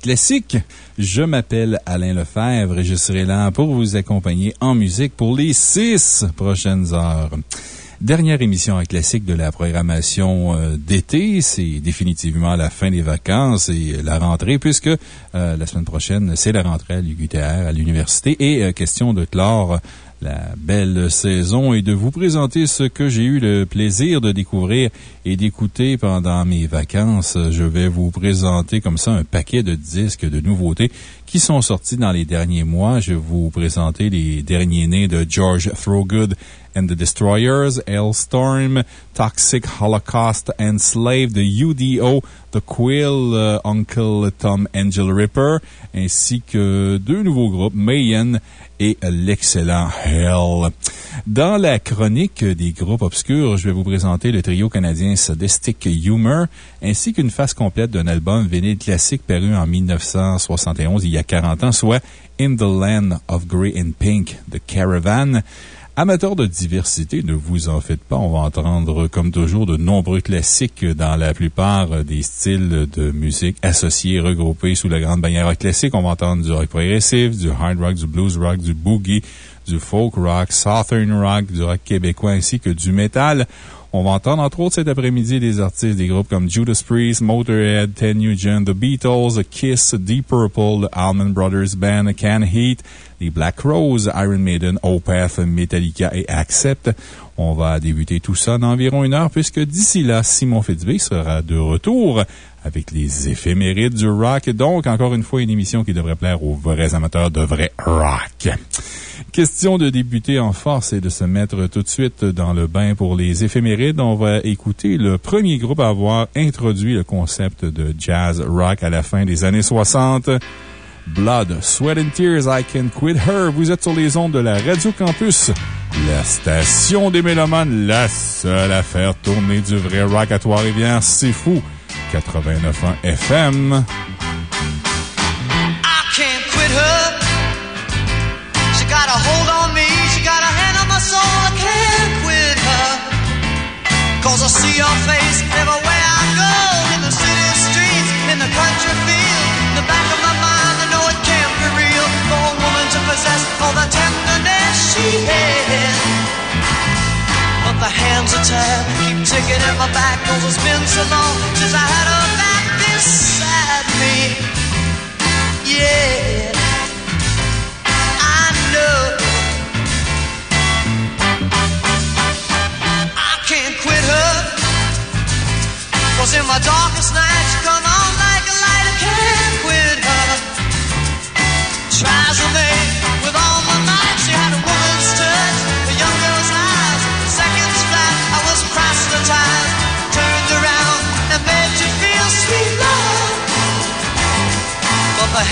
Classique. Je m'appelle Alain Lefebvre et je serai là pour vous accompagner en musique pour les six prochaines heures. Dernière émission Classique de la programmation euh, d'été. C'est définitivement la fin des vacances et la rentrée puisque euh, la semaine prochaine, c'est la rentrée à l'UQTR, à l'université et euh, question de clore la belle saison et de vous présenter ce que j'ai eu le plaisir de découvrir et d'écouter pendant mes vacances. Je vais vous présenter comme ça un paquet de disques de nouveautés qui sont sortis dans les derniers mois. Je vais vous présenter les derniers nés de George Throgood and the Destroyers, Hailstorm, Toxic Holocaust, Enslaved, the UDO, The Quill, euh, Uncle Tom Angel Ripper, ainsi que deux nouveaux groupes, Mayen et l'excellent Hell. Dans la chronique des groupes obscurs, je vais vous présenter le trio canadien Sadistic Humor, ainsi qu'une face complète d'un album vinyle classique paru en 1971, il y a 40 ans, soit In the Land of Grey and Pink, The Caravan. Amateurs de diversité, ne vous en faites pas. On va entendre, comme toujours, de nombreux classiques dans la plupart des styles de musique associés, regroupés sous la grande bannière classique. On va entendre du rock progressif, du hard rock, du blues rock, du boogie, du folk rock, southern rock, du rock québécois ainsi que du metal. On va entendre entre autres cet après-midi des artistes des groupes comme Judas Priest, Motorhead, Ted Nugent, The Beatles, Kiss, Deep Purple, The Allman Brothers Band, Can Heat, les Black Rose, Iron Maiden, Opeth, Metallica et Accept. On va débuter tout ça dans environ une heure puisque d'ici là, Simon Fitzbé sera de retour avec les éphémérides du rock. Donc, encore une fois, une émission qui devrait plaire aux vrais amateurs de vrai rock. Question de débuter en force et de se mettre tout de suite dans le bain pour les éphémérides. On va écouter le premier groupe à avoir introduit le concept de jazz rock à la fin des années 60. Blood, Sweat and Tears, I Can Quit Her. Vous êtes sur les ondes de la Radio Campus, la station des mélomanes, la seule à faire tourner du vrai rock à Trois-Rivières. C'est fou. 89.1 FM. I her. Her. See your face everywhere But the hands keep ticking at my back. Cause it's been so long since I had her back me. Yeah, I know. I can't quit her. Cause in my darkest night,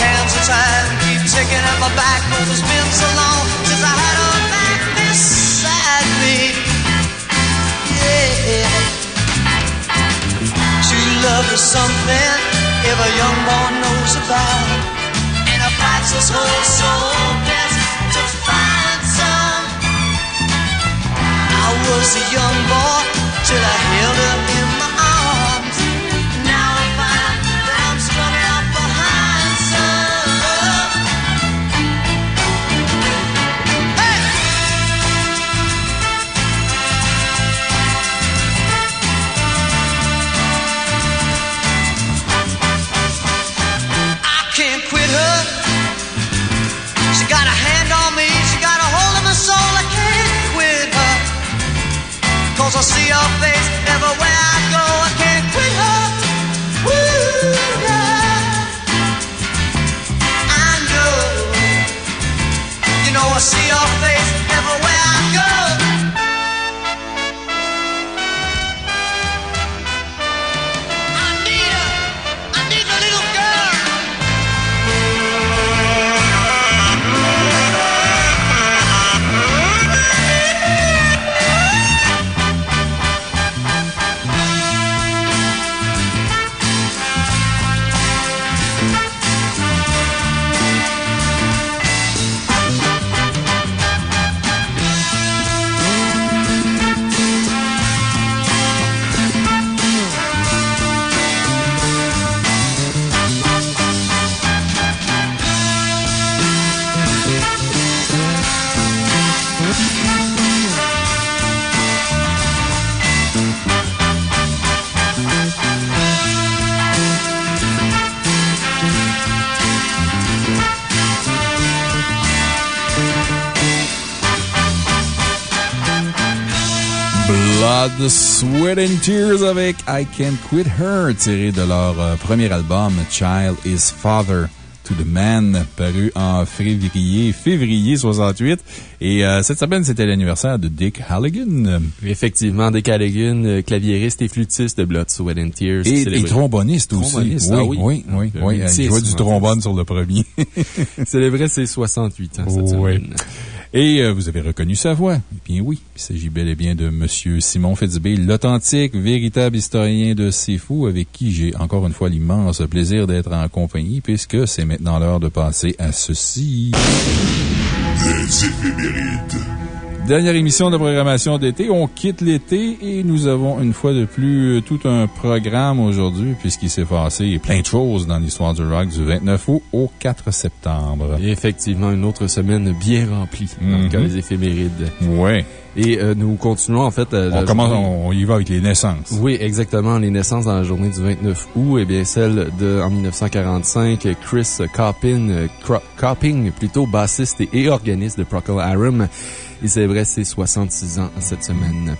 hands tied and keep ticking at my back. Cause it's been so long since I had her back beside me. Yeah. True love is something every young boy knows about. And it fights his whole soul best to find some. I was a young boy till I held her in see y'all. Blood, Sweat and Tears avec I Can't Quit Her, tiré de leur euh, premier album Child is Father to the Man, paru en février, février 68. Et euh, cette semaine, c'était l'anniversaire de Dick Halligan. Effectivement, Dick Halligan, euh, claviériste et flûtiste de Blood, Sweat and Tears. Et, et tromboniste aussi. Tromboniste, oui, ah oui. oui, oui, oui. Il jouait du trombone sur le premier. Célébrait ses 68 ans cette Oui. semaine. Et euh, vous avez reconnu sa voix. Eh bien oui, il s'agit bel et bien de Monsieur Simon Fitzbé, l'authentique, véritable historien de C'est Fou, avec qui j'ai encore une fois l'immense plaisir d'être en compagnie, puisque c'est maintenant l'heure de passer à ceci. Les éphémérides. Dernière émission de programmation d'été. On quitte l'été et nous avons une fois de plus euh, tout un programme aujourd'hui, puisqu'il s'est passé plein de choses dans l'histoire du rock du 29 août au 4 septembre. Et effectivement, une autre semaine bien remplie dans le Mhm. cas des éphémérides. Ouais. Et euh, nous continuons en fait. euh, On commence, journée- on y va avec les naissances. Oui, exactement. Les naissances dans la journée du 29 août, eh bien, celle de, en 1945, Chris Coppin, Copping, plutôt bassiste et, et organiste de Procol Harum. Il célébrait ses 66 ans cette semaine.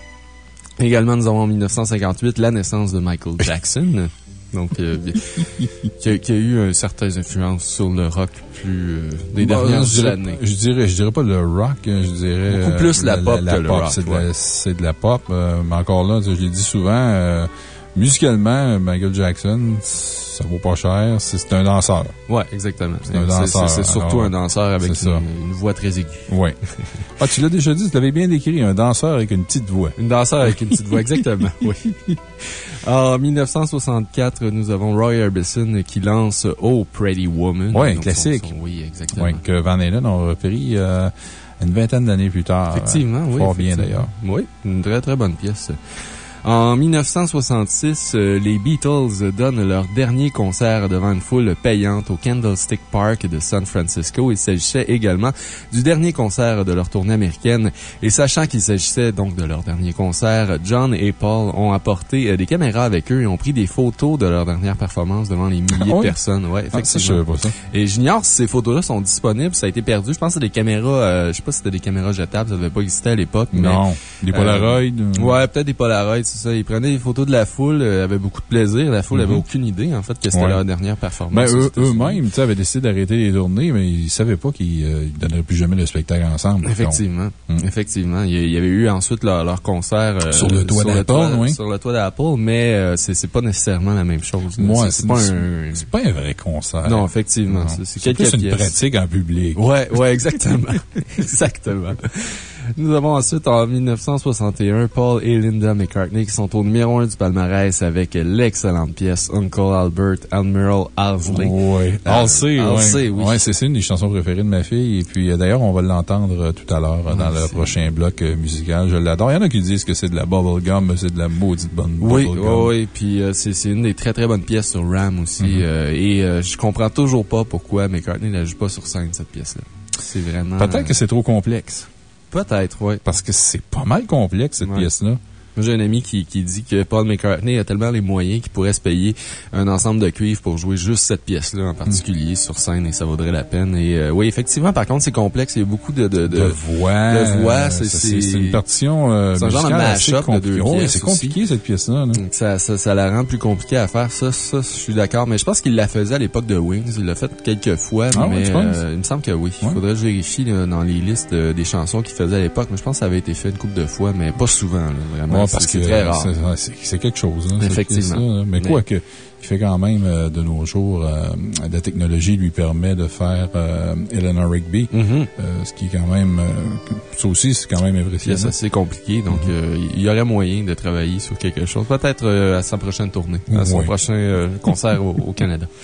Également, nous avons en 1958 la naissance de Michael Jackson. Donc, euh, qui, a, qui a eu euh, certaines influences sur le rock plus euh, des Bah, dernières je dirais- années. Je dirais, je dirais pas le rock, hein, je dirais. Beaucoup euh, plus la pop que le rock, C'est de, ouais. de la pop. euh, mais encore là, je l'ai dit souvent, euh, musicalement, Michael Jackson, ça vaut pas cher. C'est un danseur. Ouais, exactement. C'est un danseur, C'est surtout alors, un danseur avec une, une voix très aiguë. Oui. ah, tu l'as déjà dit, tu l'avais bien décrit, un danseur avec une petite voix. Une danseur avec une petite voix, exactement. Oui. En 1964, nous avons Roy Orbison qui lance Oh Pretty Woman. Ouais, Donc, classique. son- son- oui, exactement. Oui, que Van Halen a repris euh, une vingtaine d'années plus tard. Effectivement, oui. Fort bien d'ailleurs. Oui, une très très bonne pièce. En 1966, euh, les Beatles donnent leur dernier concert devant une foule payante au Candlestick Park de San Francisco. Il s'agissait également du dernier concert de leur tournée américaine. Et sachant qu'il s'agissait donc de leur dernier concert, John et Paul ont apporté euh, des caméras avec eux et ont pris des photos de leur dernière performance devant les milliers Ah oui? de personnes. Ouais, Ah, ça, je effectivement. savais pas ça. Et j'ignore si ces photos-là sont disponibles. Ça a été perdu. Je pense que c'est des caméras, euh, je sais pas si c'était des caméras jetables. Ça devait pas exister à l'époque. mais- Non. Des euh, Polaroids. euh, Ouais, peut-être des Polaroids, c'est ça. Ils prenaient des photos de la foule, euh, avaient beaucoup de plaisir. La foule Mhm. avait aucune idée, en fait, que c'était Ouais. leur dernière performance. Ben, eux- eux-mêmes, tu sais, avaient décidé d'arrêter les tournées, mais ils savaient pas qu'ils euh, donneraient plus jamais le spectacle ensemble. Effectivement. Mm. Effectivement. Il y avait eu ensuite leur, leur concert euh, Sur le toit d'Apple, oui. Sur le toit d'Apple, mais euh, c'est c'est pas nécessairement la même chose. Moi, c'est c'est pas un. C'est pas un vrai concert. Non, effectivement. C'est- quelques plus une pièces. pratique en public. Ouais, ouais, exactement. exactement. Nous avons ensuite, en 1961, Paul et Linda McCartney qui sont au numéro 1 du palmarès avec l'excellente pièce Uncle Albert Admiral Halsley. Oui. Euh, Halsey, Halsey, oui. oui. Ouais, c'est une des chansons préférées de ma fille. Et puis, euh, d'ailleurs, on va l'entendre euh, tout à l'heure dans le prochain bloc musical. Je l'adore. Il y en a qui disent que c'est de la bubblegum, mais c'est de la maudite bonne Oui, bubblegum. oui, oui. Puis euh, c'est une des très très bonnes pièces sur Ram aussi. Mhm. euh, et euh, je comprends toujours pas pourquoi McCartney ne la joue pas sur scène, cette pièce-là. C'est vraiment... Peut-être que c'est trop complexe. Peut-être, oui. Parce que c'est pas mal complexe, cette Ouais. pièce-là. Moi, j'ai un ami qui, qui dit que Paul McCartney a tellement les moyens qu'il pourrait se payer un ensemble de cuivres pour jouer juste cette pièce-là en particulier Mm. sur scène et ça vaudrait la peine. Et euh, oui, effectivement, par contre, c'est complexe. Il y a beaucoup de... de, De, de- voix. de voix, euh, c'est- une partition euh, c'est un genre de mash-up de deux pièces c'est compliqué, cette pièce-là. ça, ça, ça la rend plus compliquée à faire. Ça, ça, je suis d'accord. Mais je pense qu'il la faisait à l'époque de Wings. Il l'a fait quelques fois. Ah mais euh, il me semble que oui. Il Ouais. faudrait que je vérifie là, dans les listes des chansons qu'il faisait à l'époque. Mais je pense que ça avait été fait une couple de fois, mais pas souvent. Là, vraiment. Ouais, C'est- parce c'est que très rare. c'est- c'est c'est quelque chose. Hein, Effectivement. là. Mais, Mais- quoi que, il fait quand même, euh, de nos jours, euh, la technologie lui permet de faire euh, Eleanor Rigby, Mhm. euh, ce qui est quand même, ça aussi, c'est quand même impressionnant. pièce assez compliquée, donc Mhm. euh, il y aurait moyen de travailler sur quelque chose. Peut-être à sa prochaine tournée, à son prochain concert au, au Canada.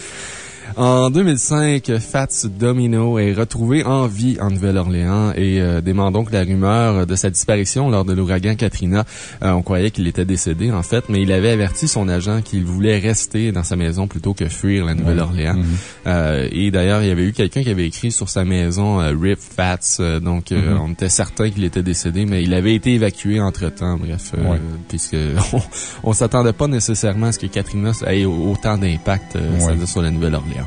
En 2005, Fats Domino est retrouvé en vie en Nouvelle-Orléans et euh, dément donc la rumeur de sa disparition lors de l'ouragan Katrina. Euh, on croyait qu'il était décédé, en fait, mais il avait averti son agent qu'il voulait rester dans sa maison plutôt que fuir la Nouvelle-Orléans. Euh, et d'ailleurs, il y avait eu quelqu'un qui avait écrit sur sa maison euh, Rip Fats, donc euh, Mhm. on était certain qu'il était décédé, mais il avait été évacué entre-temps, bref, Ouais. puisque on, on s'attendait pas nécessairement à ce que Katrina ait autant d'impact euh, Ouais. sur la Nouvelle-Orléans.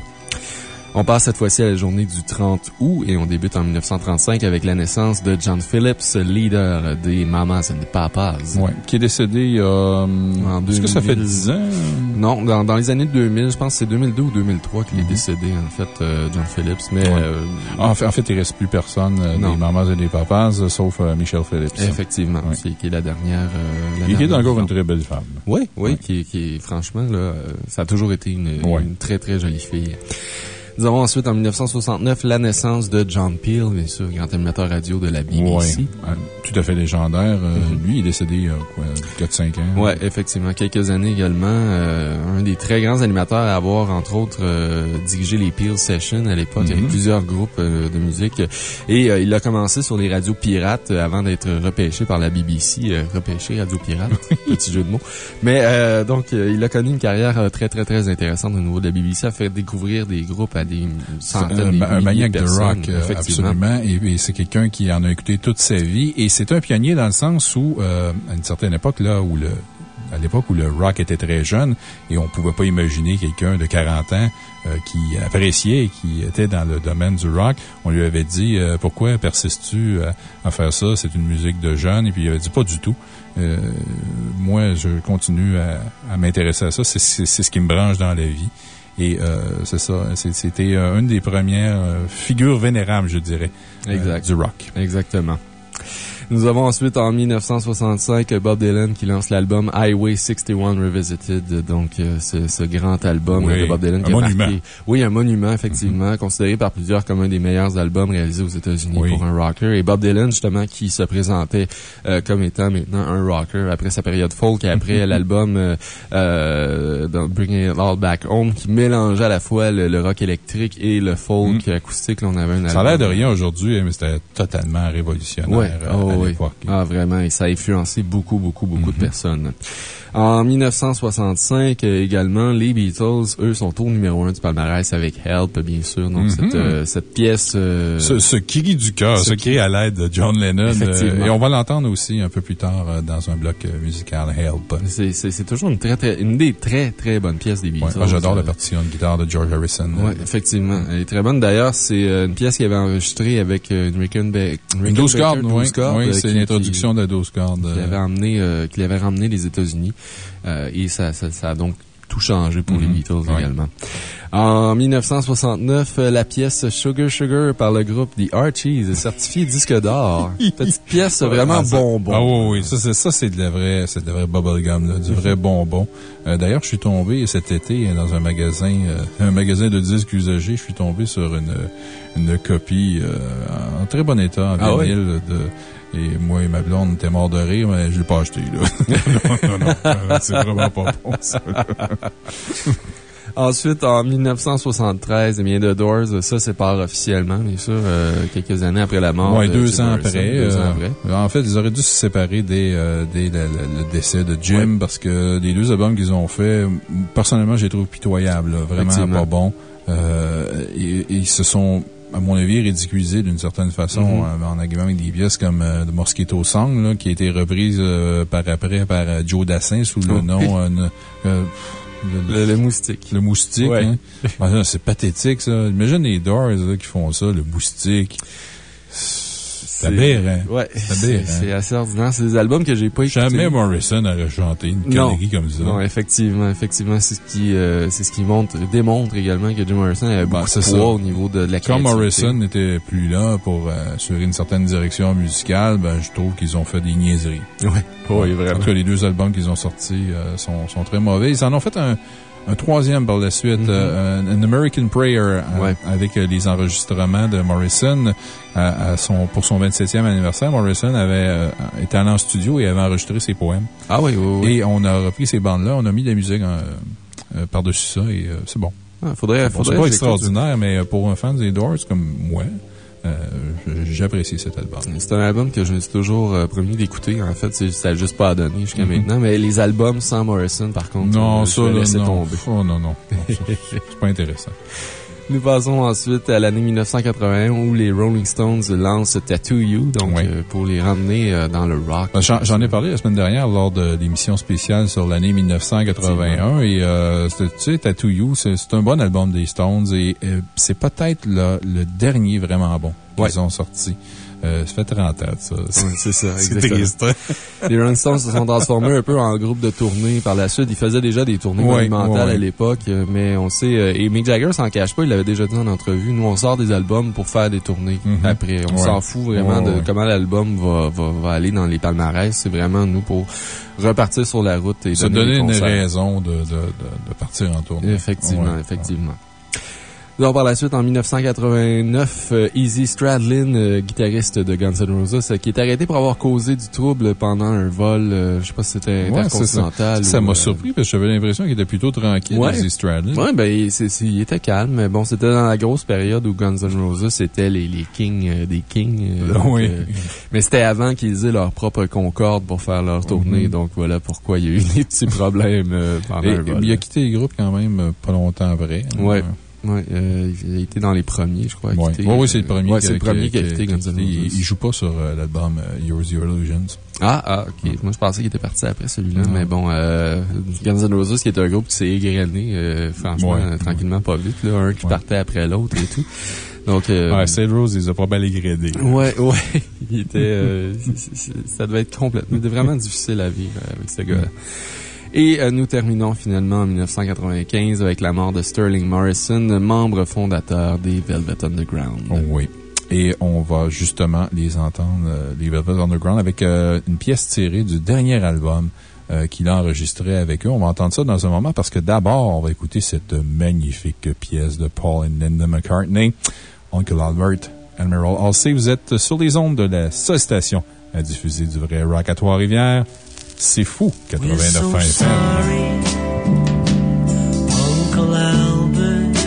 On passe cette fois-ci à la journée du 30 août et on débute en 1935 avec la naissance de John Phillips, leader des Mamas and Papas. Oui, qui est décédé il y a. Est-ce que ça fait 10 ans? Non, dans, les années 2000, je pense que c'est 2002 ou 2003 qu'il est mhm. décédé, en fait, euh, John Phillips. Mais, euh, en, fait, en fait, il ne reste plus personne euh, des Mamas et des Papas, sauf Michelle Phillips. Effectivement, qui est la dernière. La il est encore une très belle femme. Oui, oui, qui, qui, franchement, là, ça a toujours été une, une très, très jolie fille. Nous avons ensuite, en 1969, la naissance de John Peel, bien sûr, grand animateur radio de la BBC. tout à fait légendaire. Euh, mm-hmm. Lui, il est décédé il y a quoi, 4-5 ans? Oui, effectivement. Quelques années également. Euh, un des très grands animateurs à avoir, entre autres, euh, dirigé les Peel Sessions à l'époque avec mm-hmm. plusieurs groupes de musique. Et il a commencé sur les radios pirates avant d'être repêché par la BBC. repêché, radio pirate. petit jeu de mots. Mais donc, il a connu une carrière très, très, très intéressante au niveau de la BBC. a fait découvrir des groupes à des centaines Un, maniaque de, rock, euh, absolument. Et, c'est quelqu'un qui en a écouté toute sa vie. Et c'est un pionnier dans le sens où, euh, à une certaine époque, là, où le, à l'époque où le rock était très jeune et on pouvait pas imaginer quelqu'un de 40 ans euh, qui appréciait et qui était dans le domaine du rock. On lui avait dit pourquoi persistes-tu à, faire ça? C'est une musique de jeunes. Et puis il avait dit pas du tout. moi, je continue à, à m'intéresser à ça. C'est ce qui me branche dans la vie. Et euh, c'est ça, c'était euh, une des premières euh, figures vénérables, je dirais, du rock. Exactement. Nous avons ensuite, en 1965, Bob Dylan qui lance l'album Highway 61 Revisited. Donc, euh, ce grand album de Bob Dylan. Un monument. oui, un monument, effectivement, mm-hmm. considéré par plusieurs comme un des meilleurs albums réalisés aux États-Unis pour un rocker. Et Bob Dylan, justement, qui se présentait euh, comme étant maintenant un rocker après sa période folk et après mm-hmm. l'album euh, euh Bringing It All Back Home qui mélangeait à la fois le, rock électrique et le folk mm-hmm. acoustique. Là, on avait un Ça a l'air de rien aujourd'hui, mais c'était totalement révolutionnaire. Oh, oui. Ah, vraiment. Et ça a influencé beaucoup, beaucoup, beaucoup de mhm. personnes. En 1965, euh, également, les Beatles, eux, sont au numéro un du palmarès avec Help, bien sûr. Donc, cette, mhm. euh, cette, pièce... Euh, ce, ce cri du cœur, ce, cri à l'aide de John Lennon. et on va l'entendre aussi un peu plus tard dans un bloc musical, Help. C'est toujours une, très, très, une des très, très bonnes pièces des Beatles. Ouais, J'adore la partition de guitare de George Harrison. Oui, effectivement. Elle est très bonne. D'ailleurs, c'est une pièce qu'il avait enregistrée avec une Ricken Une 12 cordes, oui. Oui, c'est l'introduction de 12 cordes. Qu'il avait, amené, qu'il avait ramené des États-Unis. Euh, et ça, ça, ça, a donc tout changé pour les mhm. Beatles également. En 1969, euh, la pièce Sugar Sugar par le groupe The Archies est certifiée disque d'or. Petite pièce vraiment bonbon. Ah oui, oui, ça, ça c'est de la vraie, c'est de la vraie bubblegum, là, du vrai bonbon. Euh, d'ailleurs, je suis tombé cet été dans un magasin, un magasin de disques usagés, je suis tombé sur une, une copie en très bon état, en ah vinyle de et moi et ma blonde, étaient morts de rire, mais je l'ai pas acheté, là. non, non, non, c'est vraiment pas bon, ça. Ensuite, en 1973, eh bien, The Doors, ça sépare officiellement, bien sûr, euh, quelques années après la mort. Oui, deux, ans après, deux ans après. Euh, en fait, ils auraient dû se séparer dès, euh, le, décès de Jim parce que les deux albums qu'ils ont fait, personnellement, je les trouve pitoyables, vraiment pas bons. et, ils se sont à mon avis, ridiculisé d'une certaine façon euh, en argument avec des pièces comme euh, The Mosquito Song, là, qui a été reprise euh, par après par Joe Dassin sous le oh, nom... le, moustique. Le moustique, hein. ah, C'est pathétique, ça. Imagine les Doors qui font ça, le moustique. C'est aberrant. Ouais. C'est assez ordinaire. C'est des albums que j'ai pas écoutés. Jamais Morrison aurait chanté une connerie comme ça. Non, effectivement. Effectivement, c'est ce qui, euh, c'est ce qui montre, démontre également que Jim Morrison avait beaucoup bah, de poids au niveau de, la Comme Morrison n'était plus là pour euh, assurer une certaine direction musicale, ben, je trouve qu'ils ont fait des niaiseries. Ouais. Oui, vraiment. En tout cas, les deux albums qu'ils ont sortis euh, sont, sont très mauvais. Ils en ont fait un, un troisième par la suite, mm un American Prayer, euh, avec les enregistrements de Morrison à, son, pour son 27e anniversaire. Morrison avait été allé en studio et avait enregistré ses poèmes. Ah oui, oui, oui. Et on a repris ces bandes-là, on a mis de la musique par-dessus ça et c'est bon. Ah, faudrait, faudrait c'est pas extraordinaire, mais pour un fan des Doors comme moi, euh, j'apprécie cet album. C'est un album que je me suis toujours euh, promis d'écouter. En fait, ça n'a juste pas donné jusqu'à mm-hmm. maintenant. Mais les albums sans Morrison, par contre, non, euh, ça, je non. tomber. Oh, non, non. c'est pas intéressant. Nous passons ensuite à l'année 1981 où les Rolling Stones lancent Tattoo You, donc euh, pour les ramener euh, dans le rock. Ben, j'en ai parlé la semaine dernière lors de l'émission spéciale sur l'année 1981 et euh, tu sais, Tattoo You, c'est un bon album des Stones et c'est peut-être le, le, dernier vraiment bon qu'ils ont sorti. Euh, ça fait 30 ans, ça. c'est ça, C'est triste. les Rolling Stones se sont transformés un peu en groupe de tournée par la suite. Ils faisaient déjà des tournées monumentales à l'époque, mais on sait, euh, et Mick Jagger s'en cache pas, il l'avait déjà dit en entrevue, nous on sort des albums pour faire des tournées mm-hmm. après. On s'en fout vraiment de comment l'album va, va, va, aller dans les palmarès. C'est vraiment nous pour repartir sur la route et Se donner, une raison de, de, de, partir en tournée. Effectivement, effectivement. Donc, par la suite, en 1989, euh, Easy Stradlin, euh, guitariste de Guns N' Roses, euh, qui est arrêté pour avoir causé du trouble pendant un vol, je sais pas si c'était intercontinental. Ça m'a surpris parce que j'avais l'impression qu'il était plutôt tranquille, Easy Stradlin. Oui, ben, il était calme, mais bon, c'était dans la grosse période où Guns N' Roses c'était les, les kings des kings. oui. mais c'était avant qu'ils aient leur propre Concorde pour faire leur tournée, mm-hmm. donc voilà pourquoi il y a eu des petits problèmes pendant un vol. Il a quitté le groupe quand même pas longtemps après. Ouais. Oui, euh, il a été dans les premiers, je crois. Oui, oui, c'est le premier. Ouais, c'est le premier qui a quitté Guns N' Roses. Il, joue pas sur euh, l'album euh, Yours Your Illusions. Ah, ah, ok. Moi, je pensais qu'il était parti après celui-là, mais bon, Guns N' Roses, qui est un groupe qui s'est égrené, franchement, tranquillement, pas vite, là. Un qui partait après l'autre et tout. Donc, euh, ouais, Sid Rose, ils ont pas mal égrédé. Ouais, ouais. Il était, ça devait être complètement, vraiment difficile à vivre avec ce gars-là. Et euh, nous terminons finalement en 1995 avec la mort de Sterling Morrison, membre fondateur des Velvet Underground. Oh oui. Et on va justement les entendre, euh, les Velvet Underground, avec euh, une pièce tirée du dernier album qu'il a enregistré avec eux. On va entendre ça dans un moment parce que d'abord, on va écouter cette magnifique pièce de Paul et Linda McCartney, Uncle Albert, Admiral Halsey. Vous êtes sur les ondes de la seule station à diffuser du vrai rock à Trois-Rivières. C'est fou, 89 FM. Uncle Albert,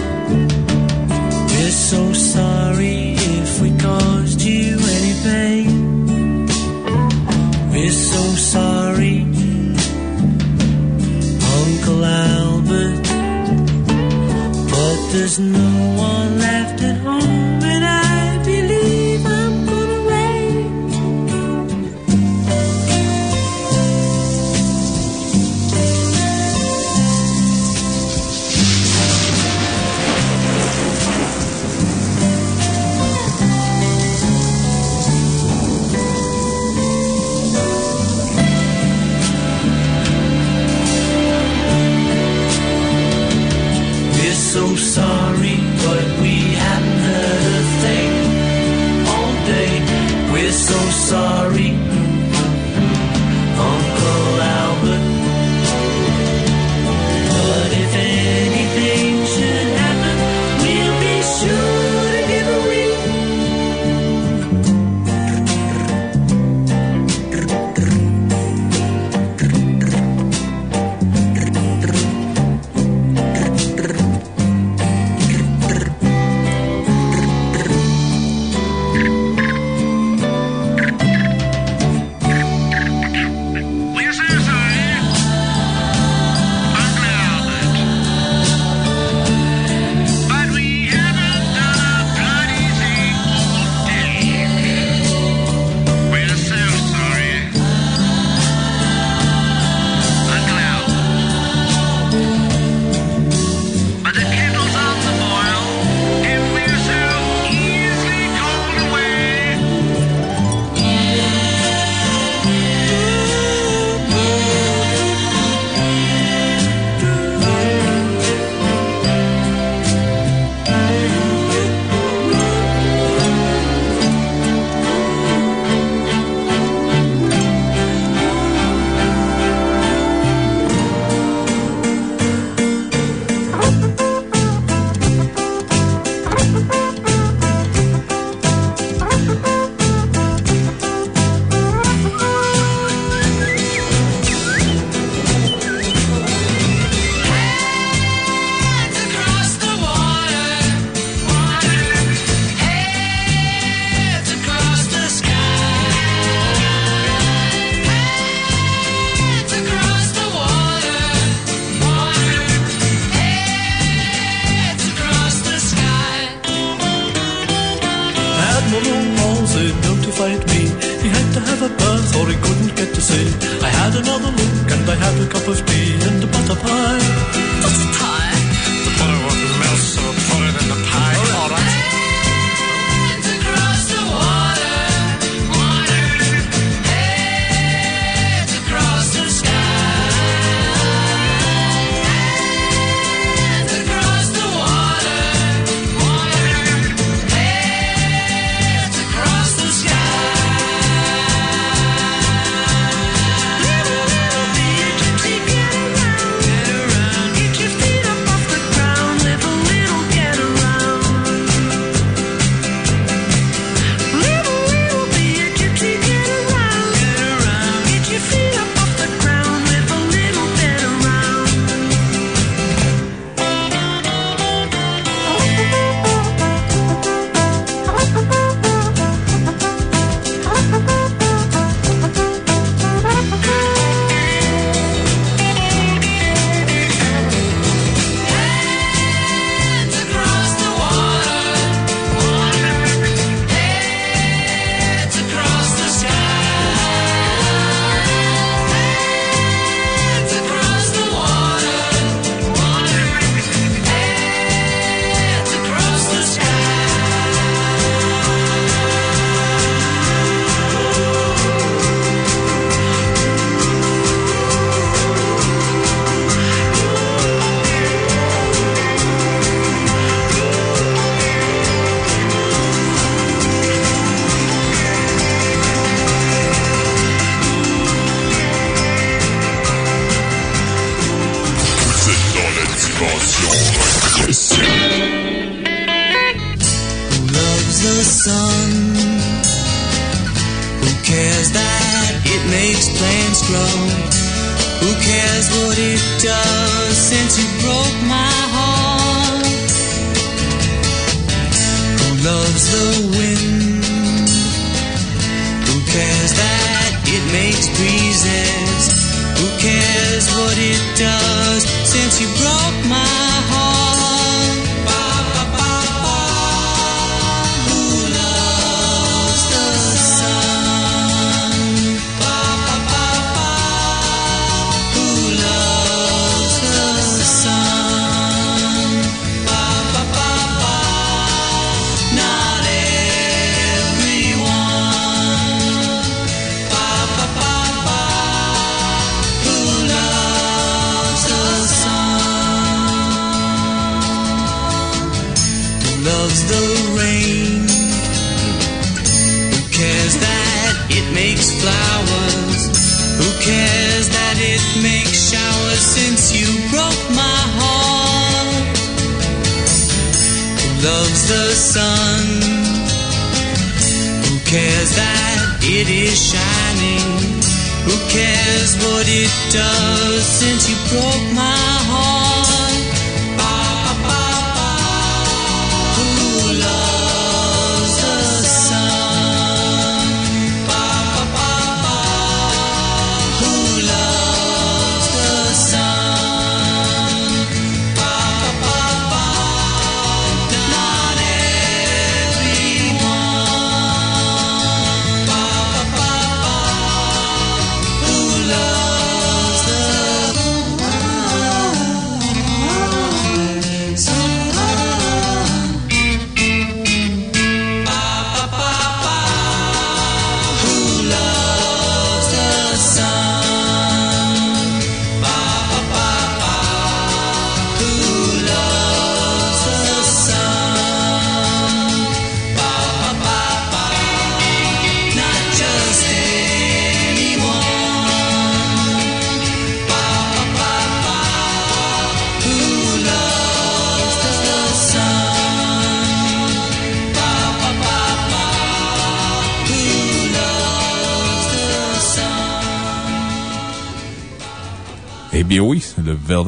we're so sorry if we caused you any pain. We're so sorry, Uncle Albert, but there's no one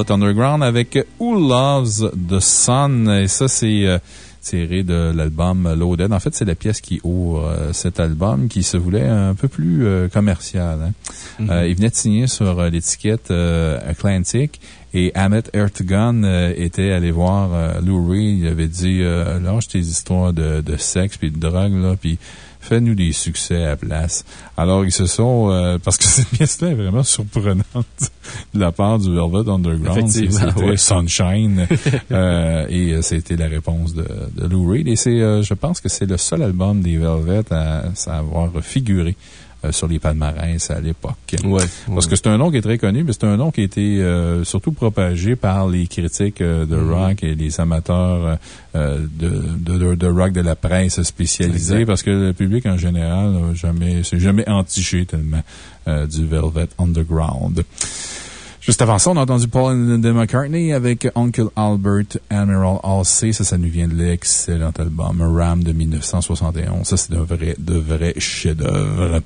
Underground avec Who Loves the Sun. Et ça, c'est euh, tiré de l'album Loaded. En fait, c'est la pièce qui ouvre euh, cet album qui se voulait un peu plus euh, commercial. Hein. Mm-hmm. Il venait de signer sur l'étiquette Atlantic et Ahmet Ertegun était allé voir Lou Reed. Il avait dit Lâche tes histoires de, de sexe puis de drogue, là, puis fais-nous des succès à la place. Alors, ils se sont, euh, parce que cette pièce-là est vraiment surprenante de la part du Velvet Underground. C'était ouais. Sunshine. euh, et euh, c'était la réponse de, de Lou Reed. Et c'est, euh, je pense que c'est le seul album des Velvet à, à avoir figuré euh, sur les palmarès à l'époque. Ouais. Parce que c'est un nom qui est très connu, mais c'est un nom qui a été euh, surtout propagé par les critiques euh, de Mhm. rock et les amateurs euh, de, de, de- rock de la presse spécialisée, parce que le public en général n'a jamais, s'est jamais entiché tellement euh, du Velvet Underground. Juste avant ça, on a entendu Paul de McCartney avec Uncle Albert Admiral Halsey. Ça, ça nous vient de l'excellent album Ram de 1971. Ça, c'est un vrai, de vrai chef-d'œuvre.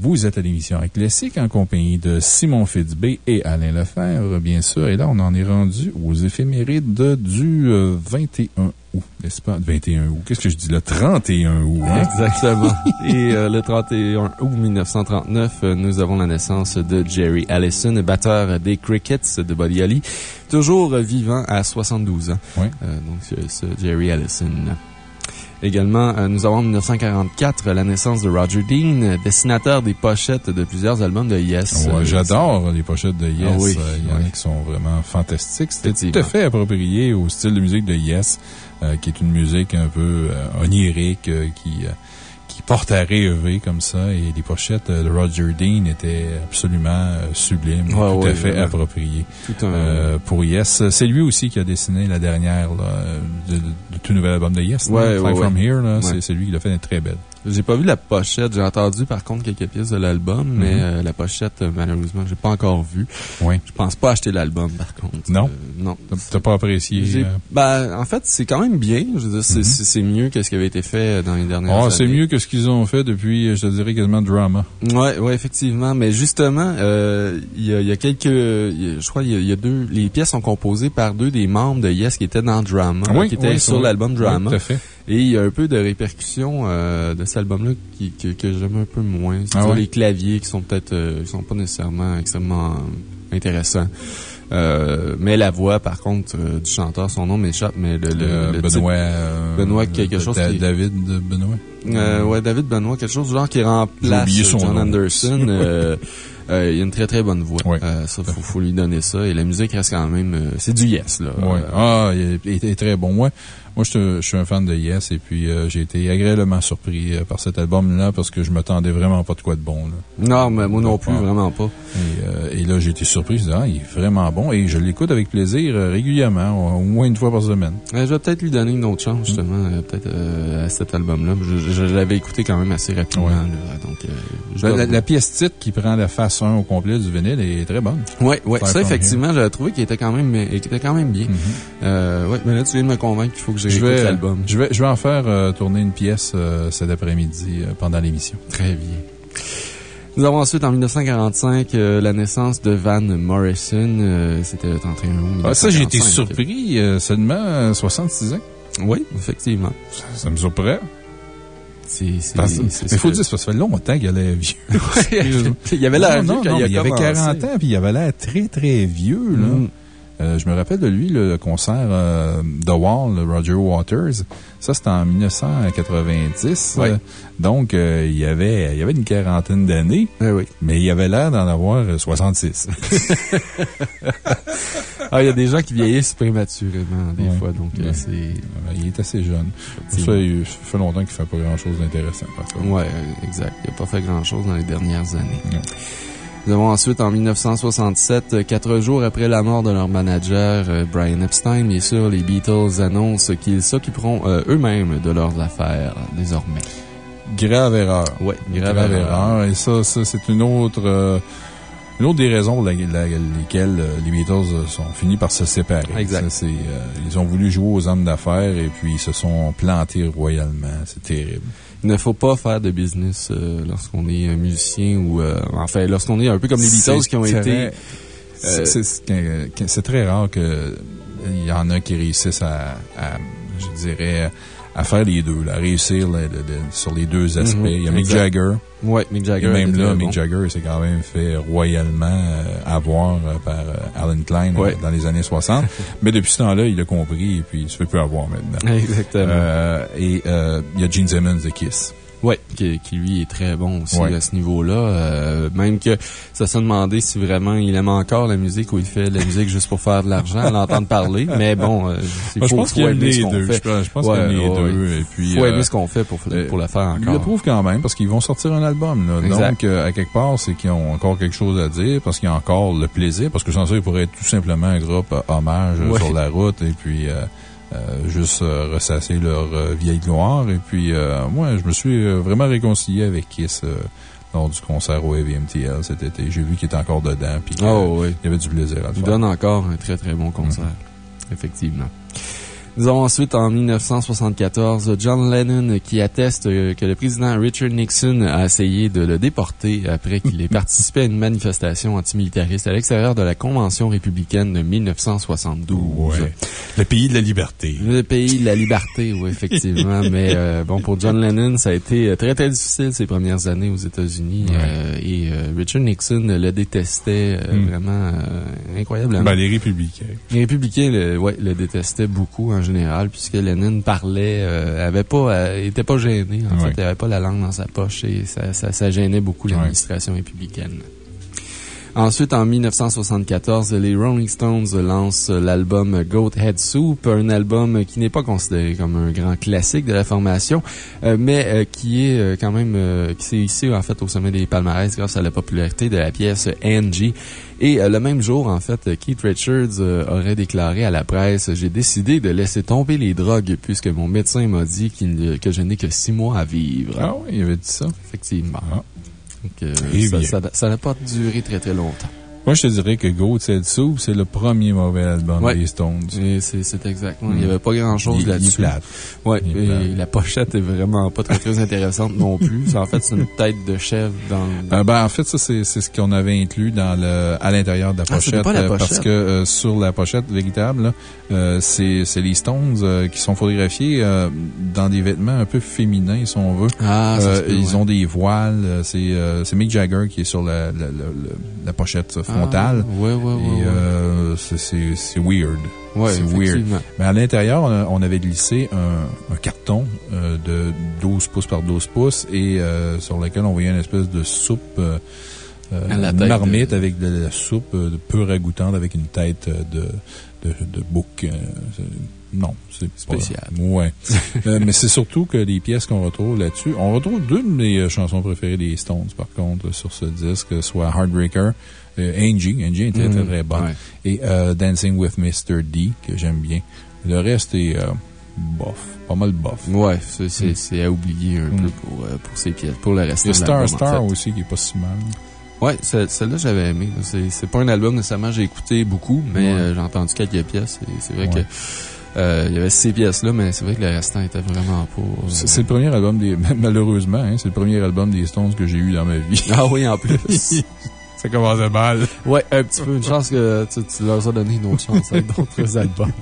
Vous êtes à l'émission Classique en compagnie de Simon Fitzbé et Alain Lefebvre, bien sûr. Et là, on en est rendu aux éphémérides de- du euh, 21 août, n'est-ce pas? 21 août. Qu'est-ce que je dis là? 31 août, hein? Exactement. Et euh, le 31 août 1939, euh, nous avons la naissance de Jerry Allison, batteur des Crickets de Buddy Holly, toujours euh, vivant à 72 ans. Oui. Euh, donc, ce Jerry Allison. Également, euh, nous avons en 1944 la naissance de Roger Dean, dessinateur des pochettes de plusieurs albums de Yes. Ouais, Euh, J'adore les pochettes de Yes. Ah oui, Euh, Il y en oui. a qui sont vraiment fantastiques. C'était tout à fait approprié au style de musique de Yes, euh, qui est une musique un peu euh, onirique, euh, qui, qui porte à rêver comme ça. Et les pochettes de Roger Dean étaient absolument euh, sublimes, Ouais, tout ouais, à fait appropriées un. euh, pour Yes. C'est lui aussi qui a dessiné la dernière, là, de, tout nouvel album de Yes. Là, Fly From. Here, c'est- lui qui l'a fait, est très belle. J'ai pas vu la pochette. J'ai entendu par contre quelques pièces de l'album, mais Mhm. euh, la pochette, euh, malheureusement, j'ai pas encore vu. Oui. Je pense pas acheter l'album par contre. Non? Euh, non. T'as- pas apprécié? Ben, en fait, c'est quand même bien. Je veux dire, c'est Mhm. mieux que ce qui avait été fait dans les dernières Ah, années. c'est mieux que ce qu'ils ont fait depuis, je te dirais, quasiment Drama. Ouais, ouais, effectivement. Mais justement, euh, il y, a, il y a quelques, y a- je crois, il y, a, il y a deux, les pièces sont composées par deux des membres de Yes qui étaient dans Drama, qui étaient oui, sur oui. l'album Drama. Oui, tout à fait. Et il y a un peu de répercussions euh, de cet album-là qui, que, que j'aime un peu moins. Ah C'est-à-dire ouais? les claviers qui sont peut-être, euh, qui sont pas nécessairement extrêmement intéressants. Euh, mais la voix, par contre, euh, du chanteur, son nom m'échappe, mais le, le, Euh, le Benoît. euh, Benoît quelque chose Da- qui- David Benoît. euh, ouais, David Benoît, quelque chose du genre qui remplace son John nom. Anderson. il a une très très bonne voix. Ouais. Euh, ça, faut, faut lui donner ça. Et la musique reste quand même, euh, c'est du yes, là. Ouais. Ah, il est, il est très bon. Moi, moi je, suis- je suis un fan de Yes et puis euh, j'ai été agréablement surpris euh, par cet album-là parce que je m'attendais vraiment pas de quoi de bon. Là. non, mais moi non plus, Ah. vraiment pas. Et, euh, et là, j'ai été surpris. Je me ah, il est vraiment bon et je l'écoute avec plaisir régulièrement, au moins une fois par semaine. Je vais peut-être lui donner une autre chance, justement, euh, peut-être euh, à cet album-là. Je, l'avais écouté quand même assez rapidement. Ouais. là, donc, je La, la- la pièce titre qui prend la face 1 au complet du vinyle est très bonne. Ouais, ouais, ça, effectivement, j'avais trouvé qu'il était quand même, qu'il était quand même bien. Euh, ouais, mais là, tu viens de me convaincre qu'il faut que Je vais, l'album. je, vais, je vais en faire euh, tourner une pièce euh, cet après-midi euh, pendant l'émission. Très bien. Nous avons ensuite, en 1945, euh, la naissance de Van Morrison. euh, C'était le 31 août. Ah, ça, j'ai été 1945. surpris. euh, seulement euh, 66 ans. Oui, effectivement. Ça, ça me surprend. C'est, ce faut que- dire, ça fait longtemps qu'il allait vieux. il y avait l'air non, vieux non, quand non, il il avait commencé. 40 ans, puis il avait l'air très, très vieux, là. Mm. Euh, je me rappelle de lui, le concert euh, The Wall, Roger Waters. Ça, c'était en 1990. Ouais. Euh, donc, euh, il, y avait, il y avait une quarantaine d'années, Eh oui. mais il avait l'air d'en avoir euh, 66. Ah, il y a des gens qui vieillissent prématurément, des fois, donc euh, Ouais. c'est... Euh, il est assez jeune. Ça, il fait longtemps qu'il fait pas grand-chose d'intéressant. euh, exact. Il n'a pas fait grand-chose dans les dernières années. Nous avons ensuite, en 1967, euh, quatre jours après la mort de leur manager, euh, Brian Epstein, bien sûr, les Beatles annoncent qu'ils s'occuperont euh, eux-mêmes de leurs affaires, désormais. Grave erreur. Ouais, Grave, erreur. Et ça, ça c'est une autre, euh, une autre des raisons pour lesquelles les Beatles sont finis par se séparer. Exact. Ça, euh, ils ont voulu jouer aux hommes d'affaires et puis ils se sont plantés royalement. C'est terrible. Il ne faut pas faire de business euh, lorsqu'on est un musicien ou, euh, enfin, lorsqu'on est un peu comme les Beatles qui ont été... c'est- euh, c'est- très rare que il y en a qui réussissent à, à, je dirais, à faire les deux, là, à réussir là, de- de- sur les deux aspects. Mhm, Il y a Mick exact. Jagger. Mick Jagger. Et même là, Mick bon. Jagger s'est quand même fait royalement euh, avoir euh, par euh, Alan Klein Ouais. dans les années 60. Mais depuis ce temps-là, il a compris et puis il se fait plus avoir maintenant. Exactement. Euh, et euh, il y a Gene Simmons de Kiss. Ouais, qui, qui, lui est très bon aussi Ouais. à ce niveau-là. Euh, même que ça s'est demandé si vraiment il aime encore la musique ou il fait de la musique juste pour faire de l'argent, à l'entendre parler. Mais bon, euh, il Moi, je faut, pense qu'il les deux. fait. Je pense, Ouais, qu'il y a les ouais, deux. ouais. Et puis, faut euh, aimer ce qu'on fait pour, euh, pour le faire encore. le prouvent quand même parce qu'ils vont sortir un album. Là. Donc, à quelque part, c'est qu'ils ont encore quelque chose à dire parce qu'il y a encore le plaisir. Parce que sans ça, ils pourraient être tout simplement un groupe hommage Ouais. sur la route et puis euh, juste euh, ressasser leur euh, vieille gloire. Et puis, euh, moi, je me suis euh, vraiment réconcilié avec Kiss euh, lors du concert au AVMTL cet été. J'ai vu qu'il était encore dedans. Puis, euh, Oh, oui. il y avait du plaisir à le Il donne encore un très très bon concert. Effectivement. Nous avons ensuite, en 1974, John Lennon qui atteste euh, que le président Richard Nixon a essayé de le déporter après qu'il ait participé à une manifestation antimilitariste à l'extérieur de la Convention républicaine de 1972. Ouais. Le pays de la liberté. Le pays de la liberté, oui, effectivement. Mais euh, bon, pour John Lennon, ça a été euh, très, très difficile ces premières années aux États-Unis. Ouais. euh, et euh, Richard Nixon le détestait euh, Mm. vraiment incroyablement. Ben, les républicains. Les républicains le, ouais, le détestaient beaucoup en général, puisque Lennon parlait, euh, avait pas, euh, était pas gêné. En fait, il avait pas la langue dans sa poche et ça, ça, ça gênait beaucoup l'administration républicaine. Ensuite, en 1974, les Rolling Stones lancent l'album Goat Head Soup, un album qui n'est pas considéré comme un grand classique de la formation, euh, mais euh, qui est quand même, qui s'est hissé en fait au sommet des palmarès grâce à la popularité de la pièce Angie. Et euh, le même jour, en fait, Keith Richards euh, aurait déclaré à la presse « J'ai décidé de laisser tomber les drogues puisque mon médecin m'a dit que je n'ai que six mois à vivre. Ah oui, il avait dit ça. Effectivement. Ah. Donc, euh, Eh ça n'a pas duré très très longtemps. Moi, je te dirais que Goat Said Soup, c'est le premier mauvais album Ouais. des Stones. Et C'est exactement. Il Mm. n'y avait pas grand chose Il- il est là-dessus. plate. Ouais, Il est et plate. la pochette est vraiment pas très très intéressante non plus. C'est- En fait, c'est une tête de chèvre dans. Euh, ben, en fait, ça, c'est c'est ce qu'on avait inclus dans le, à l'intérieur de la Ah, pochette. pas la euh, pochette. Parce que euh, sur la pochette véritable, euh, c'est c'est les Stones euh, qui sont photographiés euh, dans des vêtements un peu féminins, si on veut. Ah, ça Euh, ils ouais. ont des voiles. C'est euh, c'est Mick Jagger qui est sur la, la, la, la- la pochette frontale. Ah, ouais, ouais, ouais. Et ouais. euh, c'est- weird. Ouais, c'est weird. Mais à l'intérieur, on, avait glissé un, un carton euh, de 12 pouces par 12 pouces et euh, sur lequel on voyait une espèce de soupe, À la une marmite de- avec de la soupe de peu ragoûtante avec une tête de, de, de bouc. c'est- non, c'est pas- Spécial. Ouais. Euh, mais c'est surtout que les pièces qu'on retrouve là-dessus, on retrouve deux de mes chansons préférées des Stones, par contre, sur ce disque, soit Heartbreaker, euh, Angie, Angie est très, très, très bonne, Ouais. et euh, Dancing with Mr. D, que j'aime bien. Le reste est euh, bof, pas mal bof. Ouais, c'est Mm. à oublier un Mm. peu pour, euh, pour ces pièces, pour le reste Il y a Star en Star fait. aussi qui est pas si mal. Ouais, ce- celle-là, j'avais aimé. C'est pas un album nécessairement j'ai écouté beaucoup, mais Ouais. euh, j'ai entendu quelques pièces. et C'est vrai Ouais. que euh, il y avait ces pièces-là, mais c'est vrai que le restant était vraiment pas. euh, C'est c'est le premier album des, malheureusement, hein, c'est le premier album des Stones que j'ai eu dans ma vie. Ah oui, en plus. Ça commençait mal. ouais, un petit peu. Une chance que tu, tu leur as donné une autre chance avec d'autres albums.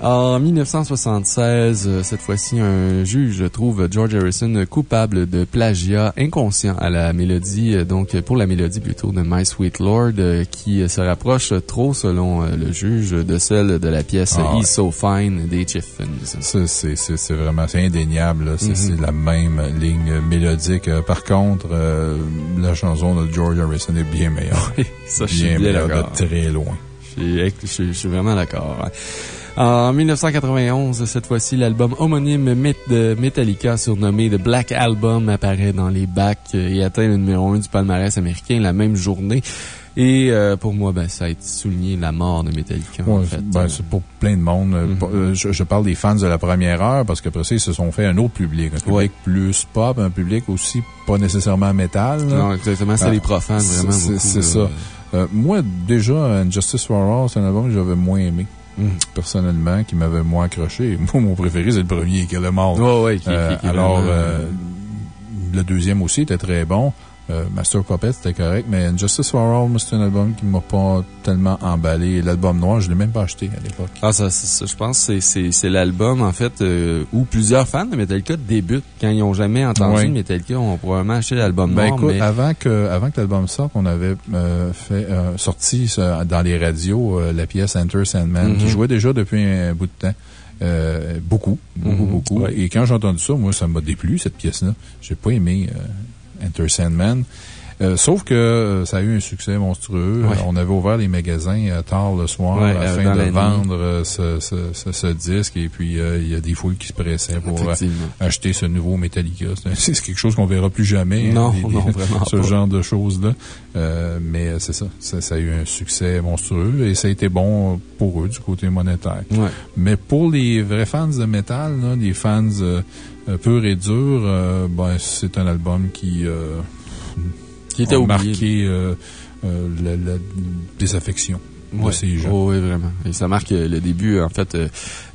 En 1976, euh, cette fois-ci, un juge trouve George Harrison coupable de plagiat inconscient à la mélodie, euh, donc pour la mélodie plutôt de My Sweet Lord, euh, qui se rapproche trop, selon le juge, de celle de la pièce Ah. He's So Fine des Chiffons. Ça, c'est- vraiment, indéniable. C'est Mhm. c'est la même ligne mélodique. Par contre, euh, la chanson de George Harrison est bien meilleure. Ça, je suis bien meilleure de très loin. Je suis- Je suis, je suis vraiment d'accord. En 1991, cette fois-ci, l'album homonyme de Metallica, surnommé The Black Album, apparaît dans les bacs et atteint le numéro 1 du palmarès américain la même journée. Et euh, pour moi, ben, ça a été souligné la mort de Metallica. en Ouais, fait. ben, c'est pour plein de monde. Euh, Mhm. euh, je, je parle des fans de la première heure parce qu'après ça, ils se sont fait un autre public. Un public Ouais. plus pop, un public aussi pas nécessairement métal. non, exactement, c'est les profanes, vraiment. c'est- ça. Euh, moi, déjà, Injustice for All, c'est un album que j'avais moins aimé. Mhm. Personnellement, qui m'avait moins accroché. Moi, mon préféré, c'est le premier, qui est le mort. Ouais, qui- qui- Euh, qui alors, vraiment, euh, le deuxième aussi était très bon. Euh, Master Puppet, c'était correct, mais Justice for All, c'est un album qui m'a pas tellement emballé. L'album noir, je l'ai même pas acheté à l'époque. Ah, ça, ça- ça, je pense que c'est- l'album, en fait, euh, où plusieurs fans de Metallica débutent. Quand ils n'ont jamais entendu de Metallica, ont probablement acheté l'album Ben noir, écoute, mais... avant que, avant que l'album sorte, on avait euh, fait euh, sorti ça, dans les radios euh, la pièce Enter Sandman, Mhm. qui jouait déjà depuis un bout de temps. Euh, beaucoup, beaucoup, Mhm. beaucoup. Ouais. Et quand j'ai entendu ça, moi, ça m'a déplu, cette pièce-là. J'ai pas aimé euh, Enter Sandman. Euh, sauf que euh, ça a eu un succès monstrueux. Ouais. Euh, On avait ouvert les magasins euh, tard le soir Ouais, afin euh, de vendre euh, ce, ce- ce- ce disque. Et puis, euh, il y a des foules qui se pressaient pour euh, acheter ce nouveau Metallica. C'est quelque chose qu'on verra plus jamais. hein, Non, des- des- non, vraiment Ce pas. genre de choses-là. Euh, mais c'est ça. ça. ça a eu un succès monstrueux et ça a été bon pour eux du côté monétaire. Ouais. Mais pour les vrais fans de métal, là, les fans euh, purs et durs, euh, ben, c'est un album qui, euh, Qui était marqué la, la désaffection de Ouais. ces gens. Oh, oui, vraiment. Et ça marque euh, le début, en fait, euh,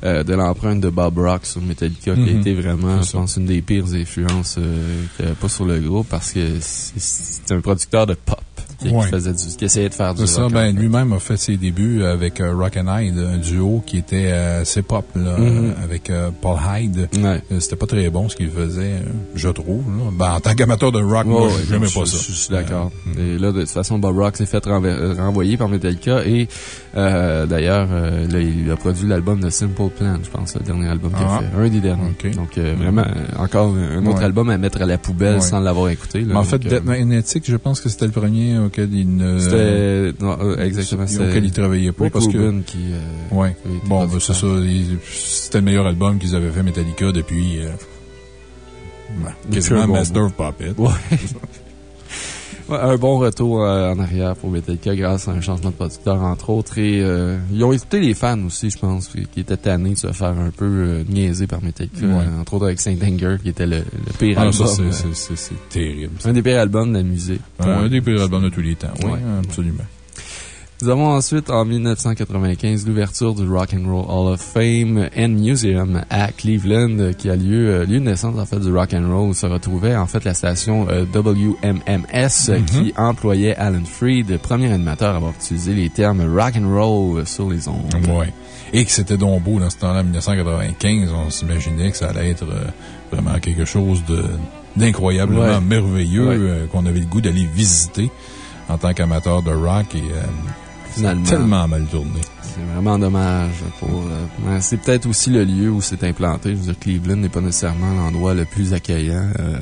euh, de l'empreinte de Bob Rock sur Metallica, qui a Mhm. été vraiment, je pense, une des pires influences qu'il y avait pas sur le groupe parce que c'est un producteur de pop qui, qui Ouais. faisait du, qui essayait de faire du C'est ça, rock. en ben, lui-même a fait ses débuts avec euh, Rock and Hyde, un duo qui était euh, assez pop, là, Mhm. euh, avec euh, Paul Hyde. Ouais. C'était pas très bon ce qu'il faisait, je trouve. là. Ben, en tant qu'amateur de rock, Ouais, moi, j'aimais pas ça. Je suis d'accord. Et là, de toute façon, Bob Rock s'est fait renvoyer par Metallica et euh, d'ailleurs, euh, il a produit l'album de Simple Plan, je pense, le dernier album qu'il Ah. a fait. Un des derniers. Donc, euh, vraiment, euh, encore un autre Ouais. album à mettre à la poubelle Ouais. sans l'avoir écouté. là. Mais en fait, Donc, euh, Death Magnetic, je pense que c'était le premier auquel il ne... C'était, non, exactement, c'était auquel il travaillait pas Rick parce que... Rubin qui, Ouais. qui a été Bon, ben, c'est ça. C'était le meilleur album qu'ils avaient fait Metallica depuis, quasiment Master of Puppet. Ouais. Ouais, un bon retour euh, en arrière pour Metallica grâce à un changement de producteur, entre autres. Et euh, ils ont écouté les fans aussi, je pense, qui étaient tannés de se faire un peu euh, niaiser par Metallica. Ouais. euh, entre autres avec Saint Anger, qui était le, le pire Ah, album. ça, c'est- terrible. ça. un des pires albums de la musique. Un, un des pires albums de tous les temps. Oui, Ouais. absolument. Nous avons ensuite, en 1995, l'ouverture du Rock and Roll Hall of Fame and Museum à Cleveland, qui a lieu, euh, lieu de naissance, en fait, du rock and roll, se retrouvait, en fait, la station euh, WMMS, Mhm. qui employait Alan Freed, premier animateur à avoir utilisé les termes rock and roll sur les ondes. Ouais. Et que c'était donc beau dans ce temps-là, en 1995. On s'imaginait que ça allait être euh, vraiment quelque chose d'incroyablement Ouais. merveilleux Ouais. euh, qu'on avait le goût d'aller visiter en tant qu'amateur de rock et euh, Finalement. tellement mal tourné. C'est vraiment dommage pour, euh, c'est peut-être aussi le lieu où c'est implanté. Je veux dire, Cleveland n'est pas nécessairement l'endroit le plus accueillant. euh,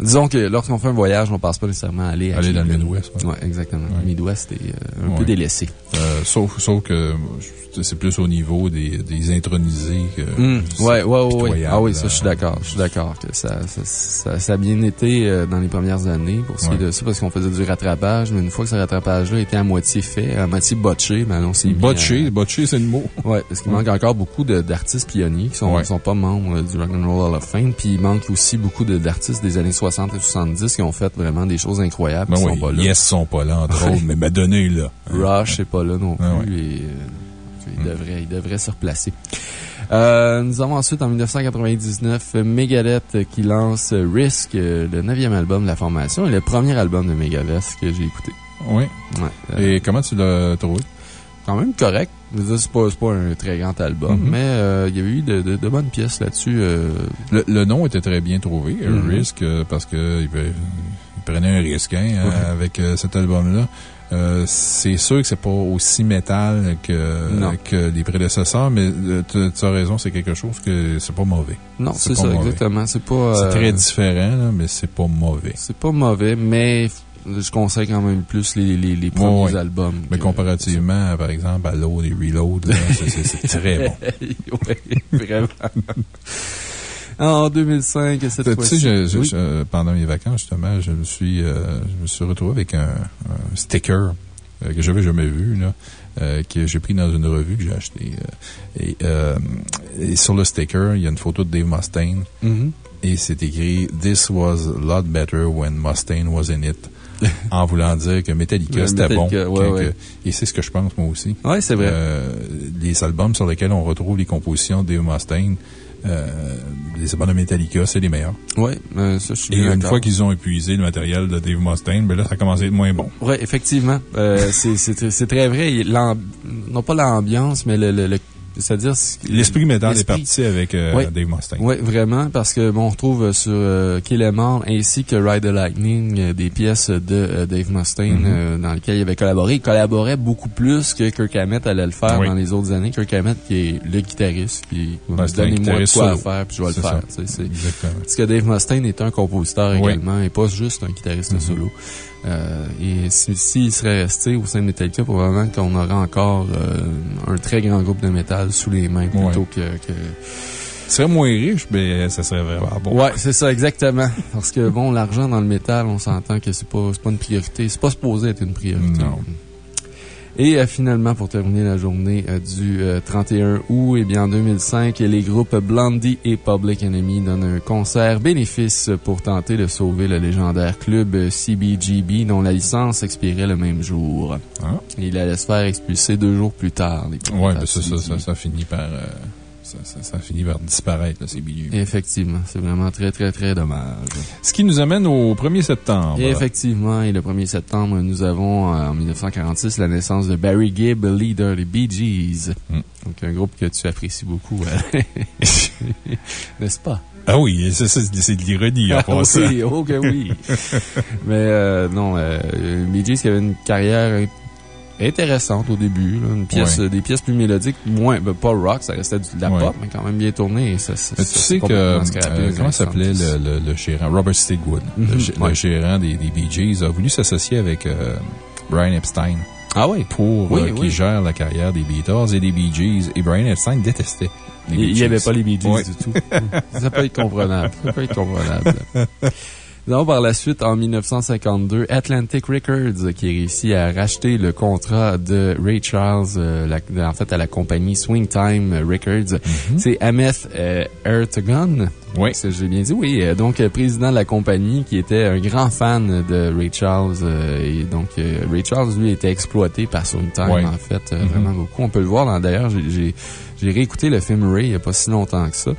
disons que lorsqu'on fait un voyage, on passe pas nécessairement à aller à Aller dans le. Midwest, ouais. Ouais, exactement. Ouais. Le Midwest est euh, un Ouais. peu délaissé. Euh, sauf, sauf que c'est plus au niveau des, des intronisés que. C'est ouais, ouais, ouais, Ah oui, ça, là. je suis d'accord. Je suis d'accord que ça, ça, ça, ça a bien été euh, dans les premières années pour ce qui est de ça, parce qu'on faisait du rattrapage, mais une fois que ce rattrapage-là était à moitié fait, à moitié botché, ben, on s'est à- Botché, botché, c'est le mot. Ouais, parce qu'il manque encore beaucoup d'artistes pionniers qui sont, sont pas membres euh, du Rock and Roll Hall of Fame. Puis il manque aussi beaucoup d'artistes des années 60 et 70 qui ont fait vraiment des choses incroyables. Ben oui, sont pas là. Yes sont pas là, entre autres, mais Madonna est là. Rush n'est pas là non plus. Ah ouais. Et, euh, il, devrait, il devrait se replacer. Euh, nous avons ensuite, en 1999, Megadeth qui lance Risk, euh, le neuvième album de la formation et le premier album de Megadeth que j'ai écouté. Oui. Ouais. Euh, Et comment tu l'as trouvé? quand même correct. C'est pas, pas un très grand album, Mhm. mais euh, il y avait eu de, de- de bonnes pièces là-dessus. euh, Le, le nom était très bien trouvé, Mhm. Risk, parce que il, pe- il prenait un risque hein, Ouais. avec cet album-là. Euh, c'est sûr que c'est pas aussi métal que, Non. que les prédécesseurs, mais tu as raison, c'est quelque chose que c'est pas mauvais. Non, C'est ça, mauvais. exactement. C'est pas. C'est très différent, là, mais c'est pas mauvais. C'est pas mauvais, mais je conseille quand même plus les, les, les premiers ouais. albums. Mais que- comparativement, par exemple, à Load et Reload, c'est- très bon. oui, vraiment. En 2005, cette Tu sais, fois-ci. je- je- Oui. je- pendant mes vacances, justement, je me suis, euh, je me suis retrouvé avec un, un sticker euh, que j'avais jamais vu, là, euh, que j'ai pris dans une revue que j'ai acheté. euh, et, et sur le sticker, il y a une photo de Dave Mustaine Mhm. et c'est écrit This was a lot better when Mustaine was in it. En voulant dire que Metallica, Ouais, c'était bon. Metallica, ouais, que- ouais. que- et c'est ce que je pense, moi aussi. Ouais, c'est vrai. Euh, les albums sur lesquels on retrouve les compositions de Dave Mustaine, euh, les albums de Metallica, c'est les meilleurs. Ouais, euh, ça, je suis Et une fois qu'ils ont épuisé le matériel de Dave Mustaine, ben là, ça a commencé à être moins bon. Ouais, effectivement. Euh, c'est- très vrai. Non pas l'ambiance, mais le, le- le C'est-à-dire. L'esprit métal est l'esprit- parti avec euh. Dave Mustaine. Oui, vraiment, parce que bon, on retrouve sur euh, Kill Em All ainsi que Ride the Lightning euh, des pièces de euh, Dave Mustaine Mhm. euh, dans lesquelles il avait collaboré. Il collaborait beaucoup plus que Kirk Hammett allait le faire Oui. dans les autres années. Kirk Hammett, qui est le guitariste, qui va Ouais, me c'est un donner moi de quoi à faire, puis je vais le faire. ça. Exactement. Parce que Dave Mustaine est un compositeur Oui. également et pas juste un guitariste Mhm. solo. Euh, et s'il si, s'il serait resté au sein de Metallica, probablement qu'on aurait encore euh, un très grand groupe de métal sous les mains plutôt Ouais. que, que Ce serait moins riche, mais ça serait vraiment bon. Ouais, c'est ça, exactement. Parce que, bon, l'argent dans le métal, on s'entend que c'est pas, pas une priorité. C'est pas supposé être une priorité. Non. Et euh, finalement, pour terminer la journée euh, du euh, 31 août, eh bien, en 2005, les groupes Blondie et Public Enemy donnent un concert bénéfice pour tenter de sauver le légendaire club euh, CBGB dont la licence expirait le même jour. Ah. Il allait se faire expulser deux jours plus tard. ben ça, ça, ça, finit par, euh, ça, ça, ça finit par disparaître, là, ces billets. Effectivement, c'est vraiment très, très, très dommage. Ce qui nous amène au 1er septembre. Et effectivement, et le 1er septembre, nous avons euh, en 1946 la naissance de Barry Gibb, leader des Bee Gees. Mm. Donc, un groupe que tu apprécies beaucoup, Alain. n'est-ce pas? Ah oui, c'est de l'ironie en Ah oui, oh que oui. Mais euh, non, euh, Bee Gees qui avait une carrière intéressante au début, là, une pièce, Ouais. des pièces plus mélodiques, moins, ben, pas rock, ça restait du- de la Ouais. pop, mais quand même bien tourné. Et ça, ça- Mais tu ça, sais que, euh, comment s'appelait le, le, le gérant? Robert Stigwood. le, Mhm, gé- le ouais. gérant des, des Bee Gees a voulu s'associer avec euh, Brian Epstein Ah oui? pour Oui, euh, oui. qui gère la carrière des Beatles et des Bee Gees. Et Brian Epstein détestait les Bee Il n'y Gees. avait pas les Bee Gees du tout. ça peut être comprenable. Ça peut être comprenable. Donc, par la suite, en 1952, Atlantic Records, qui réussit à racheter le contrat de Ray Charles, euh, la- en fait, à la compagnie Swing Time Records. C'est Ameth euh, Ertegun. Oui. J'ai bien dit, oui. euh, Donc, président de la compagnie, qui était un grand fan de Ray Charles. euh, et donc, Ray Charles, lui, était exploité par Swing Time, en fait, Mhm. vraiment beaucoup. On peut le voir, dans- d'ailleurs, j'ai- j'ai réécouté le film Ray il n'y a pas si longtemps que ça.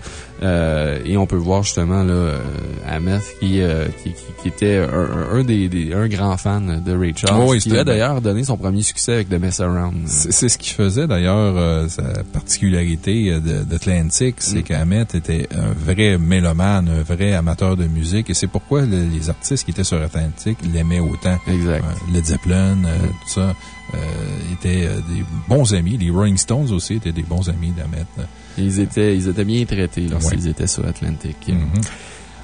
Euh, et on peut voir justement là, euh, Ahmed qui, euh, qui, qui, qui était un, un- des, des- un grand fan de Ray Charles. Oh oui, qui a d'ailleurs donné son premier succès avec The Mess Around. C'est ce qui faisait d'ailleurs euh, sa particularité d'Atlantic, c'est Mm. était un vrai mélomane, un vrai amateur de musique, et c'est pourquoi le- les artistes qui étaient sur Atlantic l'aimaient autant. Exact. Led Zeppelin, Mm. tout ça, étaient euh, des bons amis. Les Rolling Stones aussi étaient des bons amis d'Ahmet. Ils étaient, ils étaient bien traités lorsqu'ils Ouais. étaient sur Atlantic. Mhm.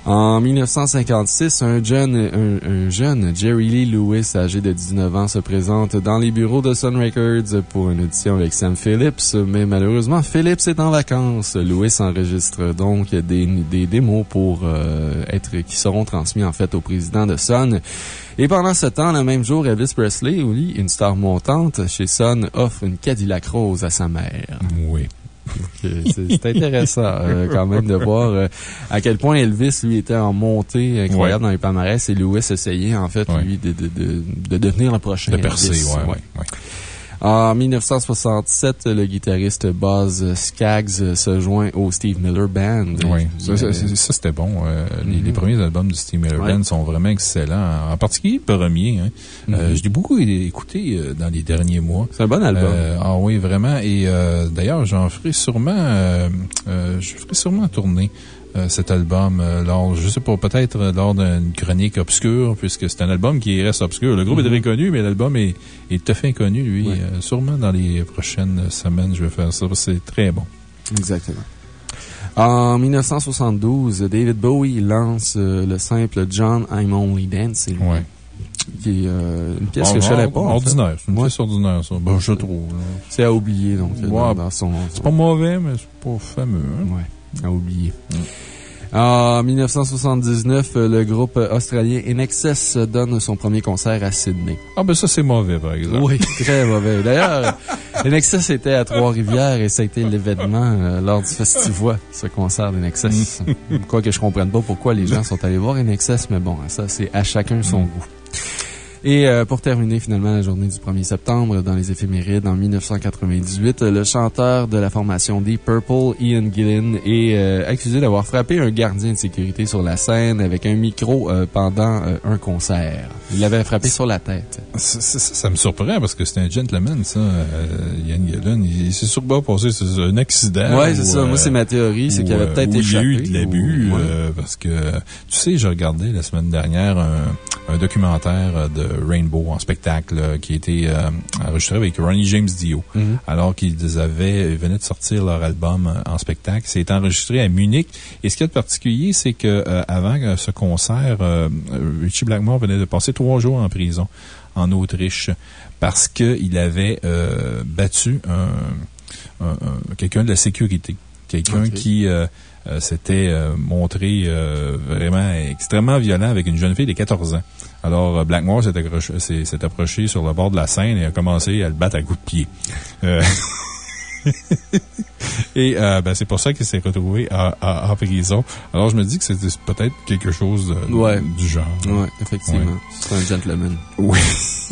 En 1956, un jeune, un, un jeune Jerry Lee Lewis, âgé de 19 ans, se présente dans les bureaux de Sun Records pour une audition avec Sam Phillips, mais malheureusement, Phillips est en vacances. Lewis enregistre donc des, des démos pour euh, être, qui seront transmis en fait au président de Sun. Et pendant ce temps, le même jour, Elvis Presley, lui, une star montante chez Sun, offre une Cadillac rose à sa mère. Oui. C'est intéressant euh, quand même de voir euh, à quel point Elvis, lui, était en montée incroyable Ouais. dans les palmarès et Lewis essayait, en fait, Ouais. lui, de, de, de, de devenir le prochain De percer, Elvis. ouais. En 1967, le guitariste Buzz Skaggs se joint au Steve Miller Band. Oui, ça, ça, ça, ça, c'était bon. Euh, les, Mhm. les premiers albums de Steve Miller Ouais. Band sont vraiment excellents. En particulier le premier. Hein. Euh, Mhm. je l'ai beaucoup écouté euh, dans les derniers mois. C'est un bon album. Euh, ah oui, vraiment. Et euh, d'ailleurs, j'en ferai sûrement, euh, euh, je ferai sûrement tourner euh, cet album euh, lors, je sais pas, peut-être euh, lors d'une chronique obscure, puisque c'est un album qui reste obscur. Le groupe est très connu, mais l'album est, est tout à fait inconnu, lui. Ouais. Euh, sûrement dans les prochaines semaines, je vais faire ça. C'est très bon. Exactement. En 1972, David Bowie lance le simple John I'm Only Dancing. Ouais. Qui est euh, une pièce que je savais pas. Ordinaire. C'est une Ouais. pièce ordinaire, ça. Ben, je trouve. C'est à oublier, donc, Ouais. son. C'est pas mauvais, mais c'est pas fameux. hein. Ouais, à oublier. En 1979, euh, le groupe australien InXS donne son premier concert à Sydney. Ah, ben ça, c'est mauvais, par exemple. Oui, très mauvais. D'ailleurs, InXS était à Trois-Rivières et ça a été l'événement euh, lors du festival, ce concert d'InXS. Quoi que je comprenne pas pourquoi les gens sont allés voir InXS, mais bon, ça, c'est à chacun son goût. Et euh, pour terminer finalement la journée du 1er septembre, dans les éphémérides, en 1998, le chanteur de la formation Deep Purple, Ian Gillan, est euh, accusé d'avoir frappé un gardien de sécurité sur la scène avec un micro euh, pendant un concert. Il l'avait frappé sur la tête. Ça, ça, ça, me surprend parce que c'est un gentleman, ça, Ian Gillan. Il s'est sûrement passé un accident. Oui, c'est ça. Moi, c'est ma théorie, c'est qu'il avait peut-être échappé. Il eu de l'abus, parce que, tu sais, j'ai regardé la semaine dernière un, un documentaire de Rainbow en spectacle qui a été euh, enregistré avec Ronnie James Dio. Mhm. Alors qu'ils avaient, venaient de sortir leur album euh, en spectacle. C'est enregistré à Munich. Et ce qui est particulier, c'est que euh, avant ce concert, Richie Blackmore venait de passer trois jours en prison en Autriche parce qu'il avait battu quelqu'un de la sécurité. Quelqu'un qui euh, s'était euh, montré euh, vraiment extrêmement violent avec une jeune fille de 14 ans. Alors, Blackmore s'est approché sur le bord de la scène et a commencé à le battre à coups de pied. Et ben, c'est pour ça qu'il s'est retrouvé en prison. Alors, je me dis que c'était peut-être quelque chose du genre. Oui, effectivement. C'est un gentleman. Oui.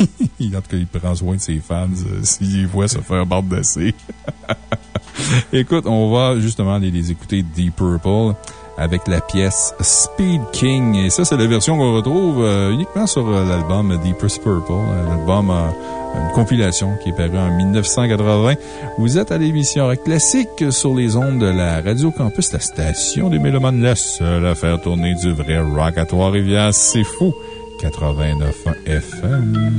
en tout cas, il prend soin de ses fans s'il voit se faire bande d'essai. Écoute, on va justement aller les écouter Deep Purple avec la pièce Speed King. Et ça, c'est la version qu'on retrouve euh, uniquement sur euh, l'album Deepest Purple. Euh, l'album a une compilation qui est paru en 1980. Vous êtes à l'émission Classique sur les ondes de la Radio Campus, la station des Mélomanes, la seule à faire tourner du vrai rock à Trois-Rivières. C'est fou! 89 FM.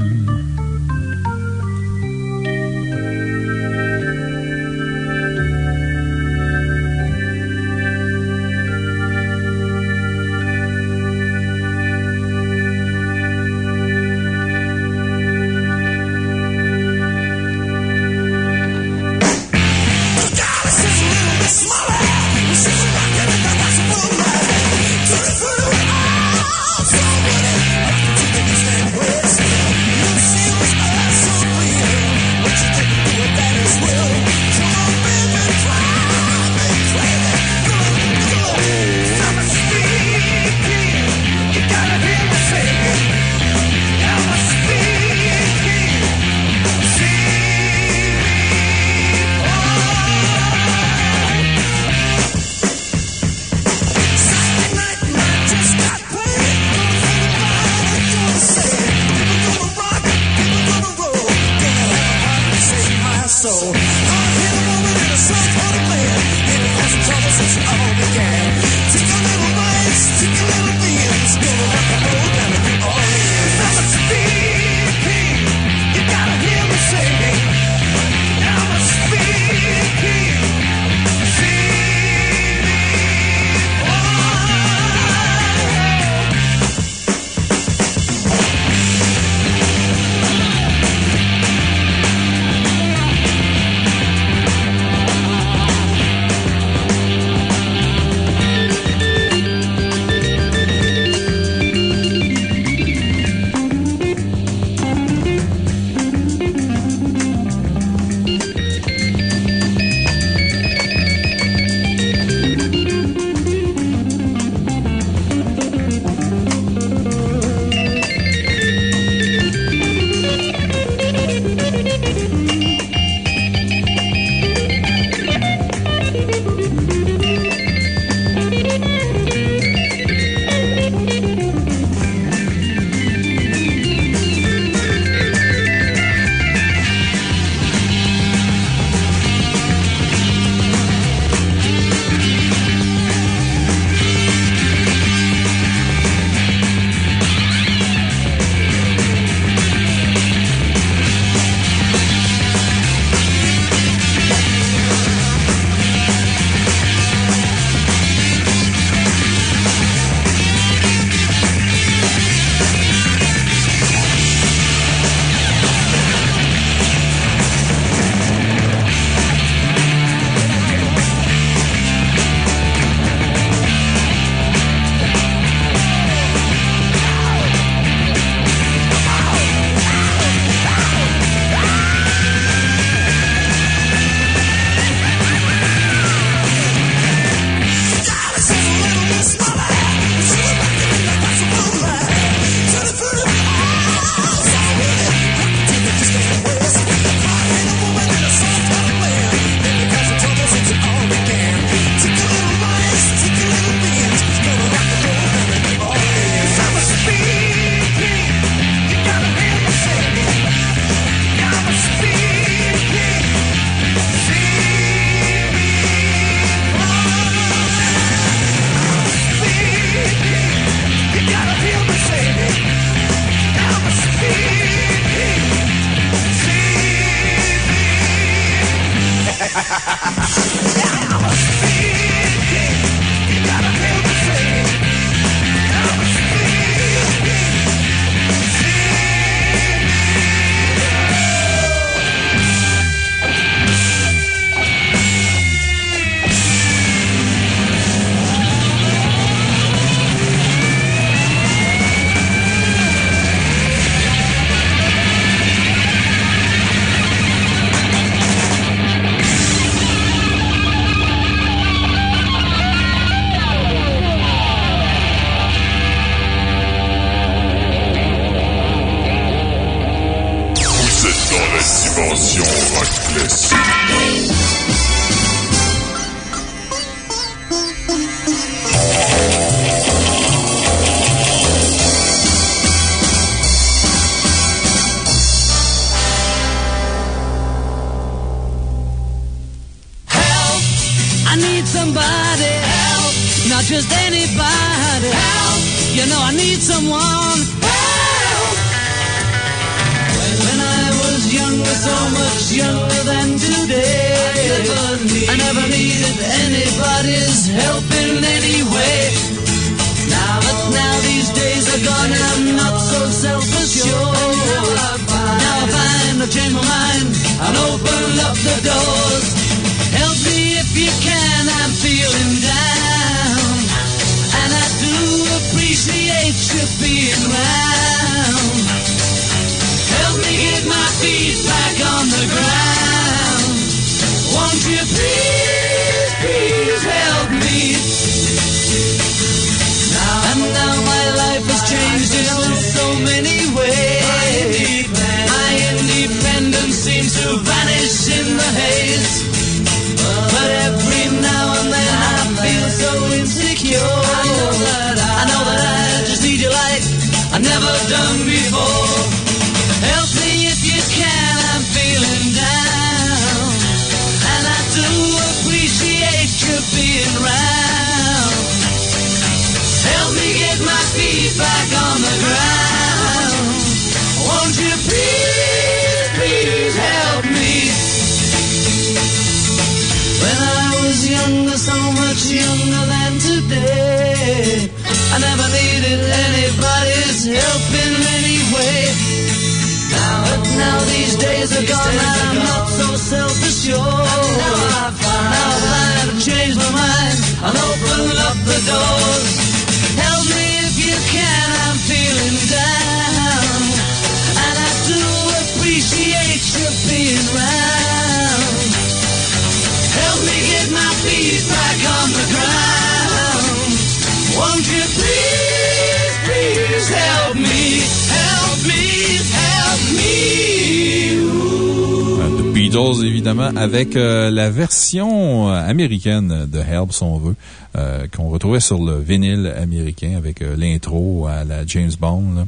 Avec euh, la version euh, américaine de Help, si on veut, euh, qu'on retrouvait sur le vinyle américain avec euh, l'intro à la James Bond.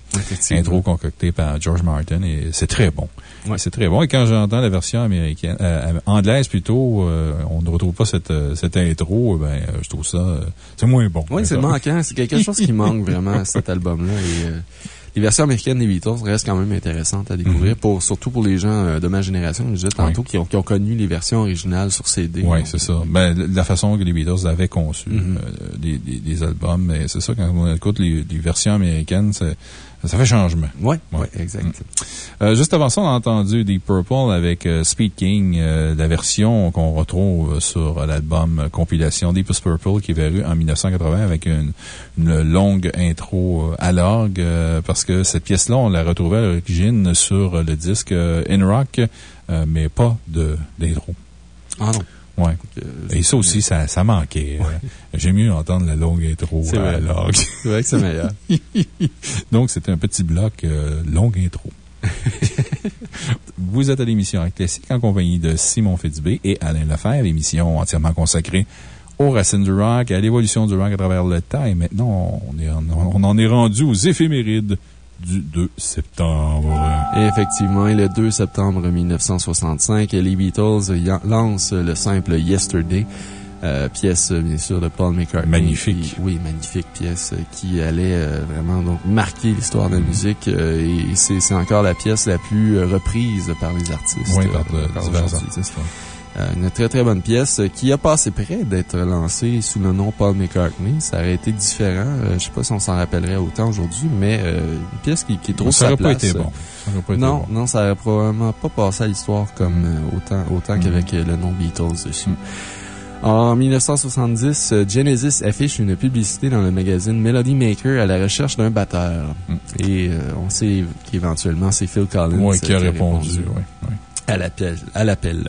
Intro concocté par George Martin et c'est très bon. Ouais. C'est très bon. Et quand j'entends la version américaine, euh, anglaise plutôt, euh, on ne retrouve pas cette, cette intro, ben, euh, je trouve ça, c'est moins bon. Oui, c'est manquant. C'est quelque chose qui manque vraiment à cet album-là. Les versions américaines des Beatles restent quand même intéressantes à découvrir, pour, surtout pour les gens euh, de ma génération, je disais tantôt, qui, ont, qui ont connu les versions originales sur CD. Oui, c'est ça. Ben, la façon que les Beatles l'avaient conçu, Mhm. euh, des, albums, mais c'est ça, quand on écoute les, les versions américaines, ça fait changement. Ouais, Ouais. ouais, exact. Euh, juste avant ça, on a entendu Deep Purple avec euh, Speed King, euh, la version qu'on retrouve sur l'album compilation Deepest Purple qui est paru en 1980 avec une, une longue intro à l'orgue parce que cette pièce-là, on la retrouvait à l'origine sur le disque In Rock, mais pas de d'intro. Ah non. Euh, Et ça aussi, ça, ça manquait. J'aime mieux entendre la longue intro à l'orgue. C'est vrai que c'est meilleur. Donc, c'était un petit bloc euh, longue intro. Vous êtes à l'émission Classique en compagnie de Simon Fitzbé et Alain Lefebvre, émission entièrement consacrée aux racines du rock, à l'évolution du rock à travers le temps. Et maintenant, on, on en est rendu aux éphémérides du 2 septembre. Et effectivement, et le 2 septembre 1965, les Beatles lancent le simple Yesterday. Euh, pièce, euh, bien sûr, de Paul McCartney. Magnifique. Qui- oui, magnifique pièce euh, qui allait euh, vraiment donc marquer l'histoire de la musique. euh, et c'est encore la pièce la plus reprise par les artistes. Oui, par de- divers artistes. ouais. Une très très bonne pièce qui a passé près d'être lancée sous le nom Paul McCartney. Ça aurait été différent. Euh, je sais pas si on s'en rappellerait autant aujourd'hui, mais euh, une pièce qui, qui trouve Ça sa pas été bon. Ça aurait pas été Non, bon. non, ça aurait probablement pas passé à l'histoire comme autant, autant Mm. qu'avec le nom Beatles dessus. En 1970, euh, Genesis affiche une publicité dans le magazine Melody Maker à la recherche d'un batteur. Mm. Et euh, on sait qu'éventuellement, c'est Phil Collins euh, qui a répondu. à l'appel.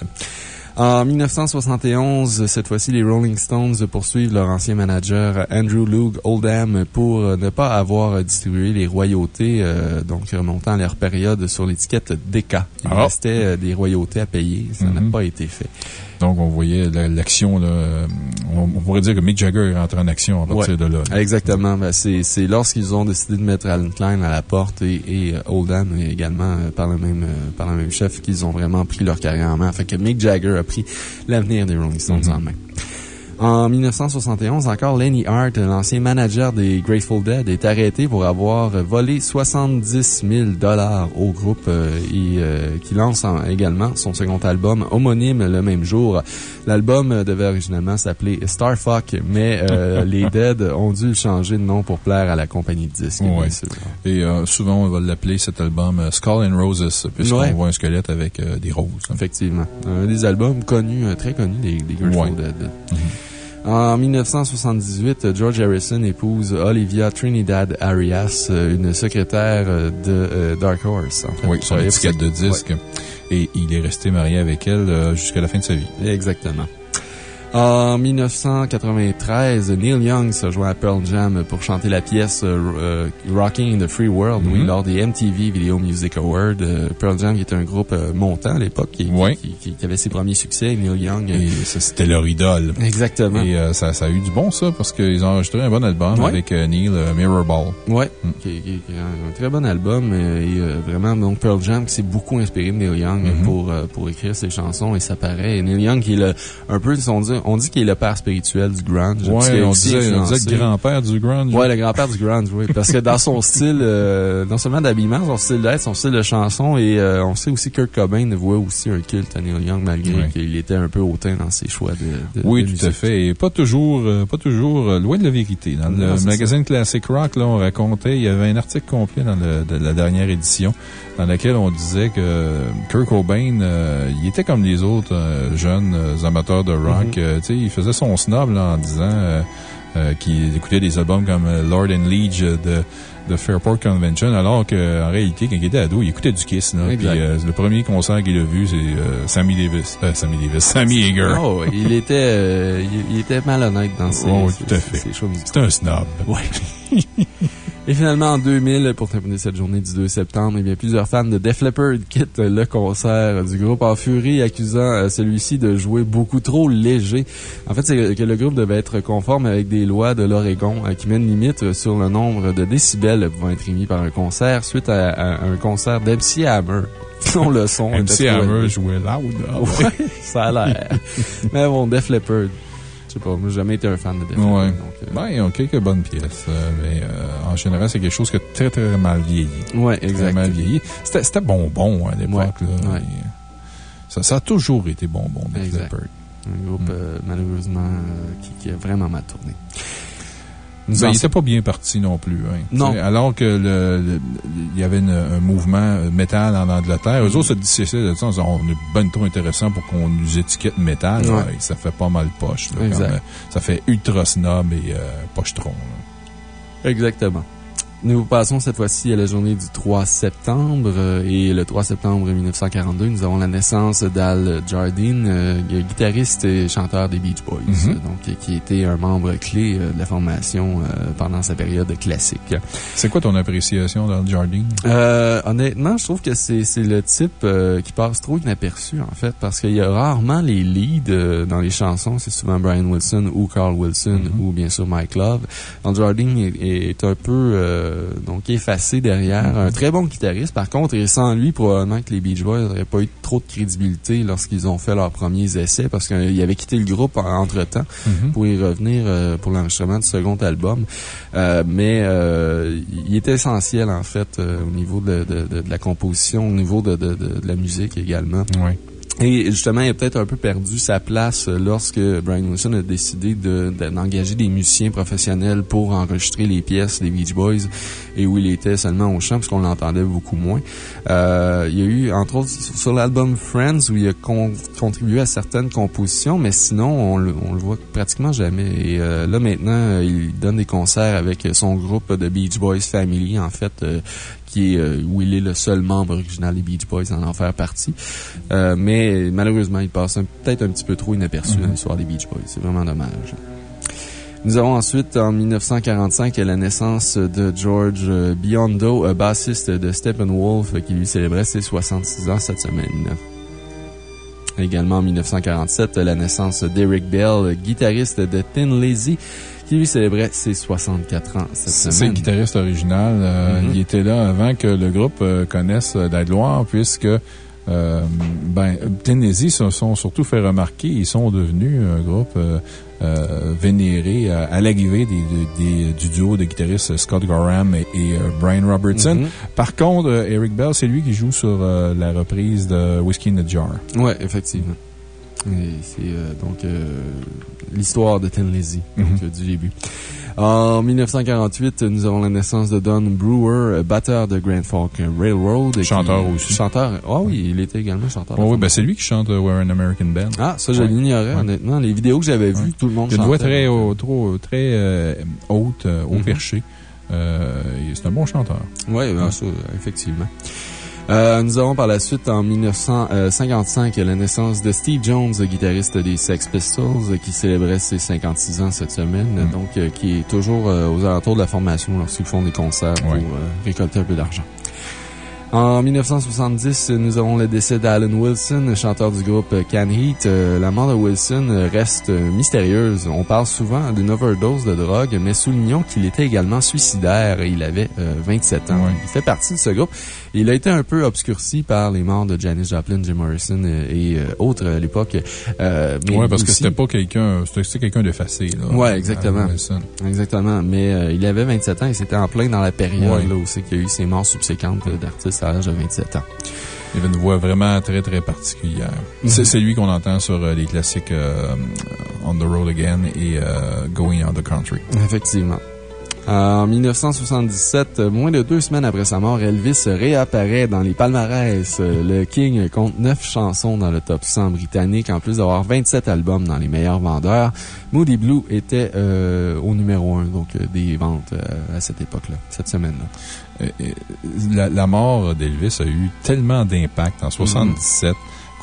En 1971, cette fois-ci, les Rolling Stones poursuivent leur ancien manager Andrew Loog Oldham pour ne pas avoir distribué les royautés, euh, donc remontant à leur période sur l'étiquette Decca. Il Ah. restait euh, des royautés à payer. Ça n'a Mhm. pas été fait. Donc, on voyait la- l'action, là, euh, on, pourrait dire que Mick Jagger est rentré en action à partir Ouais. de là. Exactement. Ben, c'est c'est lorsqu'ils ont décidé de mettre Alan Klein à la porte et, et euh, Oldham également euh, par le même euh, par le même chef qu'ils ont vraiment pris leur carrière en main. Fait que Mick Jagger a pris l'avenir des Rolling Stones en main. En 1971, encore Lenny Hart, l'ancien manager des Grateful Dead, est arrêté pour avoir volé 70 000 dollars au groupe euh, et euh, qui lance en- également son second album homonyme le même jour. L'album euh, devait originalement s'appeler Starfuck, mais euh, les Dead ont dû le changer de nom pour plaire à la compagnie de disques. Ouais. Et euh, souvent, on va l'appeler cet album euh, Skull and Roses, puisqu'on Ouais. voit un squelette avec des roses. Effectivement. Un des albums connus, très connus des, des Grateful Ouais. Dead. En 1978, George Harrison épouse Olivia Trinidad Arias, euh, une secrétaire euh, de euh, Dark Horse. En fait. Oui, son étiquette de disque. Et il est resté marié avec elle jusqu'à la fin de sa vie. Exactement. En 1993, Neil Young se joint à Pearl Jam pour chanter la pièce euh, euh, Rocking in the Free World, oui, Mhm. lors des MTV Video Music Awards. Euh, Pearl Jam, qui était un groupe euh, montant à l'époque, qui, Ouais. qui, qui- qui avait ses premiers succès, Neil Young. C'était leur idole. Exactement. Et ça, ça a eu du bon, ça, parce qu'ils ont enregistré un bon album avec Neil Mirrorball. Ouais, Mm. est un très bon album. et vraiment, donc Pearl Jam qui s'est beaucoup inspiré de Neil Young Mhm. pour, pour écrire ses chansons et ça paraît. Et Neil Young qui est le, un peu, on dit, on dit qu'il est le père spirituel du grunge. Ouais, a on disait, on disait le grand-père du grunge. Ouais, le grand-père du grunge, oui. Parce que dans son style, euh, non seulement d'habillement, son style d'être, son style de chanson, et euh, on sait aussi que Kurt Cobain voit aussi un culte à Neil Young, malgré Ouais. qu'il était un peu hautain dans ses choix de, de Oui, de tout musique. à fait. Et pas toujours, euh, pas toujours loin de la vérité. Dans Non, le magazine Classic Rock, là, on racontait, il y avait un article complet dans le, de la dernière édition dans lequel on disait que Kurt Cobain, il était comme les autres jeunes amateurs de rock. Mhm. Euh, tu sais, il faisait son snob là, en disant euh, euh, qu'il écoutait des albums comme Lord and Liege de de Fairport Convention, alors qu'en réalité, quand il était ado, il écoutait du Kiss. Là, le premier concert qu'il a vu, c'est Sammy Davis. Sammy Davis. Sammy Hager. Oh, il était, il, il était malhonnête dans ses, Oh, ses-. C'est un snob. Ouais. Et finalement, en 2000, pour terminer cette journée du 2 septembre, eh bien, plusieurs fans de Def Leppard quittent le concert du groupe en furie, accusant euh, celui-ci de jouer beaucoup trop léger. En fait, c'est que le groupe devait être conforme avec des lois de l'Oregon euh, qui une limite sur le nombre de décibels pouvant être émis par un concert suite à, à un concert d'MC Hammer. son MC était trop Hammer jouait loud. Ouais, ça a l'air. Mais bon, Def Leppard. Je sais pas, moi, j'ai jamais été un fan de Def Leppard. Ouais. donc, euh, Ben, ils ont quelques bonnes pièces, euh, mais euh, en général, c'est quelque chose qui a très, très mal vieilli. ouais, Très exact. mal vieilli. C'était bonbon à l'époque. Ouais, Ça, ça a toujours été bonbon, Def. Leppard. Un groupe, Mm. euh, malheureusement, qui, qui a vraiment mal tourné. Ben, en il était pas bien parti non plus. Hein. Non. Alors que le, il y avait une- un mouvement euh, métal en Angleterre, eux autres se dissociaient de ça on est ben trop intéressant pour qu'on nous étiquette métal. Ouais. Ça fait pas mal poche. là, euh, ça fait ultra snob et euh, pochetron. Exactement. Nous passons cette fois-ci à la journée du 3 septembre. euh, et le 3 septembre 1942, nous avons la naissance d'Al Jardine, euh, guitariste et chanteur des Beach Boys. Mhm. euh, donc, qui était un membre clé de la formation euh, pendant sa période classique. C'est quoi ton appréciation dans le Jardine? Euh, honnêtement, je trouve que c'est c'est le type euh, qui passe trop inaperçu, en fait, parce qu'il y a rarement les leads dans les chansons. C'est souvent Brian Wilson ou Carl Wilson Mhm. ou bien sûr Mike Love. Al Jardine est, est un peu euh, donc effacé derrière. Un très bon guitariste, par contre, et sans lui, probablement que les Beach Boys n'auraient pas eu trop de crédibilité lorsqu'ils ont fait leurs premiers essais, parce qu'il avait quitté le groupe en- entre-temps Mhm. pour y revenir euh, pour l'enregistrement du second album. Euh, mais euh, il était essentiel, en fait, euh, au niveau de, de- de- de la composition, au niveau de, la musique également. Ouais. Et justement, il a peut-être un peu perdu sa place euh, lorsque Brian Wilson a décidé de- de- d'engager des musiciens professionnels pour enregistrer les pièces des Beach Boys et où il était seulement au chant parce qu'on l'entendait beaucoup moins. Euh, il y a eu, entre autres, sur l'album Friends où il a con- contribué à certaines compositions, mais sinon, on le, le voit pratiquement jamais. Et euh, là, maintenant, il donne des concerts avec son groupe de Beach Boys Family, en fait, qui qui est, euh, où il est le seul membre original des Beach Boys à en faire partie. Euh, mais malheureusement, il passe peut-être un petit peu trop inaperçu dans l'histoire des Beach Boys. C'est vraiment dommage. Nous avons ensuite, en 1945, la naissance de George euh, Biondo, bassiste de Steppenwolf, qui lui célébrait ses 66 ans cette semaine. Également en 1947, la naissance d'Eric Bell, guitariste de Thin Lizzy, qui lui célébrait ses 64 ans cette C'est le semaine. guitariste original. euh, Mhm. Il était là avant que le groupe euh, connaisse euh, la gloire, puisque euh, ben, Tennessee se sont surtout fait remarquer. Ils sont devenus un groupe euh, euh, vénéré à, à l'arrivée des, des- du duo de guitaristes Scott Gorham et, et, Brian Robertson. Mhm. Par contre, Eric Bell, c'est lui qui joue sur la reprise de Whiskey in the Jar. Oui, effectivement. C'est euh, donc euh, l'histoire de Tin Lizzy, donc, Mhm. euh, du début. En 1948, nous avons la naissance de Don Brewer, euh, batteur de Grand Funk Railroad. Chanteur qui- aussi. Chanteur. Ah oui, il était également chanteur. Oh, oui, ben c'est lui qui chante euh, We're an American Band. Ah, ça, je Ouais. l'ignorais, Ouais. honnêtement. Les vidéos que j'avais vues, Ouais. tout le monde a une voix chantait, très, haut- trop, très euh, haute, euh, haut Mhm. perché. Euh, c'est un bon chanteur. Oui, ben, ça, effectivement. Euh, nous avons par la suite, en 1955, la naissance de Steve Jones, guitariste des Sex Pistols, qui célébrait ses 56 ans cette semaine, Mm. donc euh, qui est toujours euh, aux alentours de la formation lorsqu'ils font des concerts pour Ouais. récolter un peu d'argent. En 1970, nous avons le décès d'Alan Wilson, chanteur du groupe Can Heat. Euh, La mort de Wilson euh, reste euh, mystérieuse. On parle souvent d'une overdose de drogue, mais soulignons qu'il était également suicidaire et il avait euh, 27 ans. Ouais. Il fait partie de ce groupe. Il a été un peu obscurci par les morts de Janis Joplin, Jim Morrison euh, et euh, autres à l'époque. Euh, Oui, parce que c'était pas quelqu'un, c'était quelqu'un d'effacé, là. Ouais, exactement. Exactement. Mais euh, il avait 27 ans et c'était en plein dans la période là aussi qu'il y a eu ces morts subséquentes euh, d'artistes à l'âge de 27 ans. Il avait une voix vraiment très, très particulière. Mhm. C'est c'est lui qu'on entend sur euh, les classiques euh, On the Road Again et euh, Going on the Country. Effectivement. En 1977, euh, moins de deux semaines après sa mort, Elvis réapparaît dans les palmarès. Euh, Le King compte neuf chansons dans le top 100 britannique, en plus d'avoir 27 albums dans les meilleurs vendeurs. Moody Blue était euh, au numéro 1 donc, euh, des ventes euh, à cette époque-là, cette semaine-là. Euh, euh, La, la mort d'Elvis a eu tellement d'impact en 77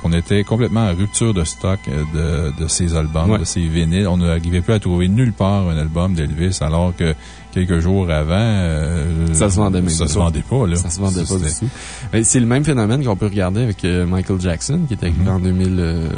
qu'on était complètement en rupture de stock euh, de, de ses albums, Ouais. de ses vinyles. On n'arrivait plus à trouver nulle part un album d'Elvis alors que quelques jours avant, euh, Ça se vendait même ça pas. se vendait pas, là. Ça se vendait pas tout. Mais C'est le même phénomène qu'on peut regarder avec euh, Michael Jackson, qui est arrivé Mhm. en, 2000, euh,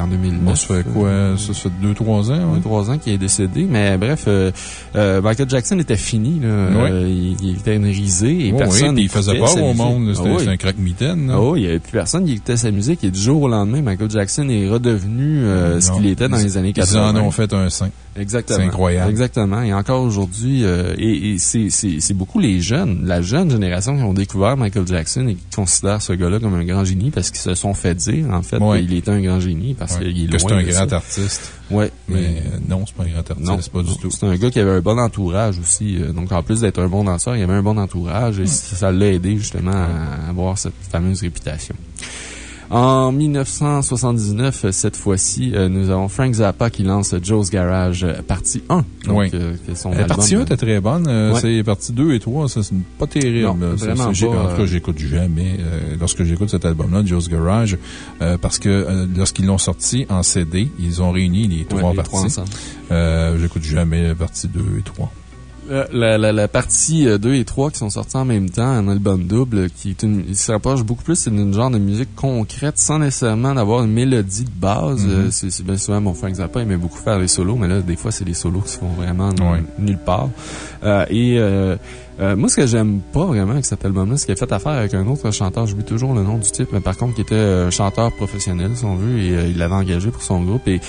en 2009. Bon, ça fait quoi? Ça fait 2-3 ans, Il y a ouais? trois ans qu'il est décédé. Mais bref, euh, euh, Michael Jackson était fini. Là. Euh, il, il était une risée et Oh, personne. oui, il faisait peur au monde. C'était Ah oui. c'était un crack-mitaine, là. Ah il n'y avait plus personne qui écoutait sa musique. Et du jour au lendemain, Michael Jackson est redevenu euh, ce qu'il était dans les années Ils 80. en ont fait un saint. Exactement. C'est incroyable. Exactement. Et encore aujourd'hui, euh, et, et c'est- c'est c'est beaucoup les jeunes, la jeune génération qui ont découvert Michael Jackson et qui considèrent ce gars-là comme un grand génie parce qu'ils se sont fait dire, en fait, Ouais. qu'il était un grand génie parce Ouais. qu'il est Que c'est un grand ça. artiste. Ouais. Mais euh, non, c'est pas un grand artiste. non, pas du tout. C'est un gars qui avait un bon entourage aussi. euh, Donc, en plus d'être un bon danseur, il avait un bon entourage et ça l'a aidé justement à avoir cette fameuse réputation. En 1979, euh, cette fois-ci, euh, nous avons Frank Zappa qui lance Joe's Garage, euh, partie 1. Donc, Oui. euh, son La album, partie 1 euh, était très bonne. Ouais. C'est partie 2 et 3, ça, c'est pas terrible. Non, vraiment pas, En tout cas, j'écoute jamais lorsque j'écoute cet album-là, Joe's Garage, parce que lorsqu'ils l'ont sorti en CD, ils ont réuni les ouais, trois les parties. Euh, j'écoute jamais la partie 2 et 3. Euh, La, la, la partie euh, 2 et 3 qui sont sortis en même temps, un album double, qui est une, il se rapproche beaucoup plus d'une genre de musique concrète sans nécessairement avoir une mélodie de base. Mhm. Euh, c'est bien souvent mon Frank Zappa aimait beaucoup faire les solos, mais là, des fois, c'est des solos qui se font vraiment nulle part. Euh, et euh, euh, moi, ce que j'aime pas vraiment avec cet album-là, c'est qu'il a fait affaire avec un autre chanteur, j'oublie toujours le nom du type, mais par contre, qui était un chanteur professionnel, si on veut, et euh, il l'avait engagé pour son groupe. Et,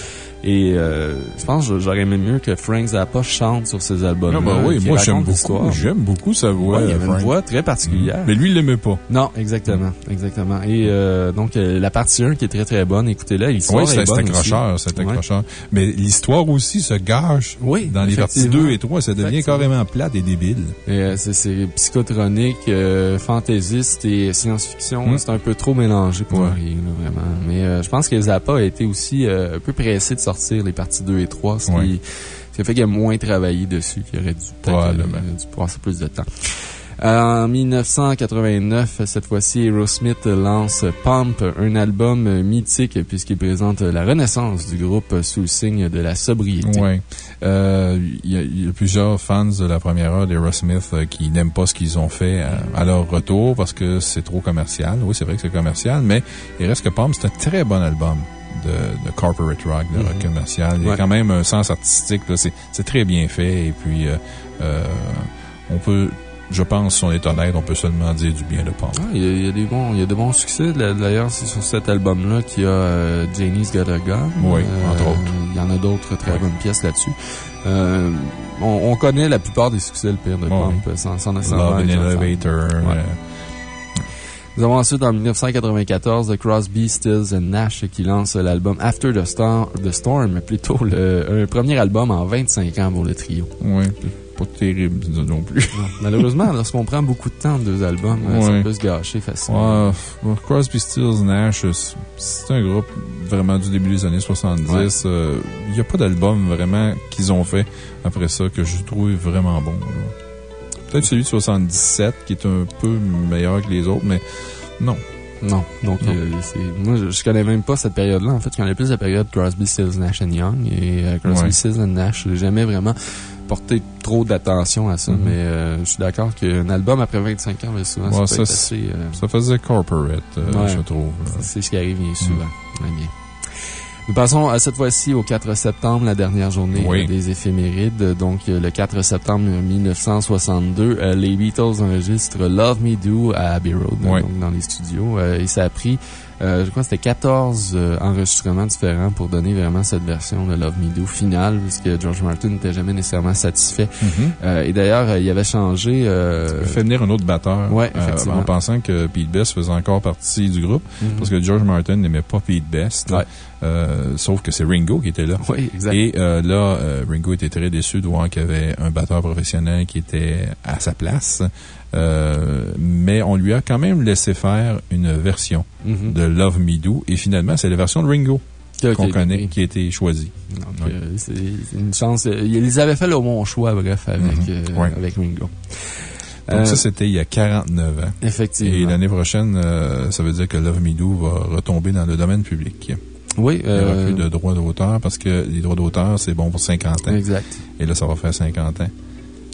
et euh, je pense que j'aurais aimé mieux que Frank Zappa chante sur ses albums. Ah, bah oui, moi, j'aime beaucoup. J'aime beaucoup sa voix. Ouais, il avait Frank. une voix très particulière. Mais lui, il l'aimait pas. Non, exactement, exactement. Et euh, donc, euh, la partie 1 qui est très très bonne, écoutez-la, l'histoire Oui, est c'est bonne accrocheur, c'est Ouais. accrocheur. Mais l'histoire aussi se gâche Oui, dans les parties effectivement. 2 et 3. Ça devient carrément plate et débile. Euh, c'est- psychotronique, euh, fantaisiste et science-fiction. Mm. C'est un peu trop mélangé pour Ouais. rien, là, vraiment. Mais euh, je pense que Zappa a été aussi euh, un peu pressé de sortir les parties 2 et 3, ce Ouais. qui, ce qui a fait qu'il a moins travaillé dessus, qu'il aurait dû peut-être Probablement. euh, dû passer plus de temps. En 1989, cette fois-ci, Aerosmith lance Pump, un album mythique puisqu'il présente la renaissance du groupe sous le signe de la sobriété. Oui. Euh, Il y, a- il y a plusieurs fans de la première heure d'Aerosmith euh, qui n'aiment pas ce qu'ils ont fait à, à leur retour parce que c'est trop commercial. Oui, c'est vrai que c'est commercial, mais il reste que Pump, c'est un très bon album. De, de corporate rock, de rock commercial. Il y a quand même un sens artistique. C'est très bien fait. Et puis, euh, euh, on peut, je pense, si on est honnête, on peut seulement dire du bien de. Ah, il, y a, il y a des bons, il y a de bons succès. D'ailleurs, c'est sur cet album-là qu'il y a euh, Janie's Got a Gun. Oui, entre autres. Il y en a d'autres très Oui. bonnes pièces là-dessus. Euh, on, on connaît la plupart des succès, le pire de Oui. Pump, sans, sans Love. Elevator. Ouais. Nous avons ensuite, en 1994, The Crosby, Stills and Nash qui lance l'album After the, Star- the Storm, plutôt le, un premier album en 25 ans pour le trio. oui, pas terrible non plus. Malheureusement, lorsqu'on prend beaucoup de temps de deux albums, euh, ça peut se gâcher facilement. Ouais, Crosby, Stills, Nash, euh, c'est- un groupe vraiment du début des années 70. Euh, Il n'y a pas d'album vraiment qu'ils ont fait après ça que je trouve vraiment bon. là. Peut-être celui de 77 qui est un peu meilleur que les autres, mais non. Non. Donc, Non. euh, moi, je, je connais même pas cette période-là. En fait, je connais plus la période Crosby, Stills, Nash Young. Et euh, Crosby, Ouais. Stills Nash, j'ai jamais vraiment porté trop d'attention à ça. Mhm. Mais euh, je suis d'accord qu'un album après 25 ans, ben, souvent, Ouais, ça ça, assez... euh, Ça faisait corporate, Ouais. je trouve. C'est ce qui arrive bien souvent. Ouais, bien. Nous passons à cette fois-ci au 4 septembre, la dernière journée Oui. euh, des éphémérides. Donc, euh, le 4 septembre 1962, euh, les Beatles enregistrent Love Me Do à Abbey Road, Oui. donc dans les studios. Euh, et ça a pris, euh, je crois que c'était 14 euh, enregistrements différents pour donner vraiment cette version de Love Me Do finale, puisque George Martin n'était jamais nécessairement satisfait. Mhm. Euh, et d'ailleurs, il avait changé... Il fait venir un autre batteur Ouais, effectivement. en pensant que Pete Best faisait encore partie du groupe mhm. parce que George Martin n'aimait pas Pete Best. Ouais. Sauf que c'est Ringo qui était là. Oui, exact. Et là, Ringo était très déçu de voir qu'il y avait un batteur professionnel qui était à sa place. Euh, mais on lui a quand même laissé faire une version Mhm. de Love Me Do. Et finalement, c'est la version de Ringo qu'on connaît qui a été. Donc, Ouais. euh, c'est une chance. euh, Ils avaient fait le bon choix, bref, avec, Mhm. euh, Ouais. avec Ringo. Donc Euh, ça, c'était il y a 49 ans. Et Effectivement. l'année prochaine, ça veut dire que Love Me Do va retomber dans le domaine public. Oui, Il n'y aura plus de droits d'auteur parce que les droits d'auteur, c'est bon pour 50 ans. exact. Et là, ça va faire 50 ans.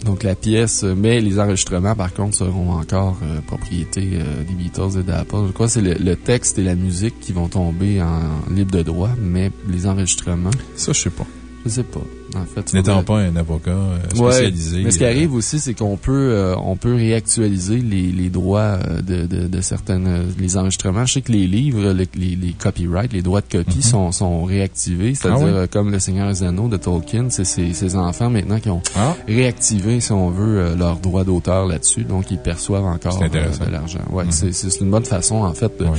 Donc la pièce, euh, mais les enregistrements, par contre, seront encore euh, propriété euh, des Beatles et d'Apple. Je crois que c'est le, le texte et la musique qui vont tomber en libre de droit, mais les enregistrements, Ça, je sais pas. Je sais pas. En fait, N'étant pas un avocat euh, Ouais, spécialisé. mais ce qui euh, arrive aussi, c'est qu'on peut, euh, on peut réactualiser les, les droits de, de, de certaines, les enregistrements. Je sais que les livres, le- les, les copyrights, les droits de copie Mhm. sont, sont réactivés. C'est-à-dire, Ah euh, comme le Seigneur des Anneaux de Tolkien, c'est ses, ses enfants maintenant qui ont Ah, réactivé, si on veut, leurs droits d'auteur là-dessus. Donc, ils perçoivent encore euh, de l'argent. Ouais, Mhm. c'est- c'est une bonne façon, en fait, de, ouais.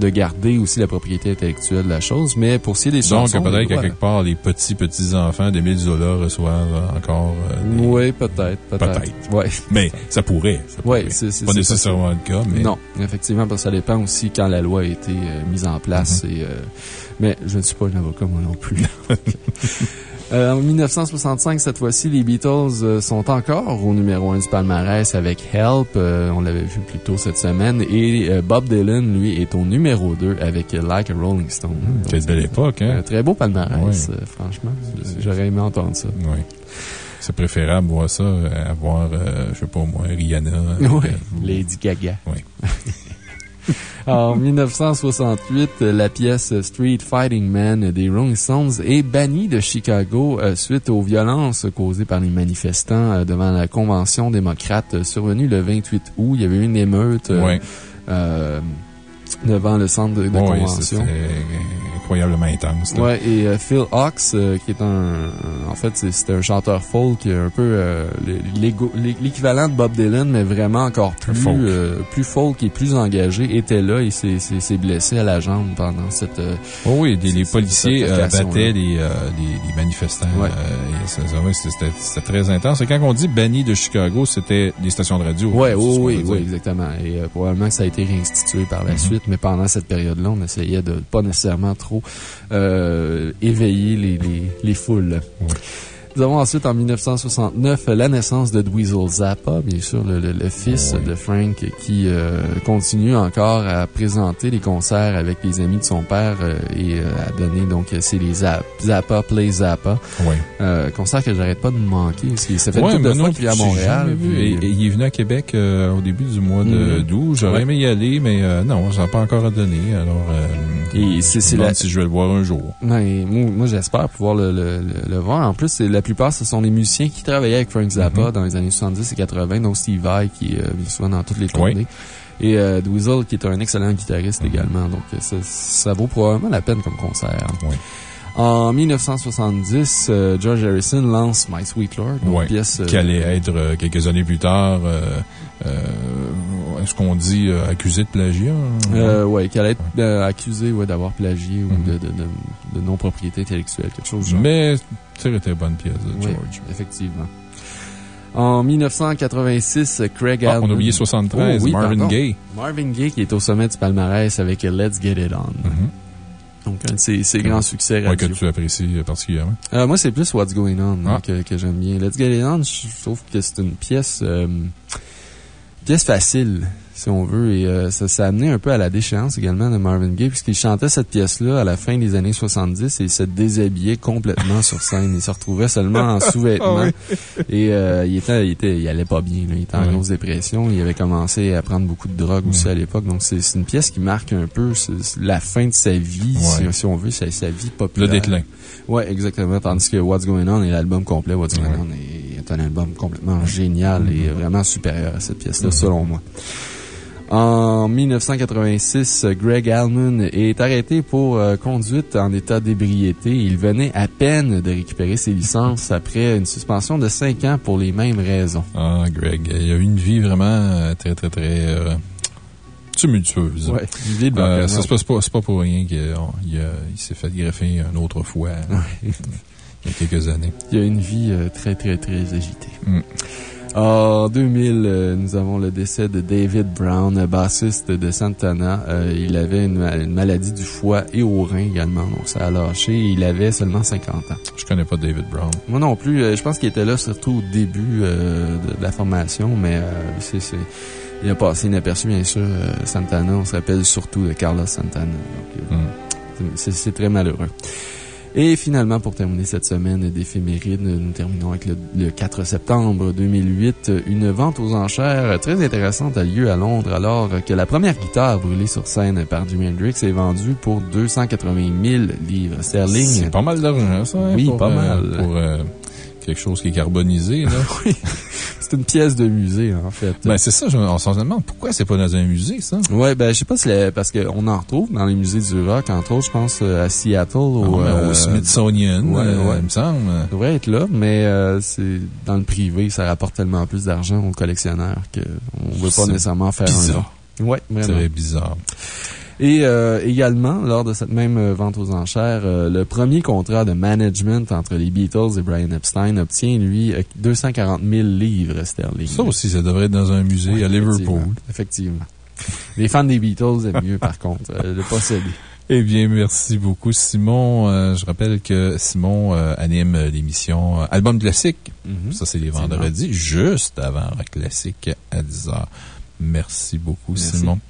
De garder aussi la propriété intellectuelle de la chose. Mais pour ce qui est des Donc, chansons... peut-être les qu'à quelque part, les petits-petits-enfants d'Émile Zola reçoivent euh, encore. euh, des- Oui, peut-être, peut-être. Peut-être. Ouais. Mais ça pourrait. ça pourrait. c'est- c'est- Pas nécessairement le cas, mais. Non, effectivement, parce que ça dépend aussi quand la loi a été euh, mise en place. Mhm. et, euh, mais je ne suis pas un avocat, moi non plus. Euh, en 1965, cette fois-ci, les Beatles euh, sont encore au numéro 1 du palmarès avec Help. euh, on l'avait vu plus tôt cette semaine. Et euh, Bob Dylan, lui, est au numéro 2 avec Like a Rolling Stone. Quelle belle époque, Un hein? très beau palmarès, franchement. J'aurais aimé entendre ça. Oui. C'est préférable voir ça à voir, euh, je sais pas moi, Rihanna. Oui, Lady Gaga. Oui. En 1968, euh, la pièce Street Fighting Man des Rolling Stones est bannie de Chicago euh, suite aux violences causées par les manifestants euh, devant la convention démocrate euh, survenue le 28 août. Il y avait eu une émeute euh, devant le centre de, convention. c'était incroyablement intense. là. Ouais, et euh, Phil Hawks, euh, qui est un, en fait, c'est- c'était un chanteur folk, un peu euh, l'équivalent de Bob Dylan, mais vraiment encore plus folk. plus folk et plus engagé, était là et s'est- blessé à la jambe pendant cette. Oh oui, des- les policiers battaient les, euh, les, les manifestants. Ouais. c'était très intense. Et quand on dit banni de Chicago, c'était des stations de radio. Ouais, oui, oui, oui, exactement. Et probablement que ça a été réinstitué par la Mhm. suite, mais pendant cette période-là, on essayait de pas nécessairement trop euh, éveiller les, les, les foules. Nous avons ensuite, en 1969, la naissance de Dweezil Zappa, bien sûr, le, le- le fils de Frank, qui euh, continue encore à présenter les concerts avec les amis de son père euh, et euh, à donner, donc, c'est les Zap- Zappa Play Zappa. Oui. Concert que j'arrête pas de me manquer. parce que Ça fait Ouais, couple de fois qu'il à Montréal. vu. Et, et il est venu à Québec au début du mois d'août. J'aurais Ouais. aimé y aller, mais non, ça n'a pas encore donné. Alors, euh, Et c'est- la- si je vais le voir un jour. Ouais, moi, moi, j'espère pouvoir le, le, le, le voir. En plus, c'est- la plupart, ce sont des musiciens qui travaillaient avec Frank Zappa Mhm. dans les années 70 et 80, donc Steve Vai, qui euh, vient souvent dans toutes les tournées. Oui. Et euh, Dweezil, qui est un excellent guitariste Mhm. également. Donc, ça, ça vaut probablement la peine comme concert. Oui. En 1970, euh, George Harrison lance My Sweet Lord, une Ouais. pièce... euh, Qui allait être euh, quelques années plus tard, est-ce qu'on dit accusé de plagiat? Euh, ouais, qui allait être accusé ouais, d'avoir plagié ou Mhm. de, de, de, de non-propriété intellectuelle, quelque chose du genre. Mais, très très bonne pièce de Oui, George. effectivement. En 1986, Craig Ah, Allen. on a oublié 73, Oh, oui, Marvin. Gaye. Marvin Gaye qui est au sommet du palmarès avec Let's Get It On. Mhm. Donc, un de ses, ses grands succès Ouais, que radio. tu apprécies euh, particulièrement. Euh, moi, c'est plus What's Going On Ah. que, que j'aime bien. Let's Get It On, je trouve que c'est une pièce, euh, pièce facile, si on veut. Et euh, ça, a amené un peu à la déchéance également de Marvin Gaye, puisqu'il chantait cette pièce-là à la fin des années 70 et il se déshabillait complètement sur scène. Il se retrouvait seulement en sous-vêtements. Et euh, il, était, il, était, il allait pas bien. là. Il était en grosse dépression. Il avait commencé à prendre beaucoup de drogue aussi à l'époque. Donc, c'est une pièce qui marque un peu la fin de sa vie, si, on veut, sa, sa vie Le populaire. déclin. Ouais, exactement. Tandis que What's Going On et l'album complet, What's Going. On est, est un album complètement génial et vraiment supérieur à cette pièce-là, selon moi. En 1986, Greg Allman est arrêté pour euh, conduite en état d'ébriété. Il venait à peine de récupérer ses licences après une suspension de 5 ans pour les mêmes raisons. Ah, Greg, il a eu une vie vraiment euh, très, très, très euh, tumultueuse. Ouais, une vie de Euh, ça, c'est pas, c'est pas, pour rien qu'il s'est fait greffer une autre fois il y a quelques années. Il y a une vie très, très, très agitée. Mm. En 2000, euh, nous avons le décès de David Brown, bassiste de Santana. Euh, il avait une, ma- une maladie du foie et au rein également, donc ça a lâché. Il avait seulement 50 ans. Je connais pas David Brown. Moi non plus, euh, je pense qu'il était là surtout au début de, de la formation, mais euh, c'est, il a passé inaperçu, bien sûr, Santana. On se rappelle surtout de Carlos Santana. Donc, euh, Mm. c'est c'est très malheureux. Et finalement, pour terminer cette semaine d'éphéméride, nous terminons avec le, le 4 septembre 2008. Une vente aux enchères très intéressante a lieu à Londres alors que la première guitare brûlée sur scène par Jimi Hendrix est vendue pour 280 000 livres sterling. C'est pas mal d'argent, ça. hein, Oui, pour, pas euh, mal. Pour euh, quelque chose qui est carbonisé, là. C'est une pièce de musée, en fait. ben, c'est ça, je- on s'en demande pourquoi c'est pas dans un musée, ça? Ouais, ben, je sais pas si la- parce qu'on en retrouve dans les musées du rock, entre autres, je pense, euh, à Seattle, au, Ah, euh, au Smithsonian, ouais, euh, ouais. il me semble. Ça devrait être là, mais euh, c'est dans le privé, ça rapporte tellement plus d'argent aux collectionneurs qu'on veut pas C'est nécessairement faire un bizarre. là. Ouais, vraiment. Très bizarre. Et euh, également, lors de cette même euh, vente aux enchères, euh, le premier contrat de management entre les Beatles et Brian Epstein obtient, lui, euh, 240 000 livres sterling. Ça aussi, ça devrait être dans un musée à Liverpool. effectivement. Les fans des Beatles aiment mieux, par contre, euh, le posséder. Eh bien, merci beaucoup, Simon. Euh, je rappelle que Simon euh, anime l'émission euh, Album Classique. Mhm. Ça, c'est les vendredis, juste avant Rock Classique à 10h. Merci beaucoup, Merci. Simon.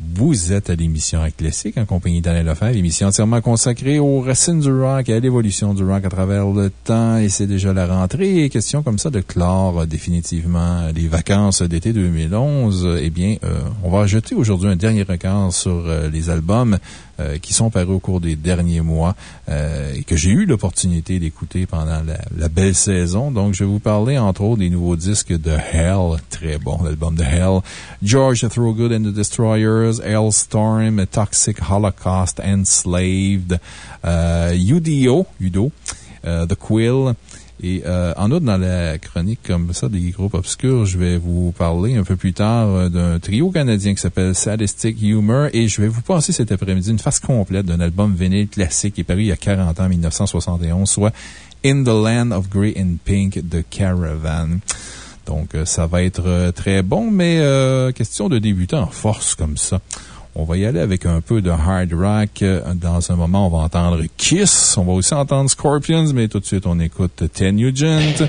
Vous êtes à l'émission Classique en compagnie d'Alain Lefebvre, émission entièrement consacrée aux racines du rock et à l'évolution du rock à travers le temps. Et c'est déjà la rentrée. Et question comme ça de clore euh, définitivement les vacances d'été 2011. Eh bien, euh, on va jeter aujourd'hui un dernier regard sur euh, les albums euh, qui sont parus au cours des derniers mois euh, et que j'ai eu l'opportunité d'écouter pendant la, belle saison. Donc, je vais vous parler entre autres des nouveaux disques de Hell, très bon, l'album de Hell, George Thorogood and the Destroyers, Hellstorm, Toxic Holocaust, Enslaved, euh, UDO, Udo, The Quill, et euh, en outre, dans la chronique comme ça des groupes obscurs, je vais vous parler un peu plus tard euh, d'un trio canadien qui s'appelle Sadistic Humor et je vais vous passer cet après-midi une face complète d'un album vinyle classique qui est paru il y a 40 ans, en 1971, soit In the Land of Grey and Pink de Caravan. Donc, euh, ça va être très bon, mais question de débuter en force comme ça. On va y aller avec un peu de hard rock. Euh, dans un moment, on va entendre Kiss. On va aussi entendre Scorpions, mais tout de suite, on écoute Ten Nugent.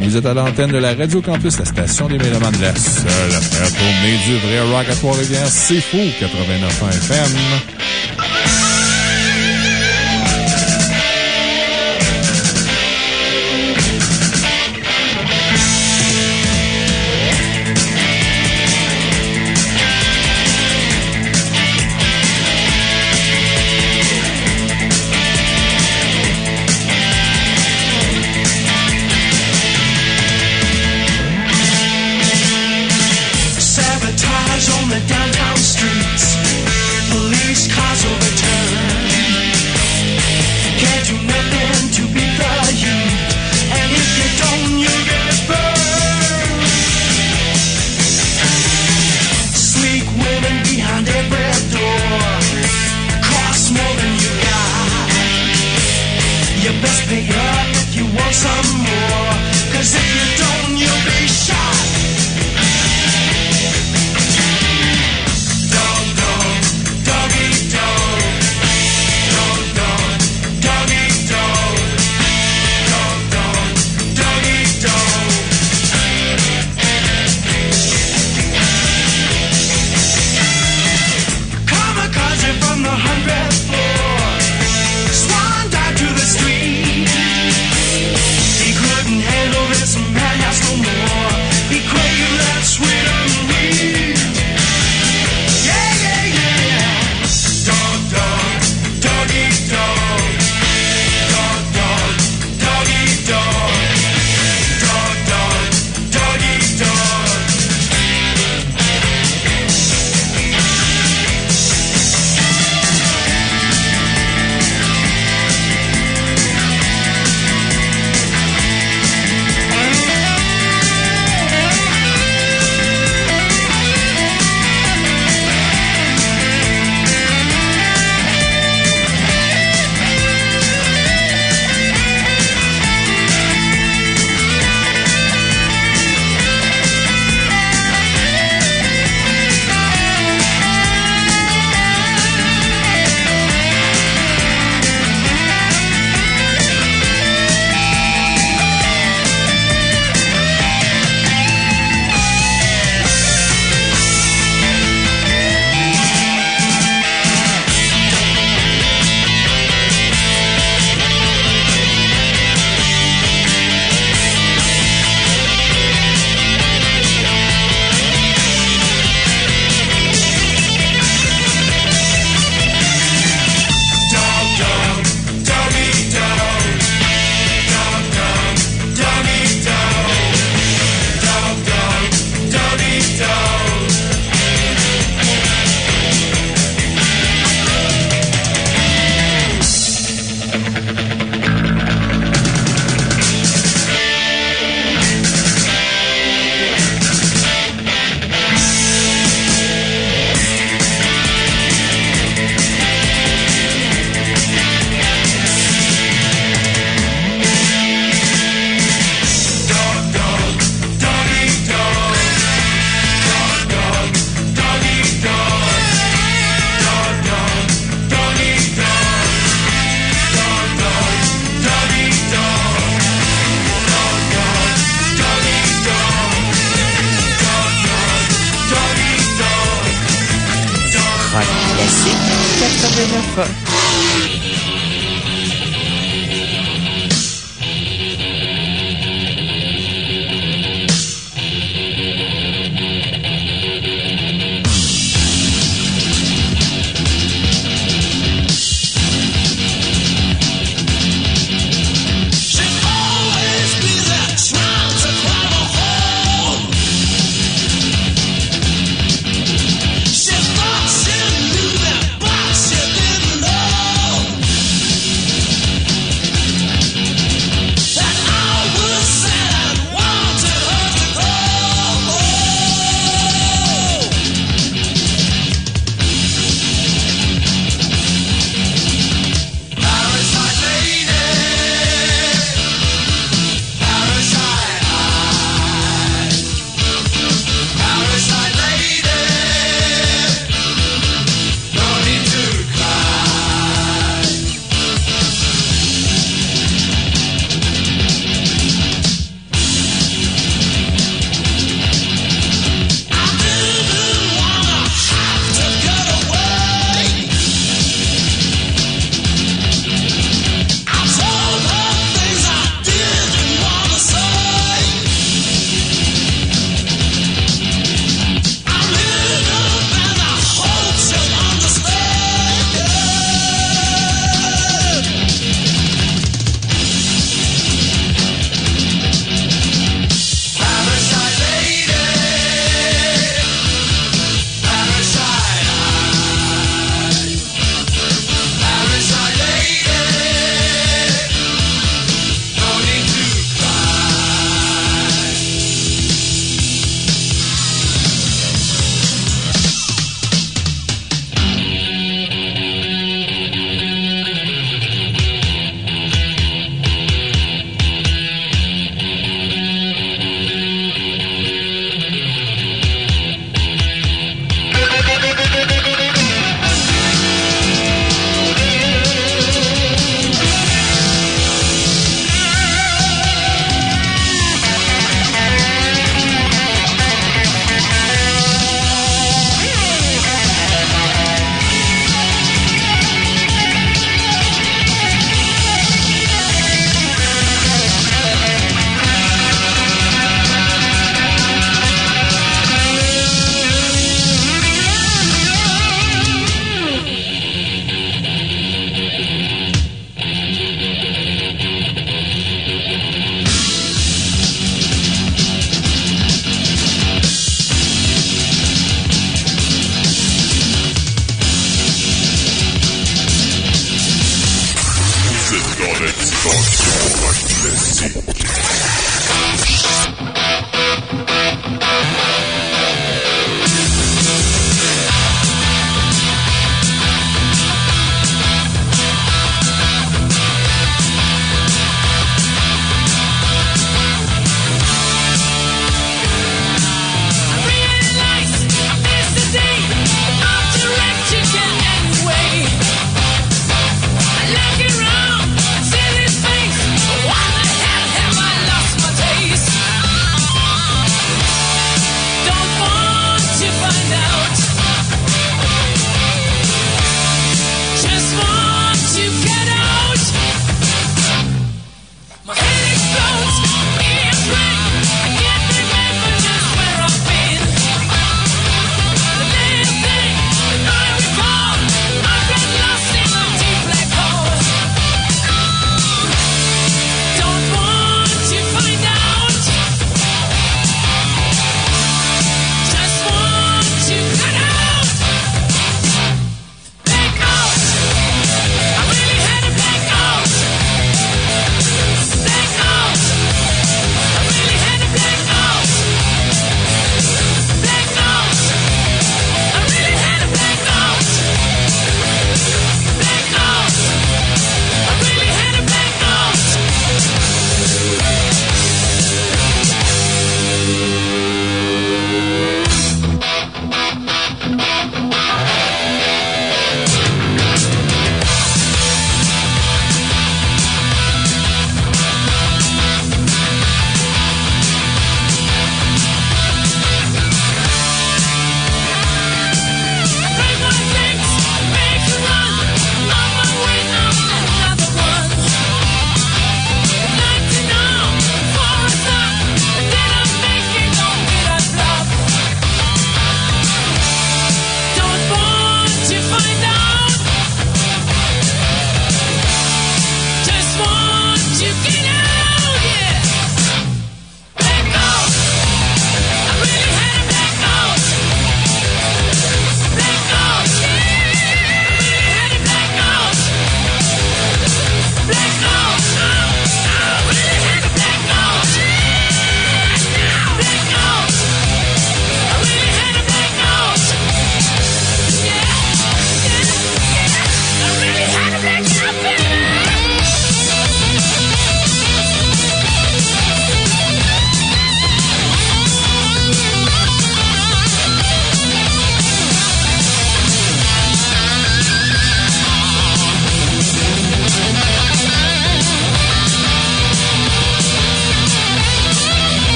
Vous êtes à l'antenne de la Radio Campus, la station des Mélomanes, la seule à faire du vrai rock à Trois-Rivières. C'est fou, 89 FM.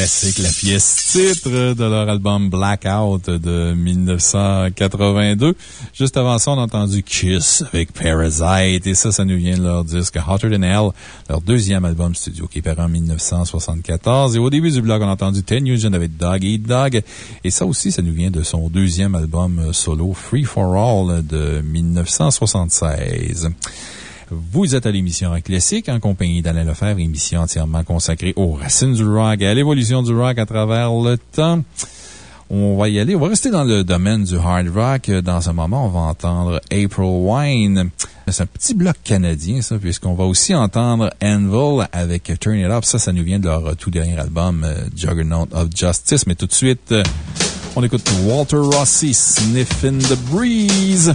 Classiques, la pièce titre de leur album Blackout de 1982. Juste avant ça, on a entendu Kiss avec Parasite, et ça, ça nous vient de leur disque Hotter Than Hell, leur deuxième album studio qui est paru en 1974. Et au début du blog, on a entendu Ten Nugent avec Dog Eat Dog, et ça aussi, ça nous vient de son deuxième album solo Free for All de 1976. Vous êtes à l'émission Classique en compagnie d'Alain Lefebvre, émission entièrement consacrée aux racines du rock et à l'évolution du rock à travers le temps. On va y aller. On va rester dans le domaine du hard rock. Dans un moment, on va entendre April Wine. C'est un petit bloc canadien, ça, puisqu'on va aussi entendre Anvil avec Turn It Up. Ça, ça nous vient de leur tout dernier album, euh, Juggernaut of Justice. Mais tout de suite, euh, on écoute Walter Rossi, Sniffin' the Breeze.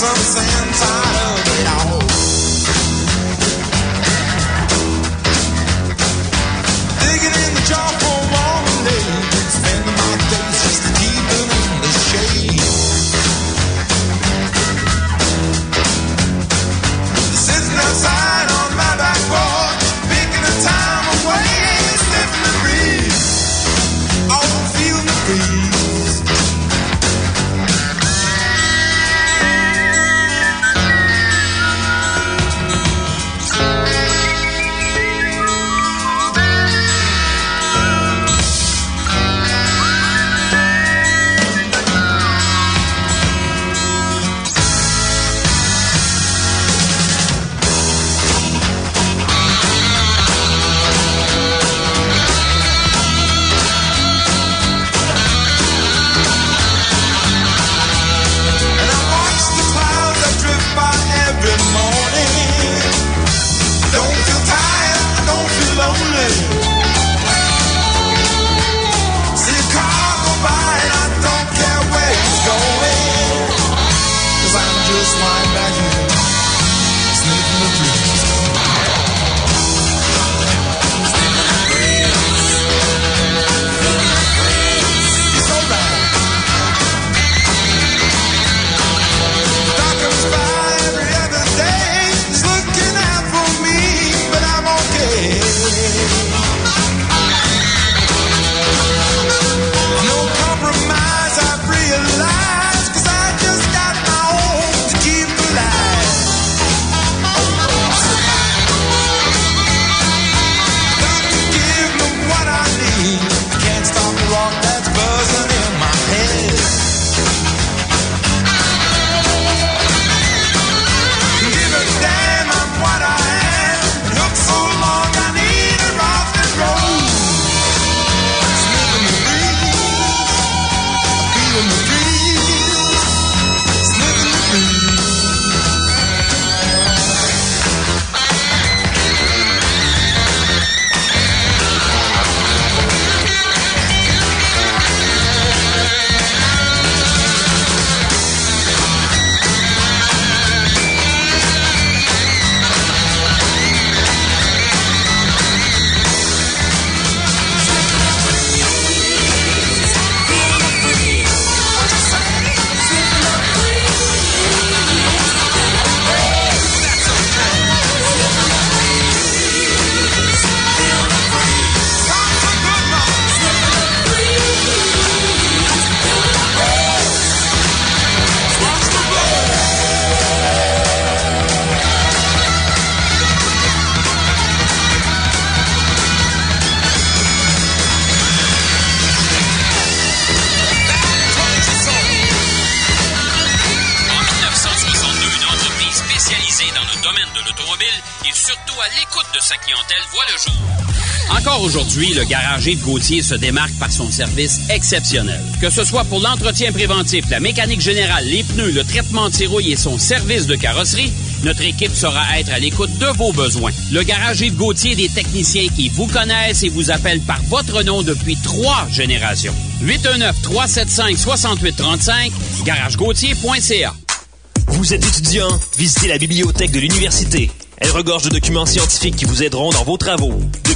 Some I'm tired of it all. Welcome le garage Yves Gauthier se démarque par son service exceptionnel. Que ce soit pour l'entretien préventif, la mécanique générale, les pneus, le traitement anti-rouille et son service de carrosserie, notre équipe saura être à l'écoute de vos besoins. Le garage Yves Gauthier des techniciens qui vous connaissent et vous appellent par votre nom depuis trois générations. 819-375-6835, garagegauthier.ca. Vous êtes étudiant? Visitez la bibliothèque de l'université. Elle regorge de documents scientifiques qui vous aideront dans vos travaux.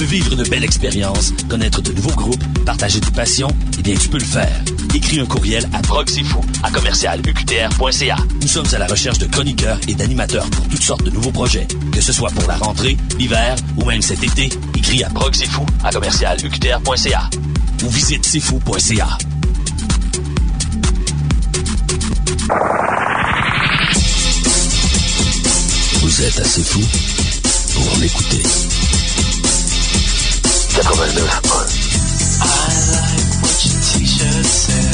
Veux vivre une belle expérience, connaître de nouveaux groupes, partager tes passions? Eh bien, tu peux le faire. Écris un courriel à proxifou à commercialuqtr.ca. Nous sommes à la recherche de chroniqueurs et d'animateurs pour toutes sortes de nouveaux projets. Que ce soit pour la rentrée, l'hiver ou même cet été, écris à proxifou à commercialuqtr.ca ou visite sifou.ca. Vous êtes assez fou pour l'écouter. 89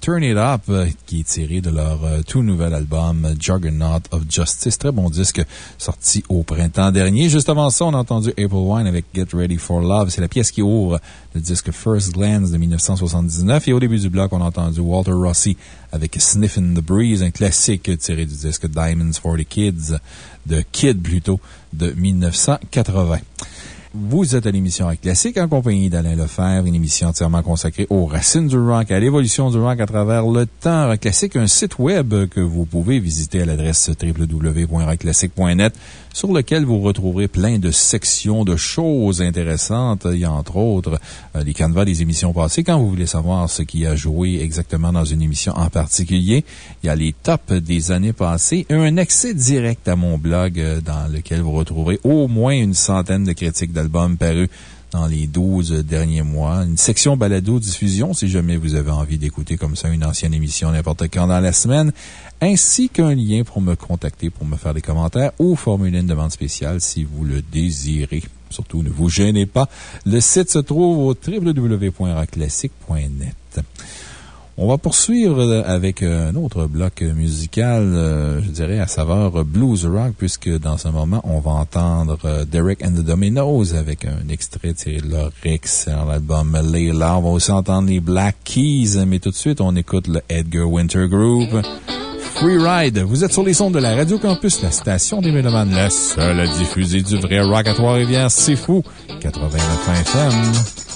Turn It Up, euh, qui est tirée de leur euh, tout nouvel album Juggernaut of Justice. Très bon disque sorti au printemps dernier. Juste avant ça, on a entendu April Wine avec Get Ready for Love. C'est la pièce qui ouvre le disque First Glance de 1979. Et au début du bloc, on a entendu Walter Rossi avec Sniff in the Breeze, un classique tiré du disque Diamonds for the Kids, de Kid plutôt, de 1980. Vous êtes à l'émission Rock Classique en compagnie d'Alain Lefebvre, une émission entièrement consacrée aux racines du rock, à l'évolution du rock à travers le temps. Rock Classique, un site web que vous pouvez visiter à l'adresse www.rockclassique.net sur lequel vous retrouverez plein de sections de choses intéressantes. Il y a entre autres euh, les canevas des émissions passées. Quand vous voulez savoir ce qui a joué exactement dans une émission en particulier, il y a les tops des années passées et un accès direct à mon blog euh, dans lequel vous retrouverez au moins une centaine de critiques d'albums parus dans les 12 derniers mois. Une section balado-diffusion, si jamais vous avez envie d'écouter comme ça une ancienne émission n'importe quand dans la semaine, ainsi qu'un lien pour me contacter, pour me faire des commentaires ou formuler une demande spéciale si vous le désirez. Surtout, ne vous gênez pas. Le site se trouve au www.rockclassique.net. On va poursuivre euh, avec un autre bloc musical, euh, je dirais à saveur blues rock, puisque dans ce moment, on va entendre euh, Derek and the Dominoes avec un extrait tiré de leur excellent album Layla. On va aussi entendre les Black Keys, mais tout de suite, on écoute le Edgar Winter Group. Free Ride. Vous êtes sur les sons de la Radio Campus, la station des Mélomanes, la seule à du vrai rock à Trois-Rivières. C'est fou. 89 FM.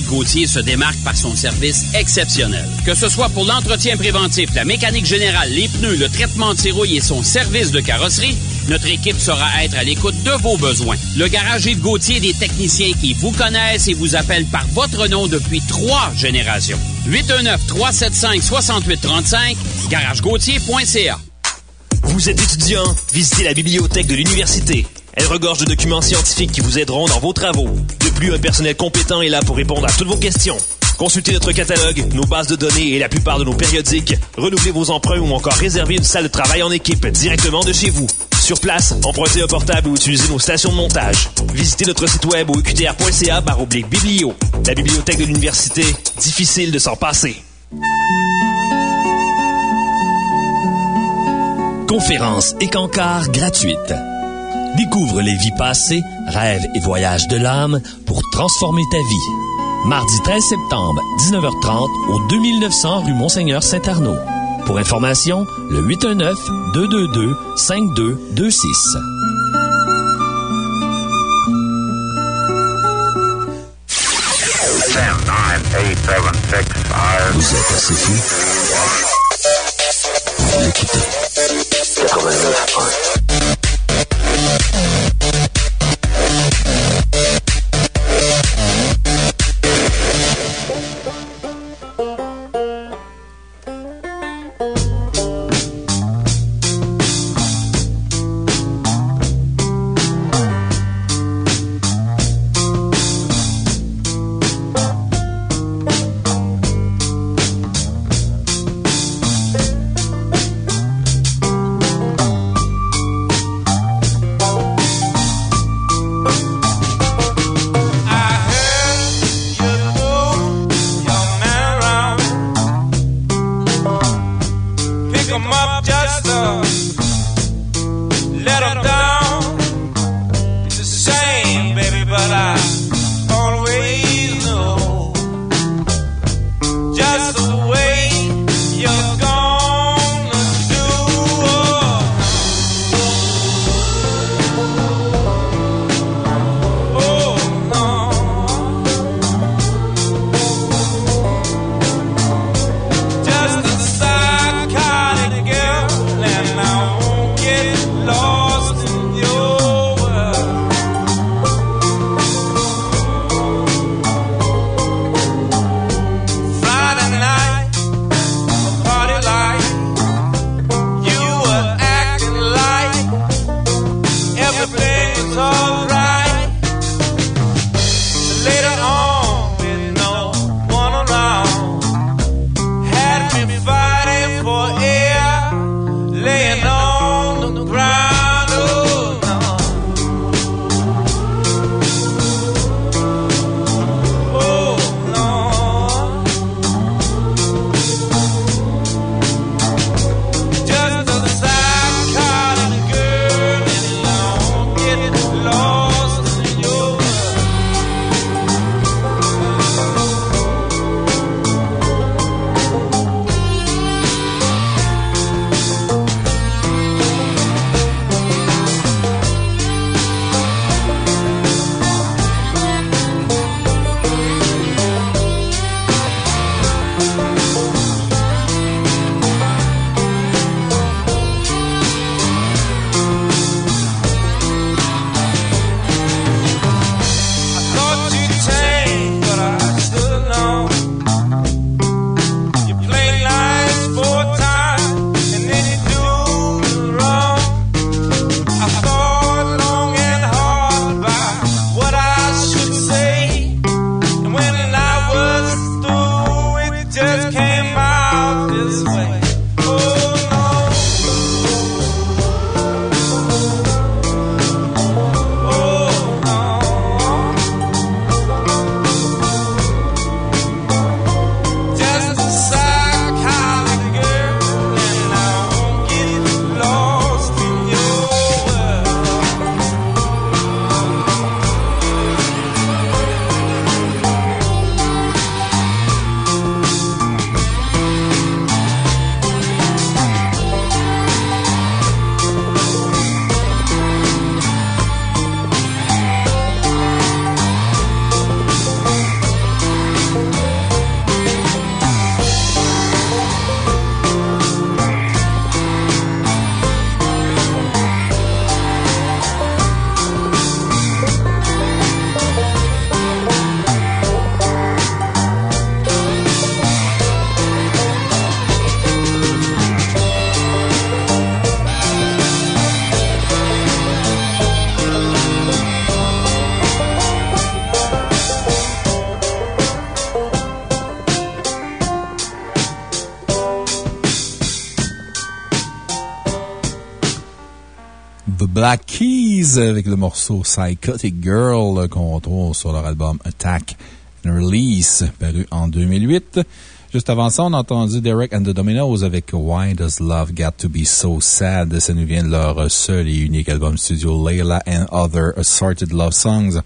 Gauthier se démarque par son service exceptionnel. Que ce soit pour l'entretien préventif, la mécanique générale, les pneus, le traitement de ses rouilles et son service de carrosserie, Notre équipe saura être à l'écoute de vos besoins. Le Garage Yves Gauthier des techniciens qui vous connaissent et vous appellent par votre nom depuis trois générations. 819-375-6835, garagegauthier.ca. Vous êtes étudiant? Visitez la bibliothèque de l'université. Elle regorge de documents scientifiques qui vous aideront dans vos travaux. Un personnel compétent est là pour répondre à toutes vos questions. Consultez notre catalogue, nos bases de données et la plupart de nos périodiques. Renouvelez vos emprunts ou encore réservez une salle de travail en équipe directement de chez vous. Sur place, empruntez un portable ou utilisez nos stations de montage. Visitez notre site web au uqtr.ca oblique biblio. La bibliothèque de l'université, difficile de s'en passer. Conférences et cancars gratuites. Découvre les vies passées, rêves et voyages de l'âme transformer ta vie. Mardi 13 septembre, 19h30, au 2900 rue Monseigneur-Saint-Arnaud. Pour information, le 819-222-5226. Vous êtes assez? Avec le morceau Psychotic Girl qu'on trouve sur leur album Attack and Release, paru en 2008. Juste avant ça, on a entendu Derek and the Dominoes avec Why Does Love Got to Be So Sad? Ça nous vient de leur seul et unique album studio Layla and Other Assorted Love Songs,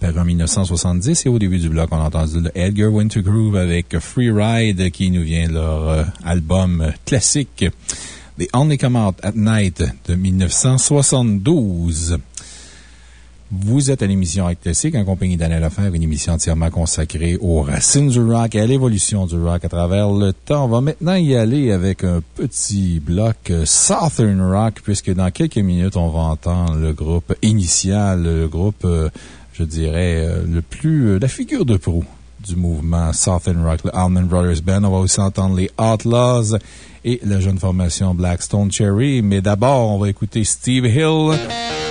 paru en 1970. Et au début du bloc, on a entendu le Edgar Winter Groove avec Free Ride qui nous vient de leur euh, album classique. The Only Come Out at Night de 1972. Vous êtes à l'émission Rock Classique en compagnie d'Anna Lefebvre, une émission entièrement consacrée aux racines du rock et à l'évolution du rock à travers le temps. On va maintenant y aller avec un petit bloc euh, Southern Rock, puisque dans quelques minutes, on va entendre le groupe initial, le groupe, euh, je dirais, euh, le plus, la figure de proue du mouvement Southern Rock, le Allman Brothers Band. On va aussi entendre les Outlaws et la jeune formation Blackstone Cherry. Mais d'abord, on va écouter Steve Hill.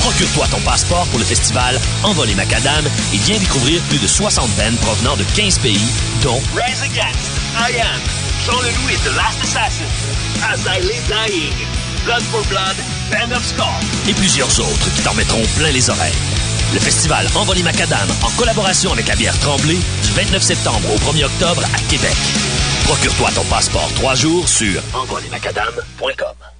Procure-toi ton passeport pour le festival Envolé Macadam et viens découvrir plus de 60 bands provenant de 15 pays, dont Rise Against, I Am, Jean Leloup The Last Assassin, As I Lay Dying, Blood for Blood, Band of Skull. et plusieurs autres qui t'en mettront plein les oreilles. Le festival Envolé Macadam, en collaboration avec la Tremblay, du 29 septembre au 1er octobre à Québec. Procure-toi ton passeport trois jours sur envolémacadam.com.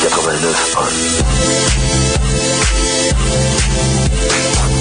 89.1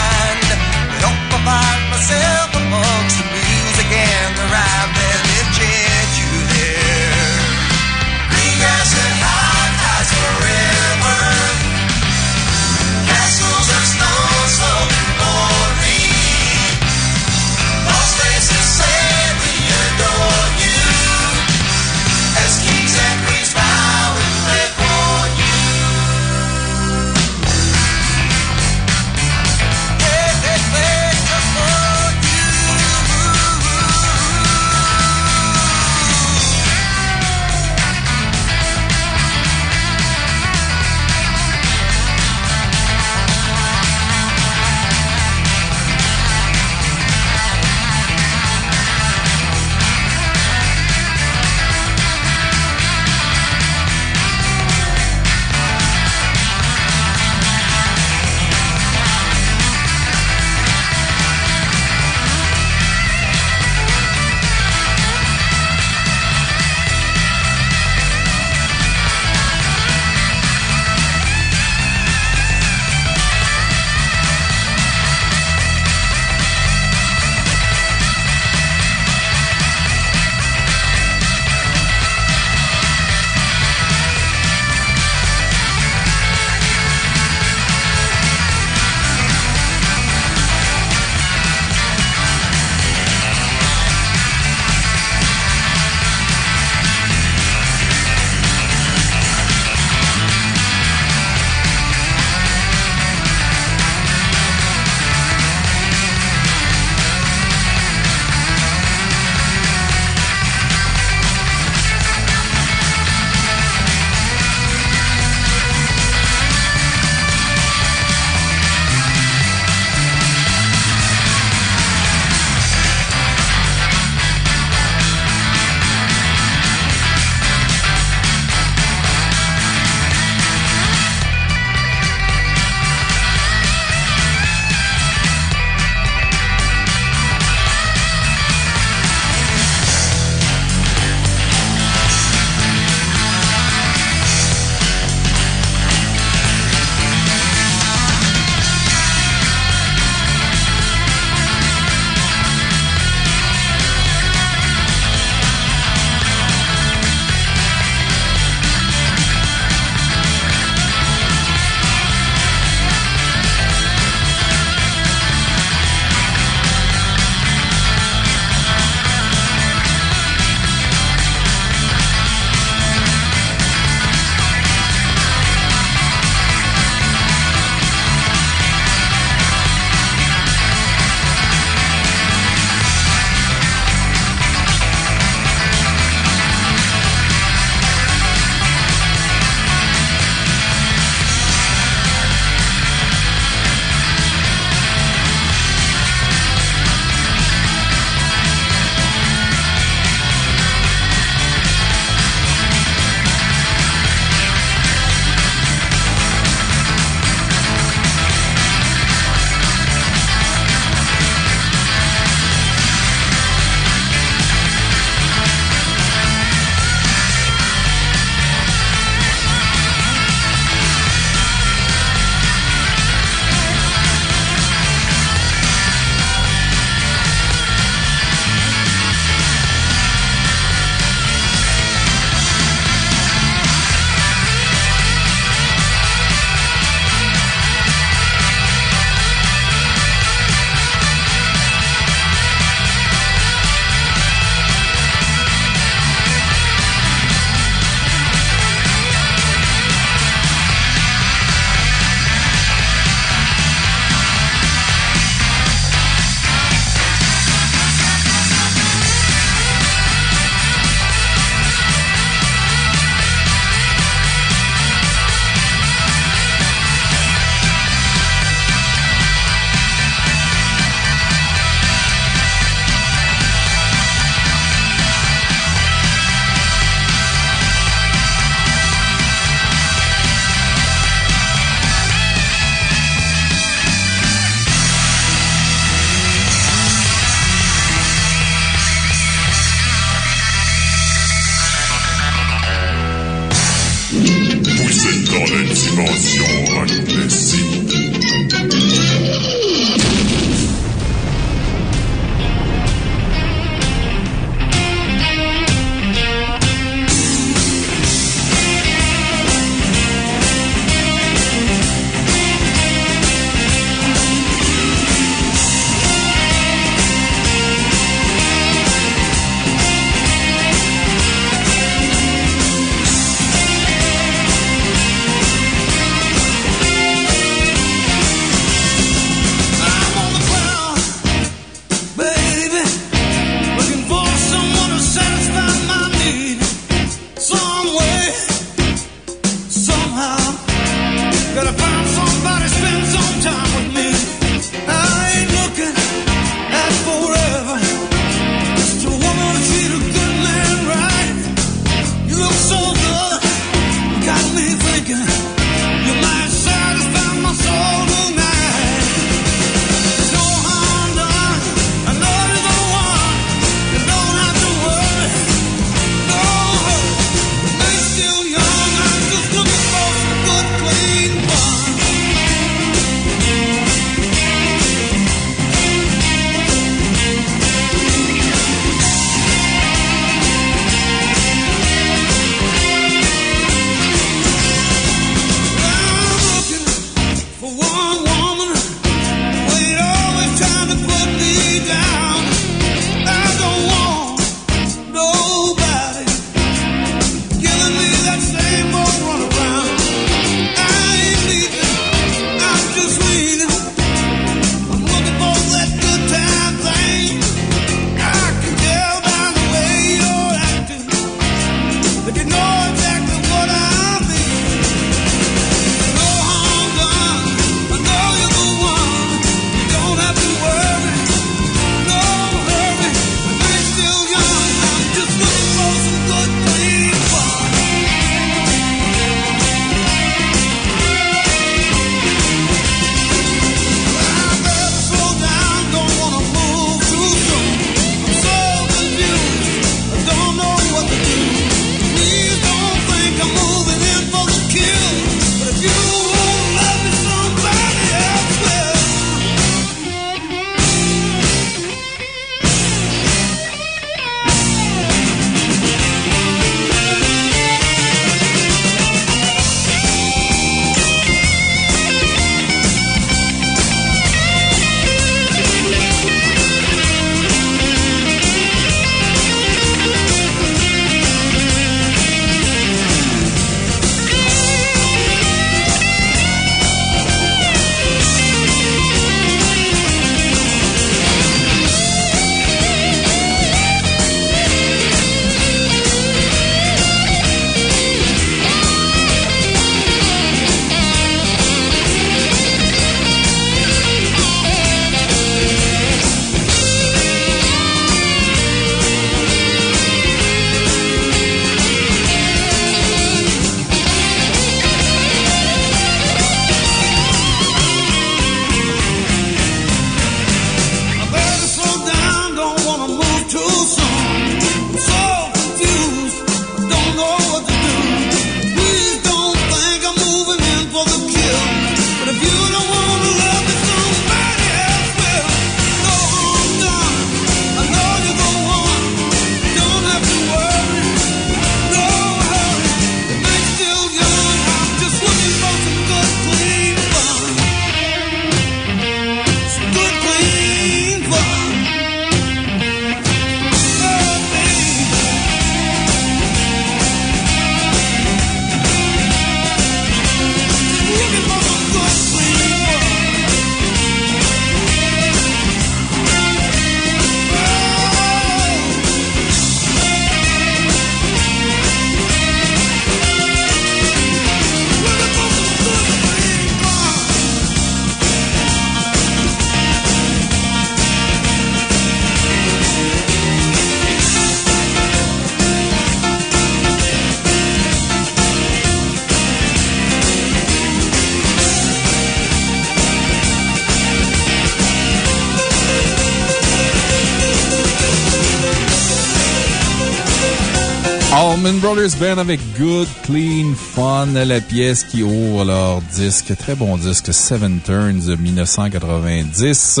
Brothers Band avec Good Clean Fun, la pièce qui ouvre leur disque, très bon disque, Seven Turns 1990.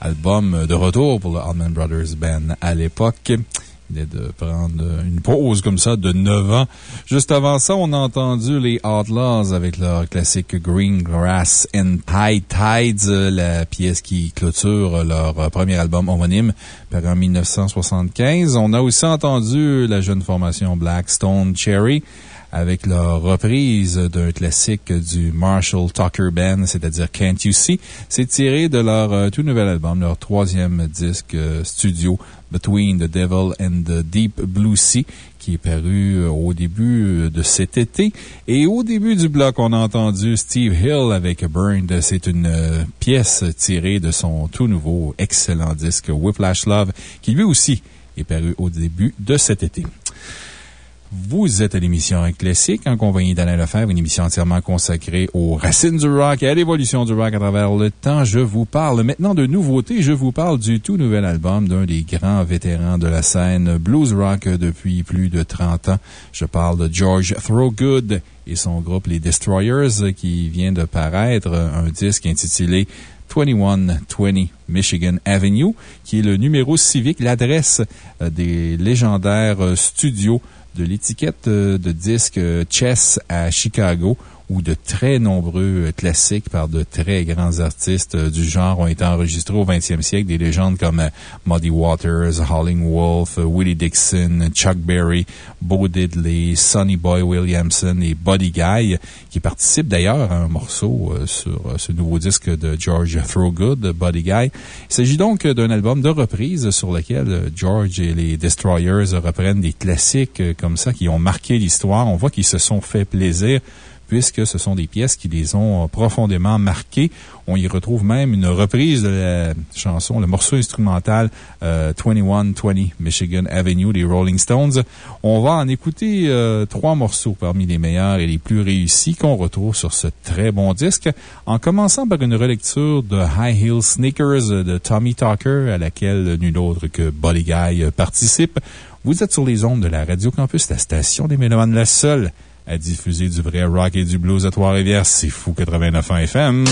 Album de retour pour le Allman Brothers Band à l'époque de prendre une pause comme ça de 9 ans. Juste avant ça, on a entendu les Outlaws avec leur classique Green Grass and Tide Tides, la pièce qui clôture leur premier album homonyme, paru en 1975. On a aussi entendu la jeune formation Blackstone Cherry avec leur reprise d'un classique du Marshall Tucker Band, c'est-à-dire Can't You See? C'est tiré de leur euh, tout nouvel album, leur troisième disque euh, studio, Between the Devil and the Deep Blue Sea, qui est paru euh, au début de cet été. Et au début du bloc, on a entendu Steve Hill avec Burned. C'est une pièce tirée de son tout nouveau excellent disque Whiplash Love, qui lui aussi est paru au début de cet été. Vous êtes à l'émission Classique en compagnie d'Alain Lefebvre, une émission entièrement consacrée aux racines du rock et à l'évolution du rock à travers le temps. Je vous parle maintenant de nouveautés. Je vous parle du tout nouvel album d'un des grands vétérans de la scène blues rock depuis plus de 30 ans. Je parle de George Throgood et son groupe Les Destroyers qui vient de paraître un disque intitulé 2120 Michigan Avenue, qui est le numéro civique, l'adresse euh, des légendaires euh, studios de l'étiquette euh, de disque euh, Chess à Chicago, où de très nombreux euh, classiques par de très grands artistes du genre ont été enregistrés au 20e siècle. Des légendes comme Muddy Waters, Howling Wolf, Willie Dixon, Chuck Berry, Bo Diddley, Sonny Boy Williamson et Buddy Guy, qui participent d'ailleurs à un morceau sur ce nouveau disque de George Throgood, Buddy Guy. Il s'agit donc d'un album de reprise sur lequel George et les Destroyers reprennent des classiques comme ça qui ont marqué l'histoire. On voit qu'ils se sont fait plaisir puisque ce sont des pièces qui les ont profondément marquées. On y retrouve même une reprise de la chanson, le morceau instrumental 2120 euh, Michigan Avenue des Rolling Stones. On va en écouter euh, trois morceaux parmi les meilleurs et les plus réussis qu'on retrouve sur ce très bon disque, en commençant par une relecture de High Heel Sneakers de Tommy Talker, à laquelle nul autre que Buddy Guy participe. Vous êtes sur les ondes de la Radio Campus, la station des Mélomanes, la seule à diffuser du vrai rock et du blues à Trois-Rivières. C'est fou 89 FM.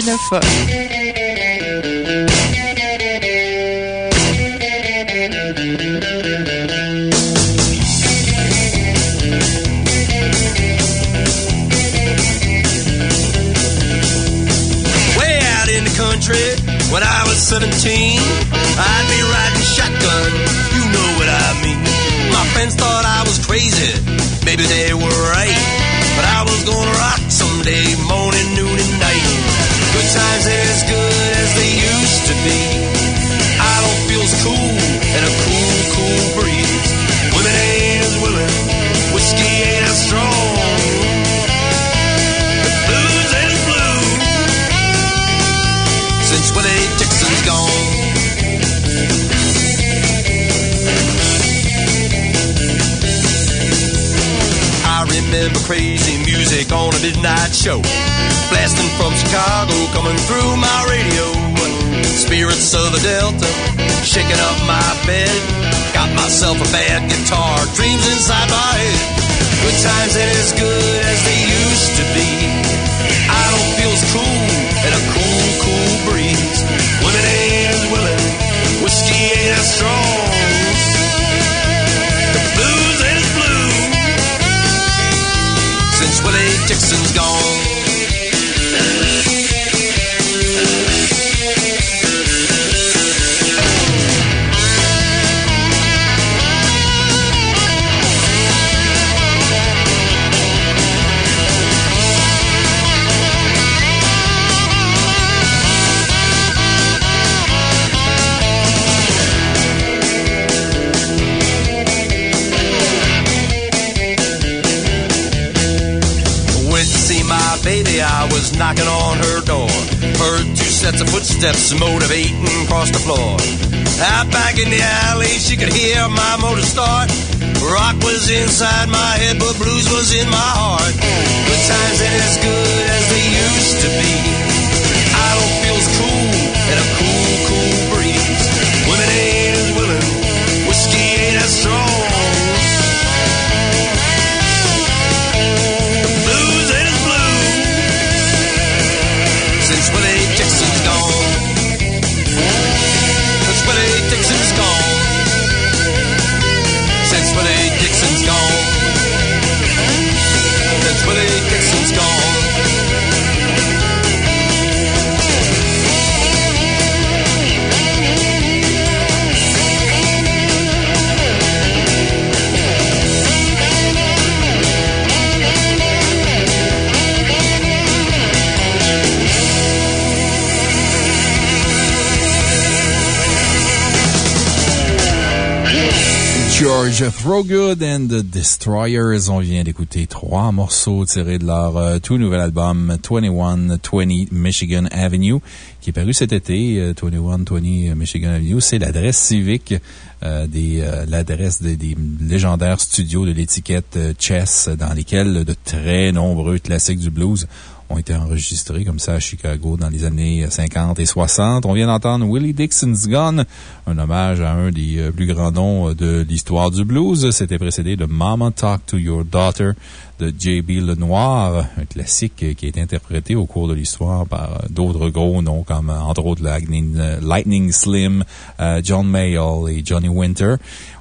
89 Throgood and the Destroyers. On vient d'écouter trois morceaux tirés de leur euh, tout nouvel album 2120 Michigan Avenue qui est paru cet été. euh, 2120 Michigan Avenue, c'est l'adresse civique euh, euh, l'adresse des, légendaires studios de l'étiquette euh, Chess dans lesquels de très nombreux classiques du blues ont été enregistrés comme ça à Chicago dans les années 50 et 60. On vient d'entendre Willie Dixon's Gun, un hommage à un des euh, plus grands noms euh, de l'histoire du blues. C'était précédé de Mama Talk to Your Daughter de J.B. Lenoir, un classique qui été interprété au cours de l'histoire par euh, d'autres gros noms comme, entre autres, Lightning, Lightning Slim, John Mayall et Johnny Winter.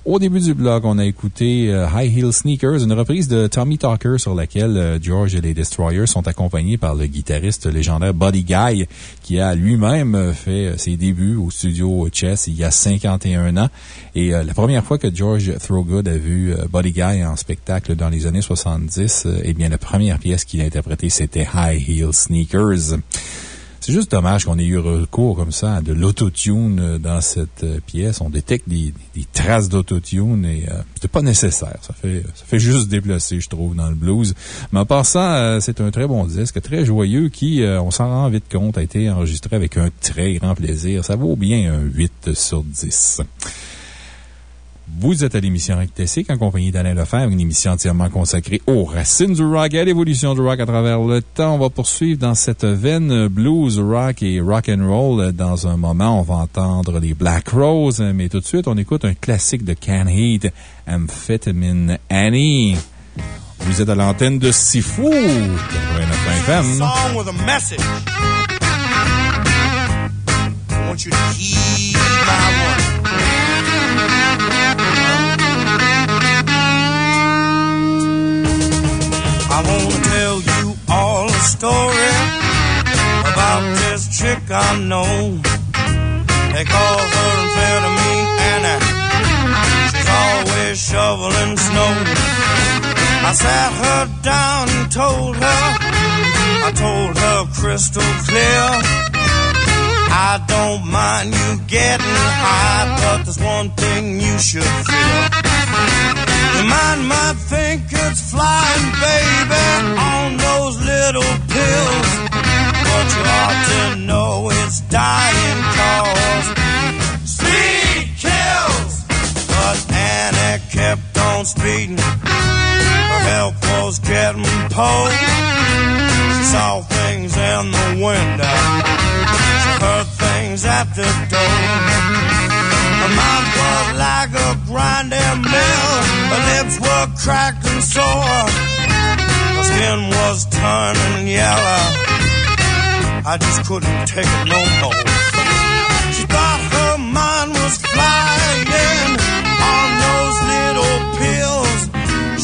Au début du blog, on a écouté euh, High Heel Sneakers, une reprise de Tommy Talker sur laquelle euh, George et les Destroyers sont accompagnés par le guitariste légendaire Buddy Guy, qui a lui-même euh, fait ses débuts au studio Chess il y a 51 ans. Et la première fois que George Throgood a vu Buddy Guy en spectacle dans les années 70, euh, eh bien, la première pièce qu'il a interprétée, c'était High Heel Sneakers. C'est juste dommage qu'on ait eu recours comme ça à de l'autotune euh, dans cette euh, pièce. On détecte des, traces d'autotune et euh, c'était pas nécessaire. Ça fait, ça fait juste déplacer, je trouve, dans le blues. Mais en passant, c'est un très bon disque, très joyeux qui, on s'en rend vite compte, a été enregistré avec un très grand plaisir. Ça vaut bien un 8 sur 10. Vous êtes à l'émission Classique en compagnie d'Alain Lefebvre, une émission entièrement consacrée aux racines du rock et à l'évolution du rock à travers le temps. On va poursuivre dans cette veine blues, rock et rock and roll. Dans un moment, on va entendre les Black Rose, mais tout de suite, on écoute un classique de Can Heat, Amphetamine Annie. Vous êtes à l'antenne de Sifu, 89 FM. I want you to heed my warning. I want to tell you all a story about this chick I know. They call her amphetamine Anna. She's always shoveling snow. I sat her down and told her, I told her crystal clear. I don't mind you getting high, but there's one thing you should feel. Your mind might think it's flying, baby, on those little pills. But you ought to know it's dying cause speed kills. But Annie kept on speeding. Her health was getting poor. She saw things in the window. She heard things at the door. Her mouth was like a grinding mill. Her lips were cracked and sore. Her skin was turning yellow. I just couldn't take it no more. She thought her mind was flying on those little pills.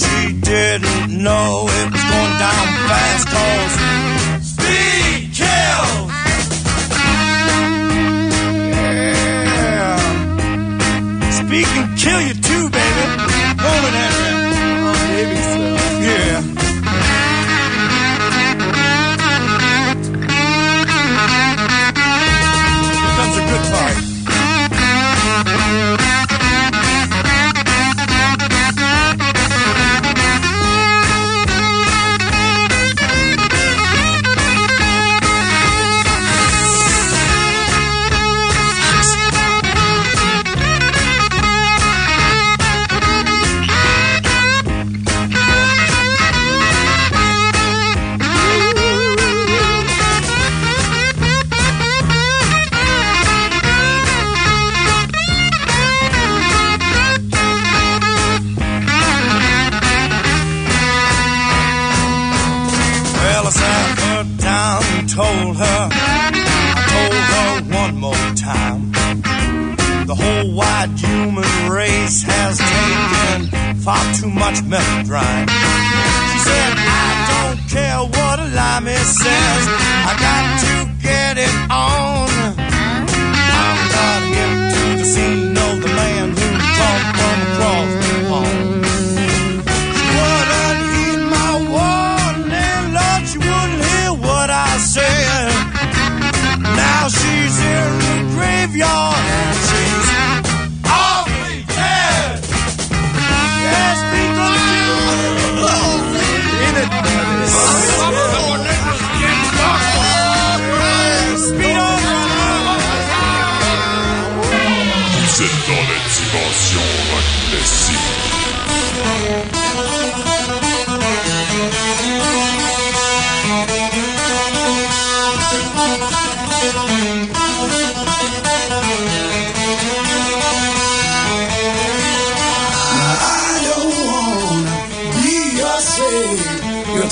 She didn't know it was going down fast cause kill you too, baby. Won't race has taken far too much methadone. She said, I don't care what a limey says, I got to get it on. I'm not hip to the scene of the man who come from across the pond. She wouldn't heed my warning, Lord, she wouldn't hear what I said. Now she's in the graveyard Vous êtes dans la dimension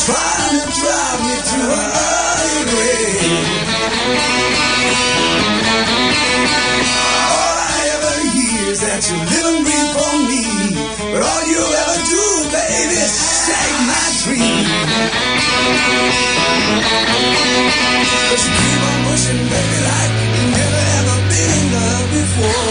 trying to drive me to an early grave. All I ever hear is that you live and breathe for me. But all you ever do, baby, is shake my dream. But you keep on pushing, baby, like you never ever been in love before.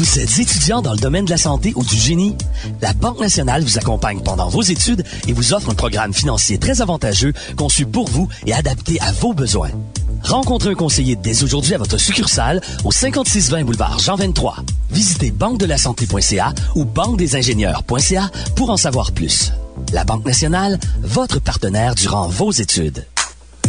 Vous êtes étudiant dans le domaine de la santé ou du génie? La Banque nationale vous accompagne pendant vos études et vous offre un programme financier très avantageux conçu pour vous et adapté à vos besoins. Rencontrez un conseiller dès aujourd'hui à votre succursale au 5620 boulevard Jean 23. Visitez banque-de-la-santé.ca ou banque-des-ingénieurs.ca pour en savoir plus. La Banque nationale, votre partenaire durant vos études.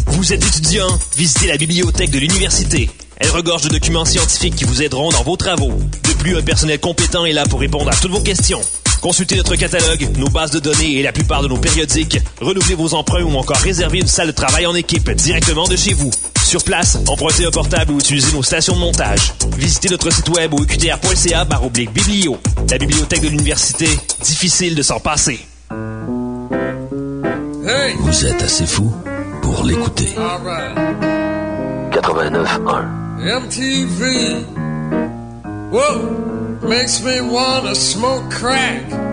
Vous êtes étudiant? Visitez la bibliothèque de l'université. Elle regorge de documents scientifiques qui vous aideront dans vos travaux. De plus, un personnel compétent est là pour répondre à toutes vos questions. Consultez notre catalogue, nos bases de données et la plupart de nos périodiques. Renouvelez vos emprunts ou encore réservez une salle de travail en équipe directement de chez vous. Sur place, empruntez un portable ou utilisez nos stations de montage. Visitez notre site web au uqtr.ca biblio. La bibliothèque de l'université, difficile de s'en passer. Vous êtes assez fou pour l'écouter. 89.1 MTV. Whoa, makes me wanna smoke crack.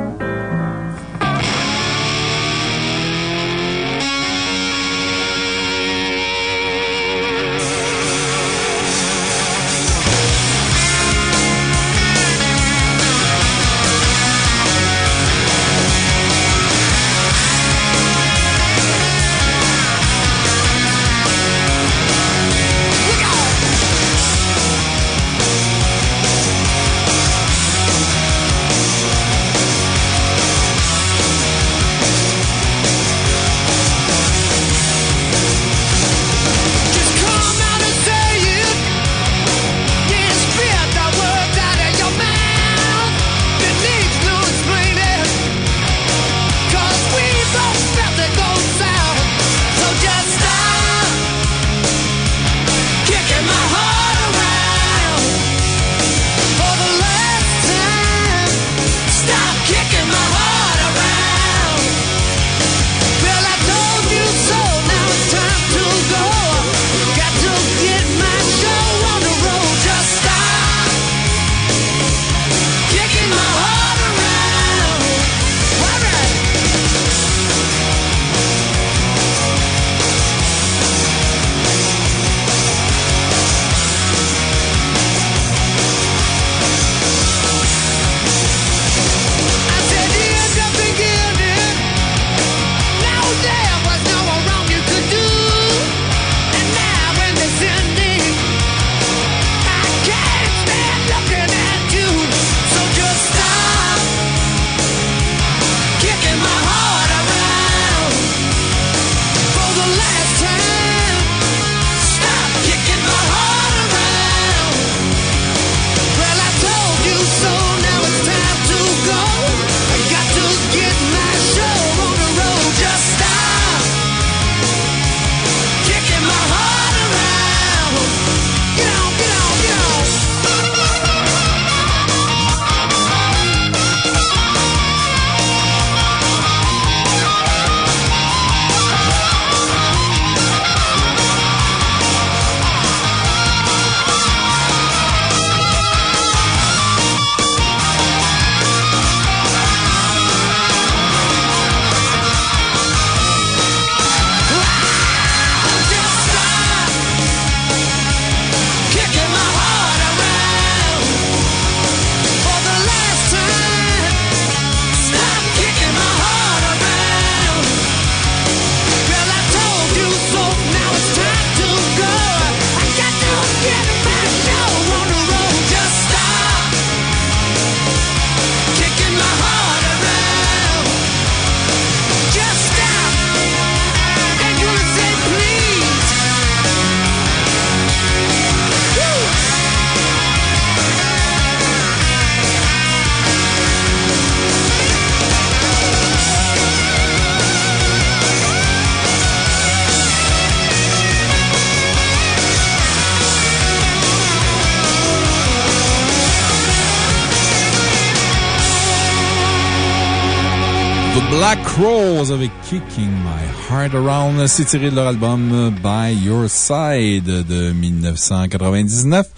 Crows avec Kicking My Heart Around. C'est tiré de leur album By Your Side de 1999.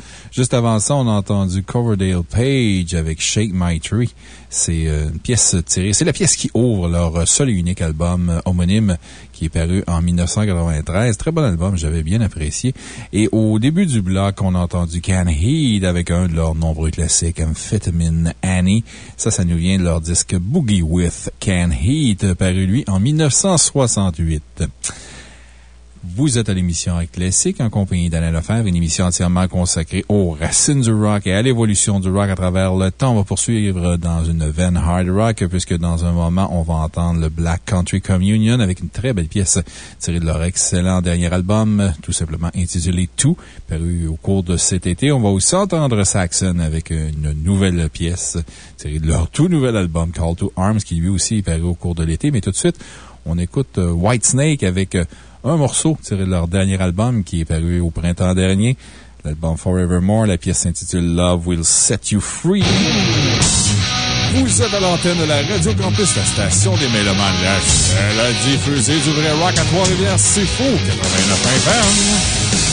Juste avant ça, on a entendu Coverdale Page avec Shake My Tree. C'est euh, une pièce tirée. C'est la pièce qui ouvre leur seul et unique album euh, homonyme qui est paru en 1993. Très bon album, j'avais bien apprécié. Et au début du bloc, on a entendu Can Heed avec un de leurs nombreux classiques, Amphetamine Annie. Ça, ça nous vient de leur disque Boogie With Can Heed, paru lui en 1968. Vous êtes à l'émission Classique en compagnie d'Alain Lefebvre, une émission entièrement consacrée aux racines du rock et à l'évolution du rock à travers le temps. On va poursuivre dans une veine hard rock puisque dans un moment, on va entendre le Black Country Communion avec une très belle pièce tirée de leur excellent dernier album, tout simplement intitulé Tout, paru au cours de cet été. On va aussi entendre Saxon avec une nouvelle pièce tirée de leur tout nouvel album Call to Arms qui lui aussi est paru au cours de l'été. Mais tout de suite, on écoute euh, White Snake avec euh, un morceau tiré de leur dernier album qui est paru au printemps dernier. L'album Forevermore, la pièce s'intitule Love Will Set You Free. Vous êtes à l'antenne de la Radio Campus, la station des Mélomanes, la seule à diffuser du vrai rock à Trois-Rivières. C'est faux, 89 FM.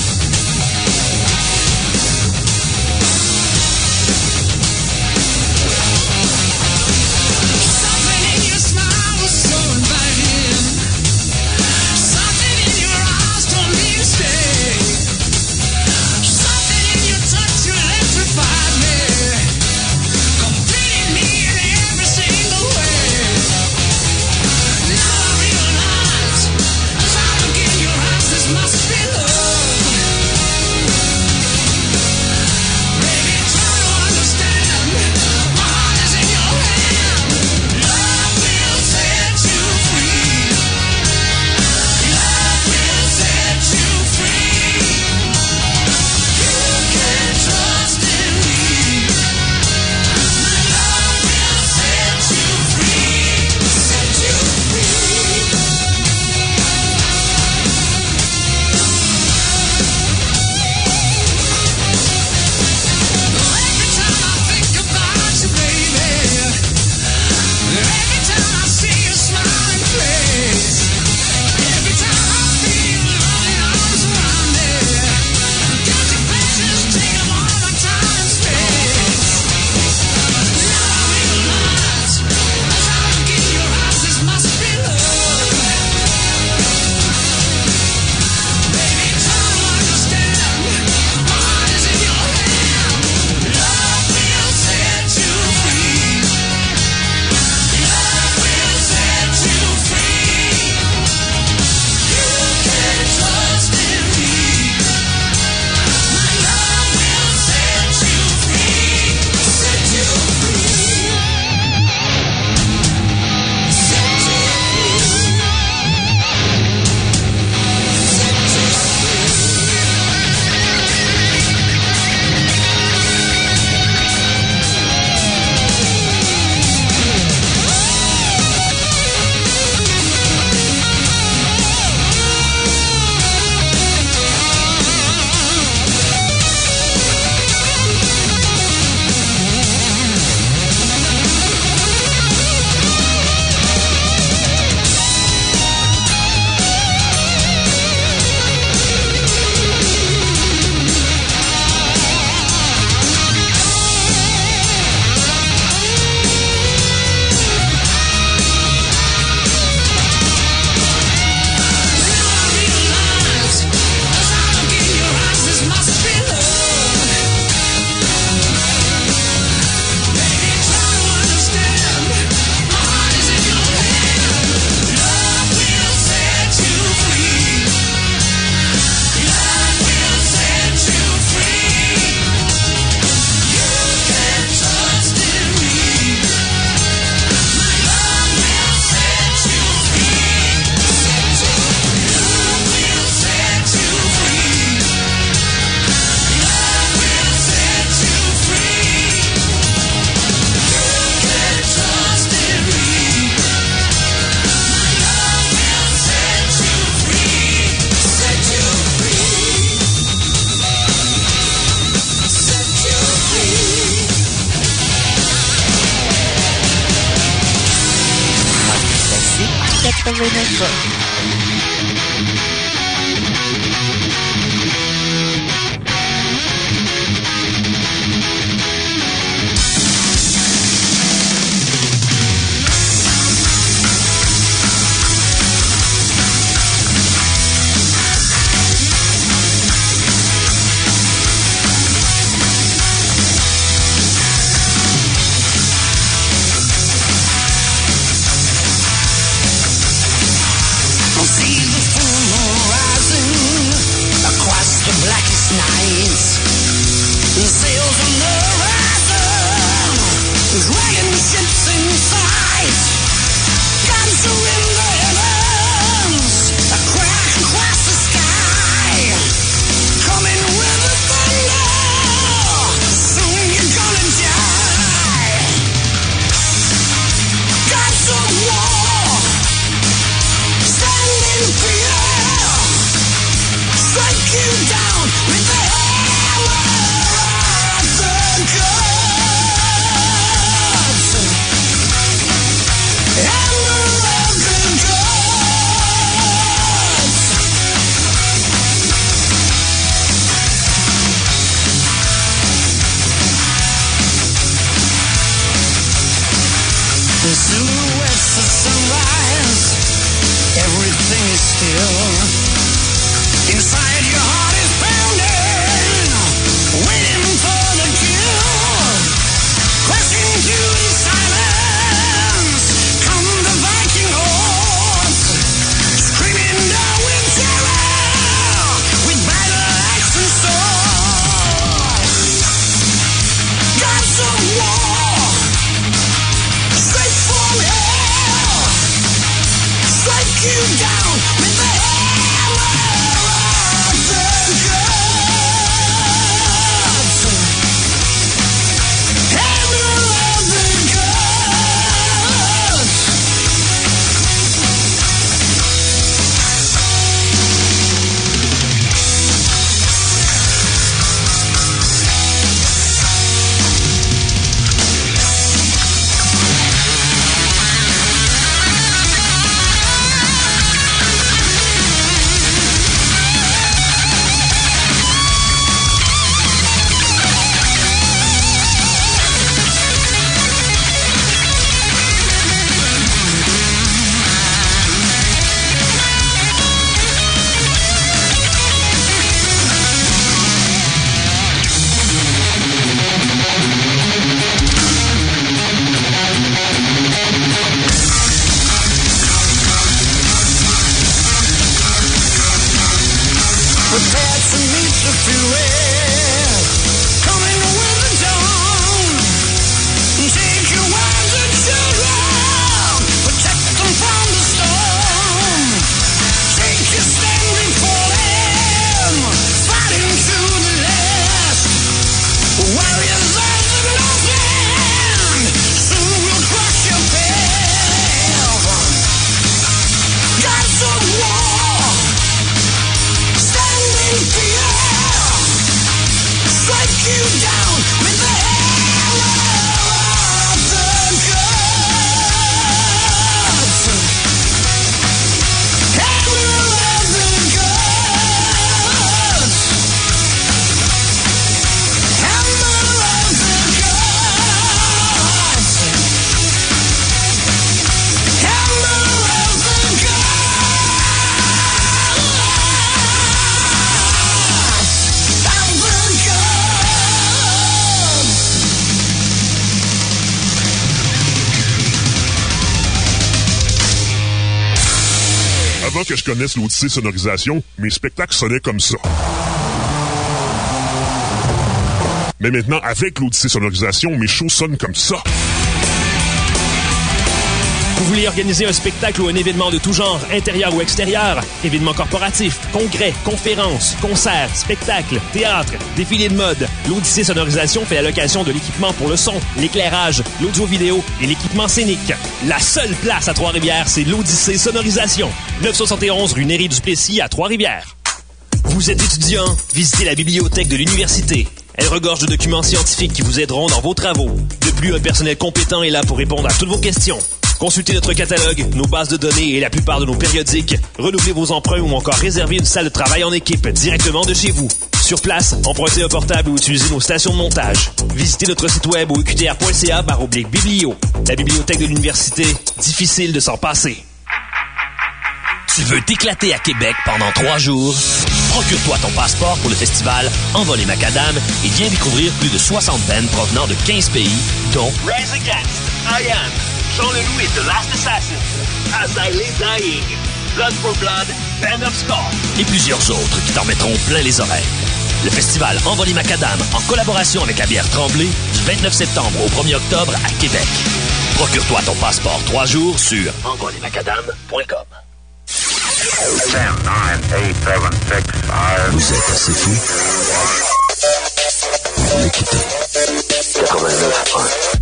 Avant que je connaisse l'Odyssée Sonorisation, mes spectacles sonnaient comme ça. Mais maintenant, avec l'Odyssée Sonorisation, mes shows sonnent comme ça. Voulez organiser un spectacle ou un événement de tout genre, intérieur ou extérieur? Événements corporatifs, congrès, conférences, concerts, spectacles, théâtre, défilés de mode. L'Odyssée Sonorisation fait la location de l'équipement pour le son, l'éclairage, l'audio-vidéo et l'équipement scénique. La seule place à Trois-Rivières, c'est l'Odyssée Sonorisation. 971 rue Néry-du-Plessis à Trois-Rivières. Vous êtes étudiant? Visitez la bibliothèque de l'université. Elle regorge de documents scientifiques qui vous aideront dans vos travaux. De plus, un personnel compétent est là pour répondre à toutes vos questions. Consultez notre catalogue, nos bases de données et la plupart de nos périodiques. Renouvelez vos emprunts ou encore réservez une salle de travail en équipe directement de chez vous. Sur place, empruntez un portable ou utilisez nos stations de montage. Visitez notre site web au biblio. La bibliothèque de l'université, difficile de s'en passer. Tu veux t'éclater à Québec pendant trois jours? Procure-toi ton passeport pour le festival Envolé Macadam et viens découvrir plus de 60 bands provenant de 15 pays, dont Rise Against, I Am, Jean Leloup et The Last Assassin, As I Lay Dying, Blood for Blood, Band of et plusieurs autres qui t'en mettront plein les oreilles. Le festival Envolé Macadam, en collaboration avec la bière Tremblay, du 29 septembre au 1er octobre à Québec. Procure-toi ton passeport trois jours sur envolémacadam.com. Vous êtes assez fou l'écouter. 89.1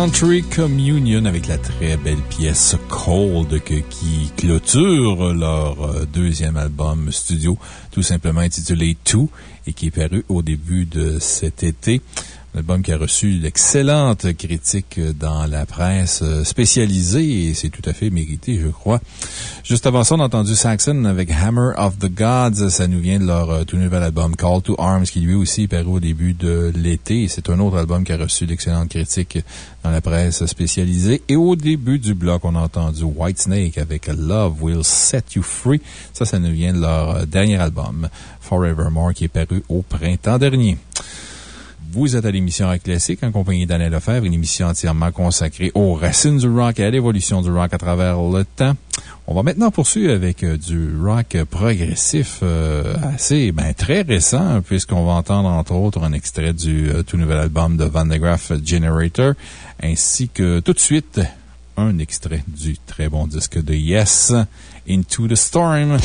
Country Communion avec la très belle pièce Cold qui clôture leur euh, deuxième album studio, tout simplement intitulé Two et qui est paru au début de cet été. Un album qui a reçu l'excellente critique dans la presse spécialisée et c'est tout à fait mérité, je crois. Juste avant ça, on a entendu Saxon avec Hammer of the Gods. Ça nous vient de leur euh, tout nouvel album Call to Arms qui lui aussi est paru au début de l'été. C'est un autre album qui a reçu d'excellentes critiques dans la presse spécialisée. Et au début du bloc, on a entendu Whitesnake avec Love Will Set You Free. Ça, ça nous vient de leur euh, dernier album Forevermore qui est paru au printemps dernier. Vous êtes à l'émission Rock Classique en compagnie d'Alain Lefebvre, une émission entièrement consacrée aux racines du rock et à l'évolution du rock à travers le temps. On va maintenant poursuivre avec euh, du rock progressif euh, assez, ben, très récent, puisqu'on va entendre entre autres un extrait du euh, tout nouvel album de Van de Graaff Generator, ainsi que tout de suite un extrait du très bon disque de Yes, Into the Storm.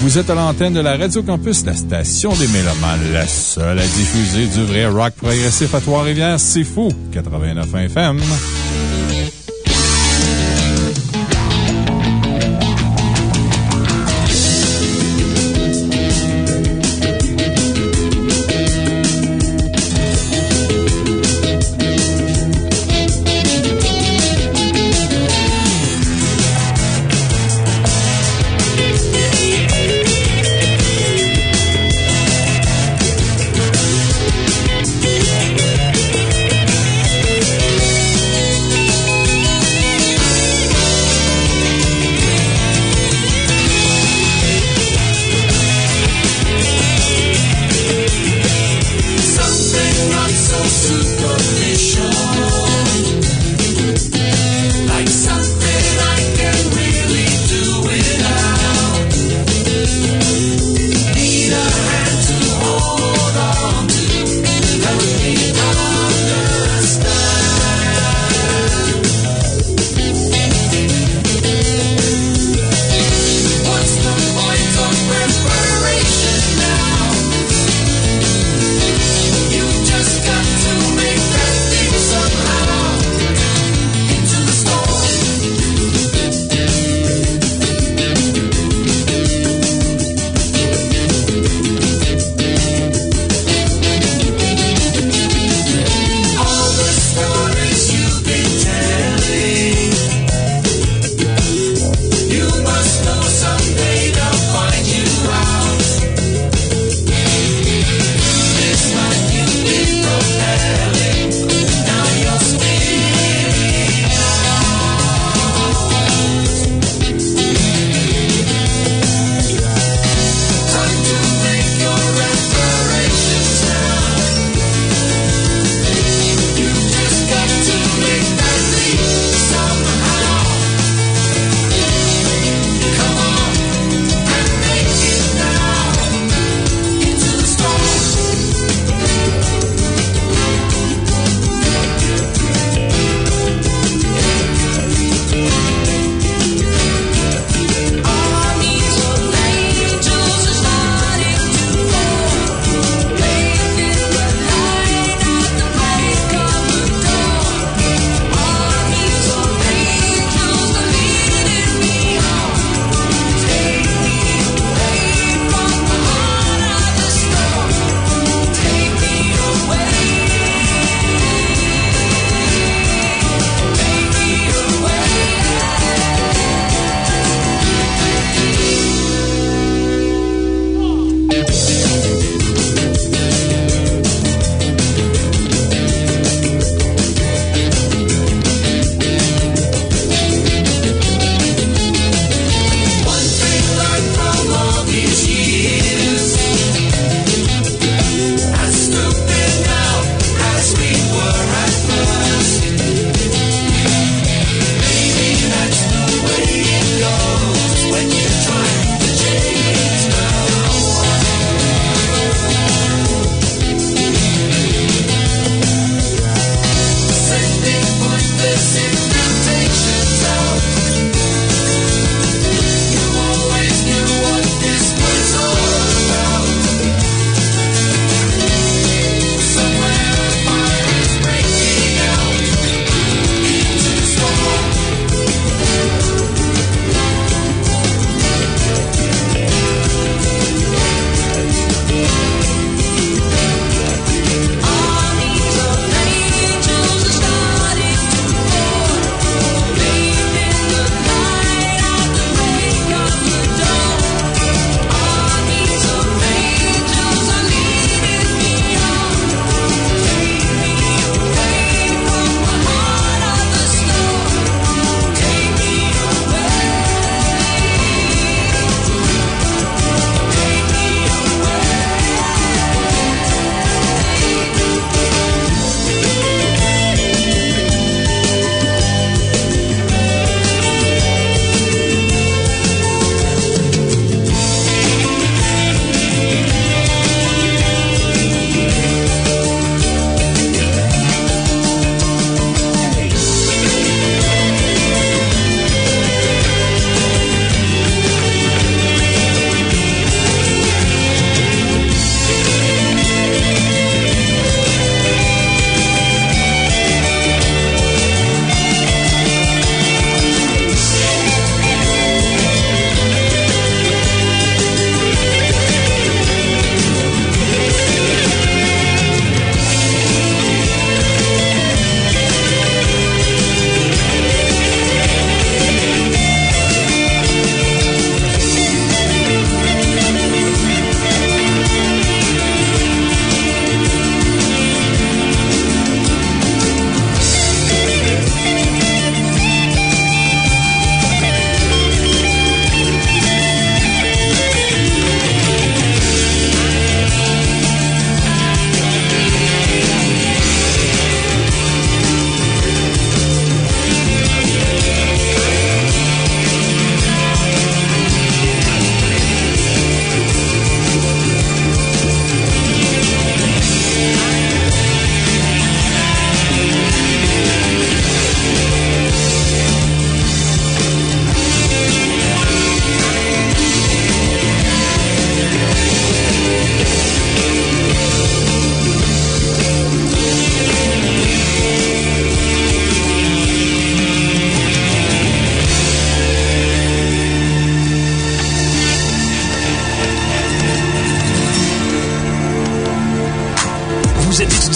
Vous êtes à l'antenne de la Radio Campus, la station des Mélomanes, la seule à diffuser du vrai rock progressif à Trois-Rivières. C'est fou! 89 FM.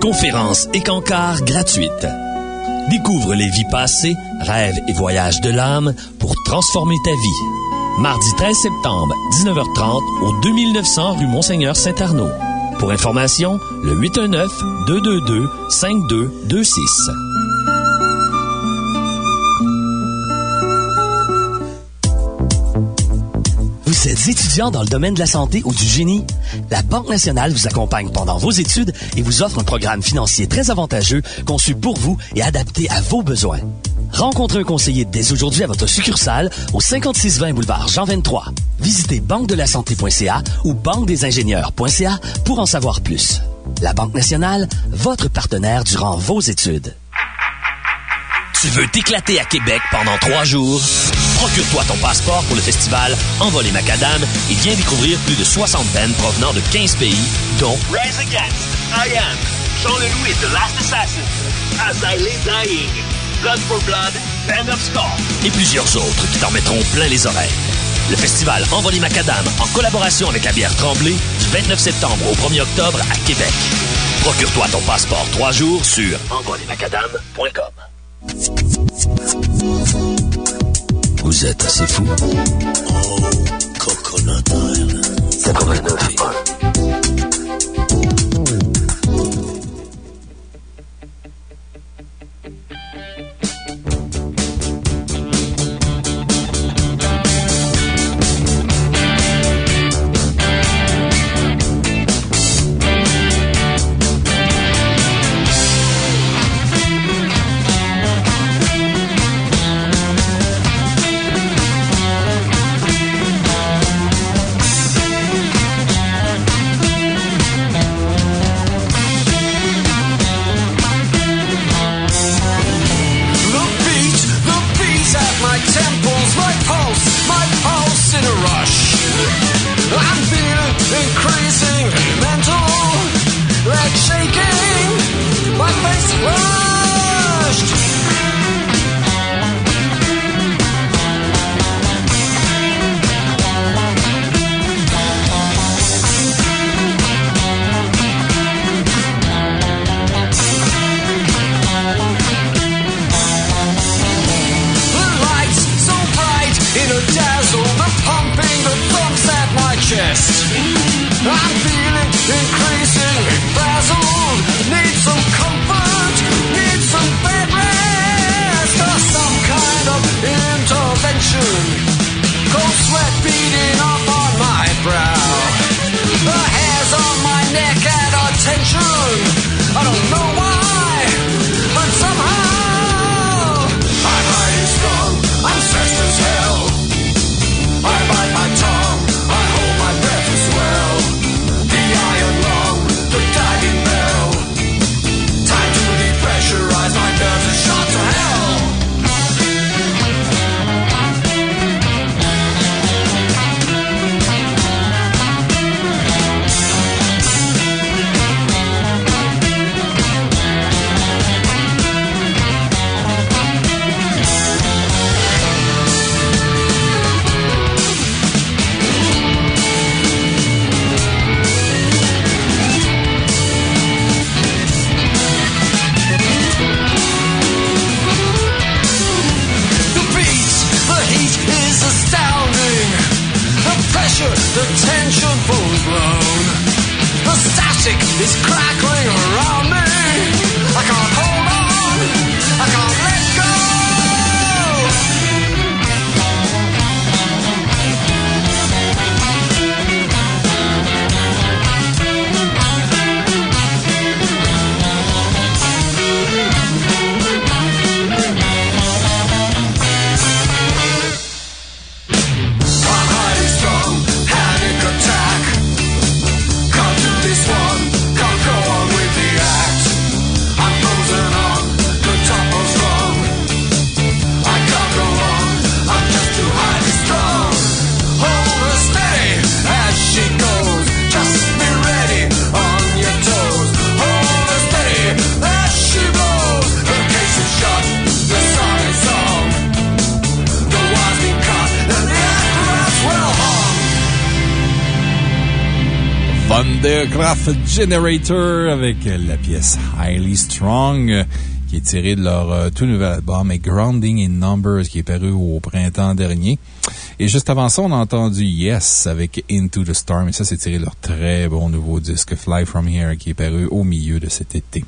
Conférences et cancars gratuites. Découvre les vies passées, rêves et voyages de l'âme pour transformer ta vie. Mardi 13 septembre, 19h30 au 2900 rue Monseigneur Saint-Arnaud. Pour information, le 819-222-5226. Vous êtes dans le domaine de la santé ou du génie? La Banque nationale vous accompagne pendant vos études et vous offre un programme financier très avantageux conçu pour vous et adapté à vos besoins. Rencontrez un conseiller dès aujourd'hui à votre succursale au 5620 boulevard Jean 23. Visitez banque-de-la-santé.ca ou banque-des-ingénieurs.ca pour en savoir plus. La Banque nationale, votre partenaire durant vos études. Tu veux t'éclater à Québec pendant trois jours? Procure-toi ton passeport pour le festival Envolé Macadam et viens découvrir plus de 60 bands provenant de 15 pays, dont Rise Against, I Am, Jean Leloup The Last Assassin, As I Lay Dying, Blood for Blood, Band of Skull. et plusieurs autres qui t'en mettront plein les oreilles. Le festival Envolé Macadam, en collaboration avec la bière Tremblay, du 29 septembre au 1er octobre à Québec. Procure-toi ton passeport trois jours sur envolémacadam.com. Vous êtes assez fou. Oh, Coconut Island. 89. Generator avec la pièce Highly Strong qui est tirée de leur euh, tout nouvel album Grounding in Numbers qui est paru au printemps dernier. Et juste avant ça, on a entendu Yes avec Into the Storm et ça c'est tiré de leur très bon nouveau disque Fly From Here qui est paru au milieu de cet été.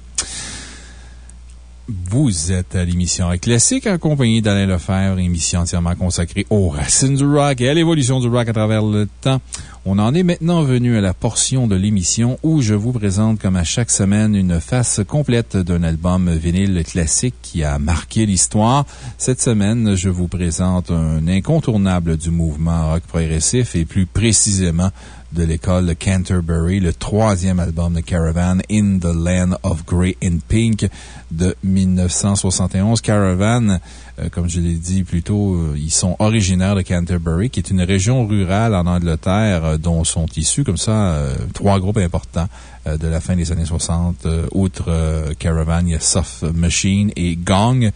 Vous êtes à l'émission Classique en compagnie d'Alain Lefebvre, émission entièrement consacrée aux racines du rock et à l'évolution du rock à travers le temps. On en est maintenant venu à la portion de l'émission où je vous présente, comme à chaque semaine, une face complète d'un album vinyle classique qui a marqué l'histoire. Cette semaine, je vous présente un incontournable du mouvement rock progressif et plus précisément de l'école de Canterbury, le troisième album de Caravan, In the Land of Grey and Pink de 1971. Caravan, euh, comme je l'ai dit plus tôt, euh, ils sont originaires de Canterbury, qui est une région rurale en Angleterre euh, dont sont issus comme ça trois groupes importants de la fin des années 60. outre Caravan, il y a Soft Machine et Gong.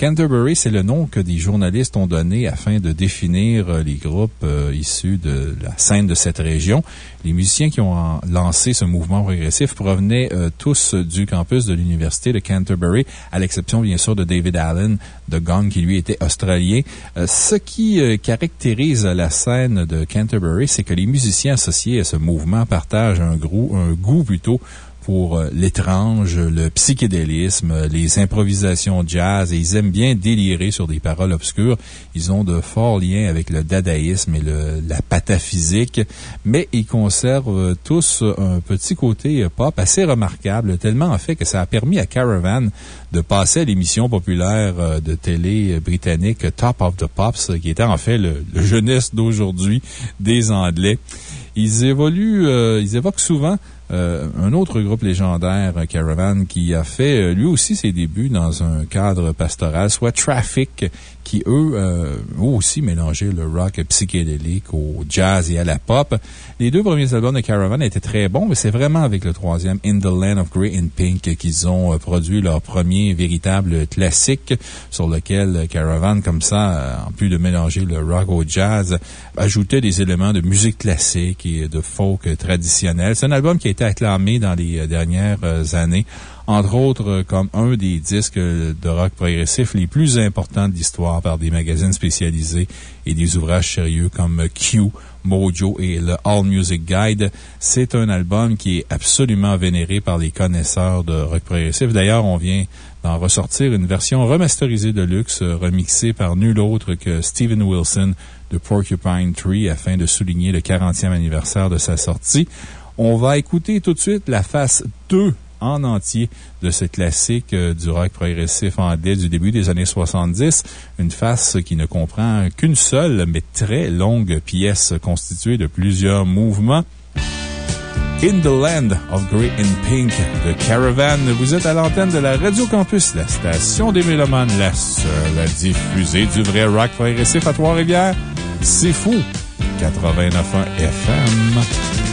Canterbury, c'est le nom que des journalistes ont donné afin de définir euh, les groupes euh, issus de la scène de cette région. Les musiciens qui ont lancé ce mouvement progressif provenaient euh, tous du campus de l'Université de Canterbury, à l'exception bien sûr de David Allen de Gong, qui lui était australien. ce qui caractérise la scène de Canterbury, c'est que les musiciens associés à ce mouvement partagent un, un goût plutôt pour euh, l'étrange, le psychédélisme, les improvisations jazz et ils aiment bien délirer sur des paroles obscures. Ils ont de forts liens avec le dadaïsme et la pataphysique, mais ils conservent tous un petit côté pop assez remarquable, tellement en fait que ça a permis à Caravan de passer à l'émission populaire euh, de télé britannique Top of the Pops, qui était en fait le, jeunesse d'aujourd'hui des Anglais. Ils euh, ils évoquent souvent euh, un autre groupe légendaire, Caravan, qui a fait euh, lui aussi ses débuts dans un cadre pastoral, soit Traffic, qui, eux, euh, aussi mélangé le rock psychédélique au jazz et à la pop. Les deux premiers albums de Caravan étaient très bons, mais c'est vraiment avec le troisième, In the Land of Grey and Pink, qu'ils ont euh, produit leur premier véritable classique sur lequel Caravan, comme ça, euh, en plus de mélanger le rock au jazz, ajoutait des éléments de musique classique et de folk traditionnel. C'est un album qui a été acclamé dans les dernières années entre autres euh, comme un des disques de rock progressif les plus importants de l'histoire par des magazines spécialisés et des ouvrages sérieux comme Q, Mojo et le All Music Guide. C'est un album qui est absolument vénéré par les connaisseurs de rock progressif. D'ailleurs, on vient d'en ressortir une version remasterisée de luxe, remixée par nul autre que Steven Wilson de Porcupine Tree afin de souligner le 40e anniversaire de sa sortie. On va écouter tout de suite la face 2 en entier de ce classique euh, du rock progressif anglais du début des années 70. Une face qui ne comprend qu'une seule, mais très longue pièce constituée de plusieurs mouvements. In the Land of Grey and Pink de Caravan. Vous êtes à l'antenne de la Radio Campus, la station des Mélomanes, la seule à diffuser du vrai rock progressif à Trois-Rivières. C'est fou! 89.1 FM.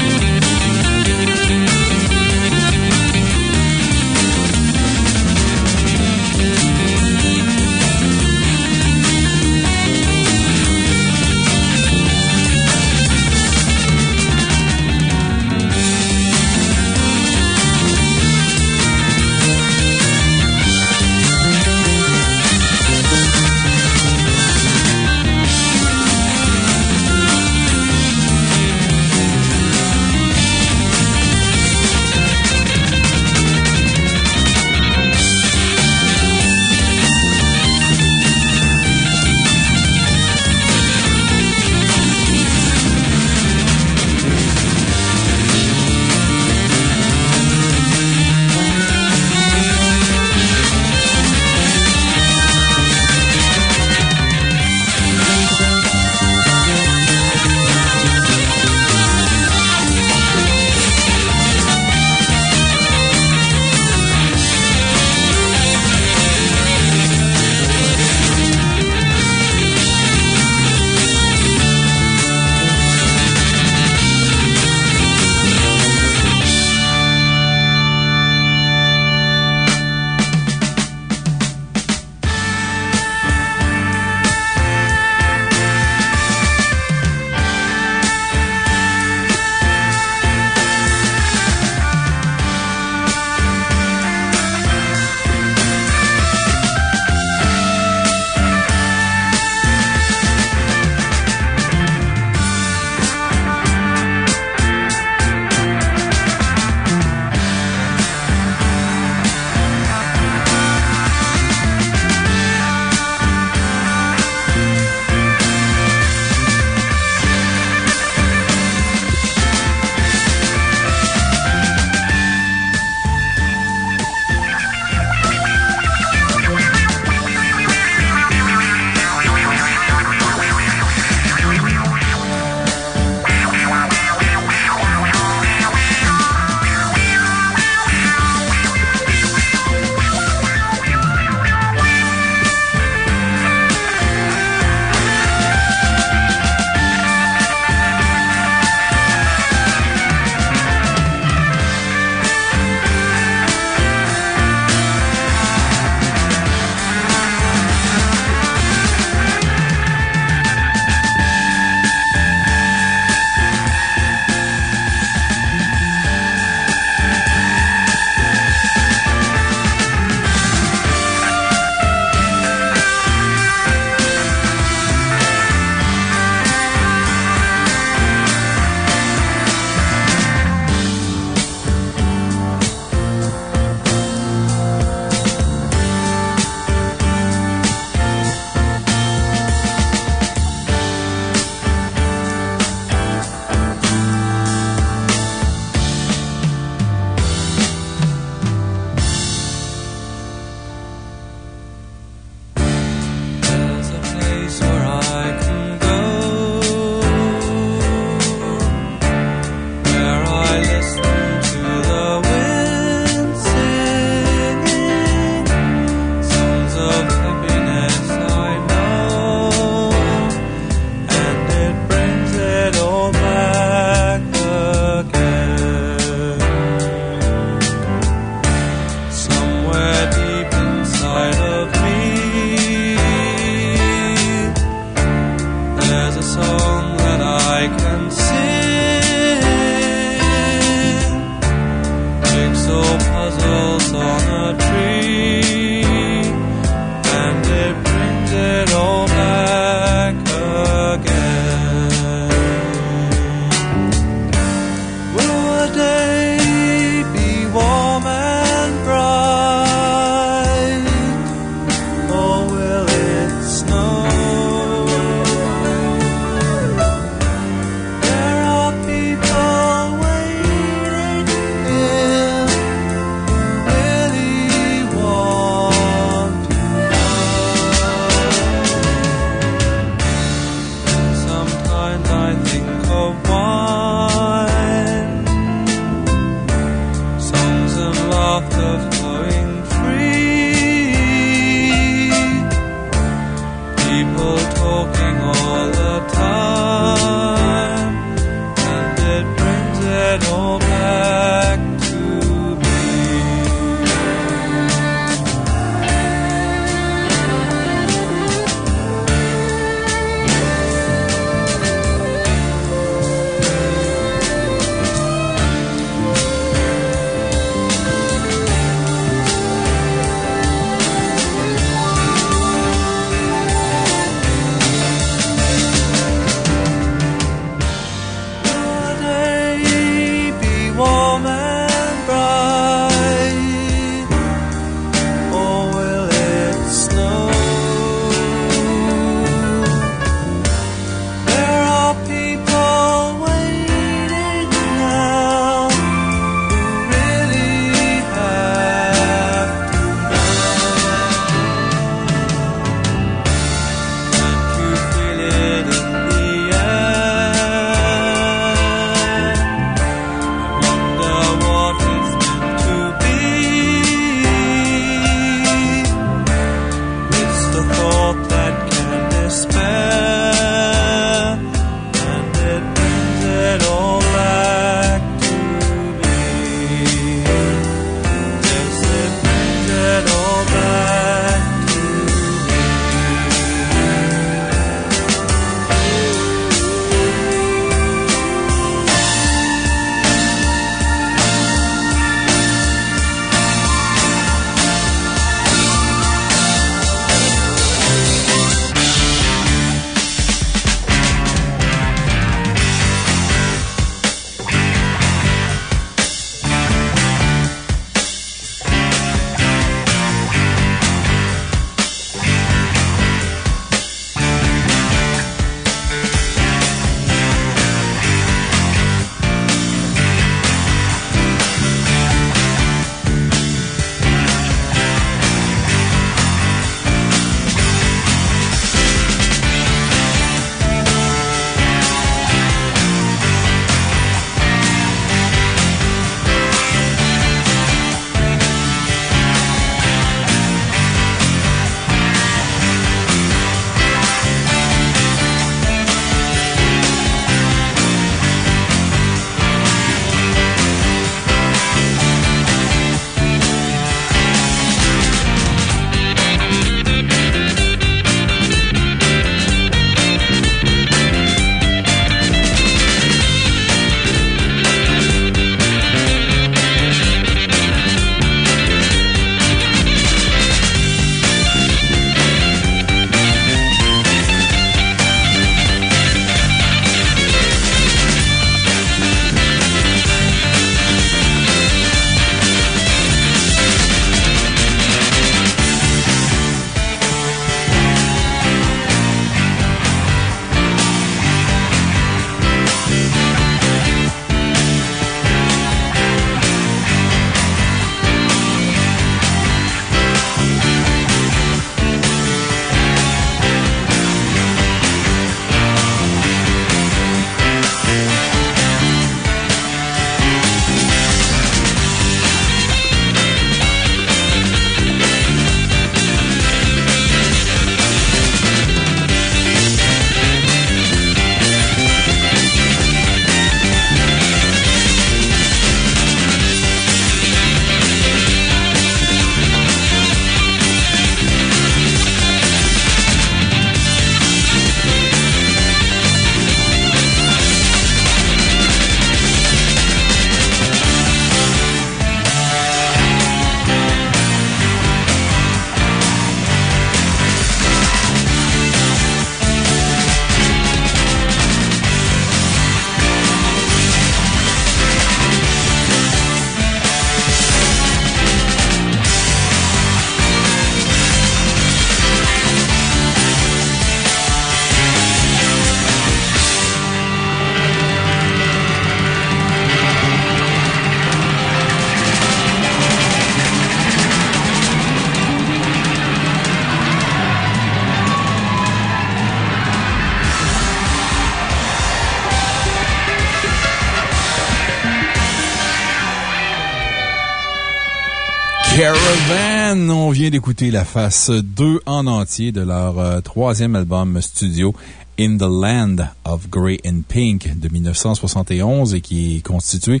D'écouter la face 2 en entier de leur euh, troisième album studio, In the Land of Grey and Pink de 1971 et qui est constitué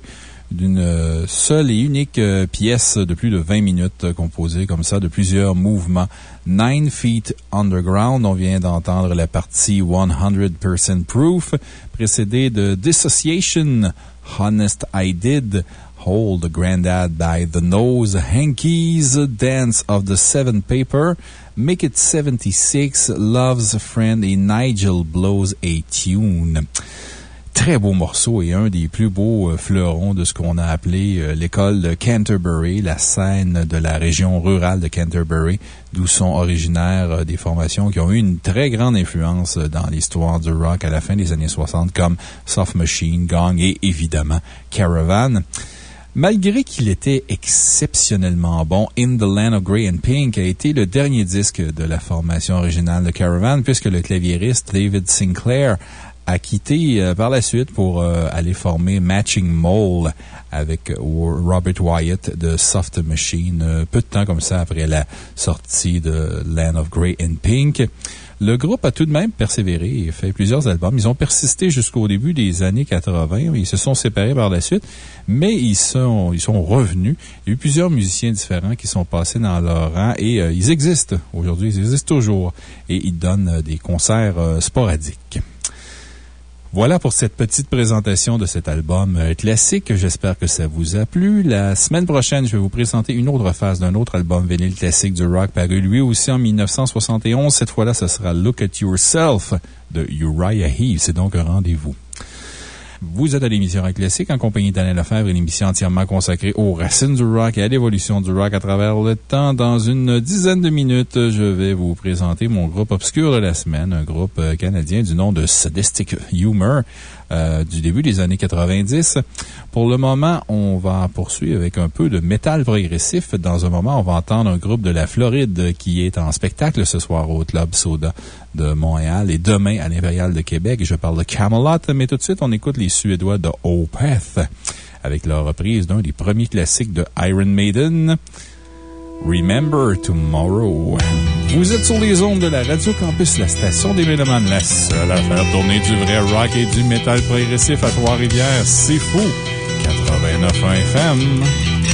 d'une euh, seule et unique euh, pièce de plus de 20 minutes composée comme ça de plusieurs mouvements. Nine Feet Underground, on vient d'entendre la partie 100% Proof, précédée de Dissociation, Honest I Did, Hold Grandad by the Nose, Hankies, Dance of the Seven Paper, Make It 76, Love's Friend et Nigel Blows a Tune. Très beau morceau et un des plus beaux euh, fleurons de ce qu'on a appelé euh, l'école de Canterbury, la scène de la région rurale de Canterbury, d'où sont originaires euh, des formations qui ont eu une très grande influence dans l'histoire du rock à la fin des années 60, comme Soft Machine, Gong et évidemment Caravan. Malgré qu'il était exceptionnellement bon, In the Land of Grey and Pink a été le dernier disque de la formation originale de Caravan, puisque le claviériste David Sinclair a quitté euh, par la suite pour euh, aller former Matching Mole avec euh, Robert Wyatt de Soft Machine, peu de temps comme ça après la sortie de Land of Grey and Pink. Le groupe a tout de même persévéré et fait plusieurs albums. Ils ont persisté jusqu'au début des années 80. Ils se sont séparés par la suite, mais ils sont, ils sont revenus. Il y a eu plusieurs musiciens différents qui sont passés dans leur rang et ils existent aujourd'hui. Ils existent toujours et ils donnent des concerts sporadiques. Voilà pour cette petite présentation de cet album euh, classique. J'espère que ça vous a plu. La semaine prochaine, je vais vous présenter une autre phase d'un autre album vinyle classique du rock paru lui aussi en 1971. Cette fois-là, ce sera Look at Yourself de Uriah Heep. C'est donc un rendez-vous. Vous êtes à l'émission Rock Classique en compagnie d'Alain Lefebvre, une émission entièrement consacrée aux racines du rock et à l'évolution du rock à travers le temps. Dans une dizaine de minutes, je vais vous présenter mon groupe obscur de la semaine, un groupe euh, canadien du nom de Sadistic Humor. Euh, du début des années 90. Pour le moment, on va poursuivre avec un peu de métal progressif. Dans un moment, on va entendre un groupe de la Floride qui est en spectacle ce soir au Club Soda de Montréal et demain à l'Impérial de Québec. Je parle de Camelot, mais tout de suite, on écoute les Suédois de Opeth avec leur reprise d'un des premiers classiques de Iron Maiden. Remember Tomorrow. Vous êtes sur les ondes de la Radio Campus, la station des Mélomanes, la seule à faire tourner du vrai rock et du métal progressif à Trois-Rivières. C'est fou! 89 FM.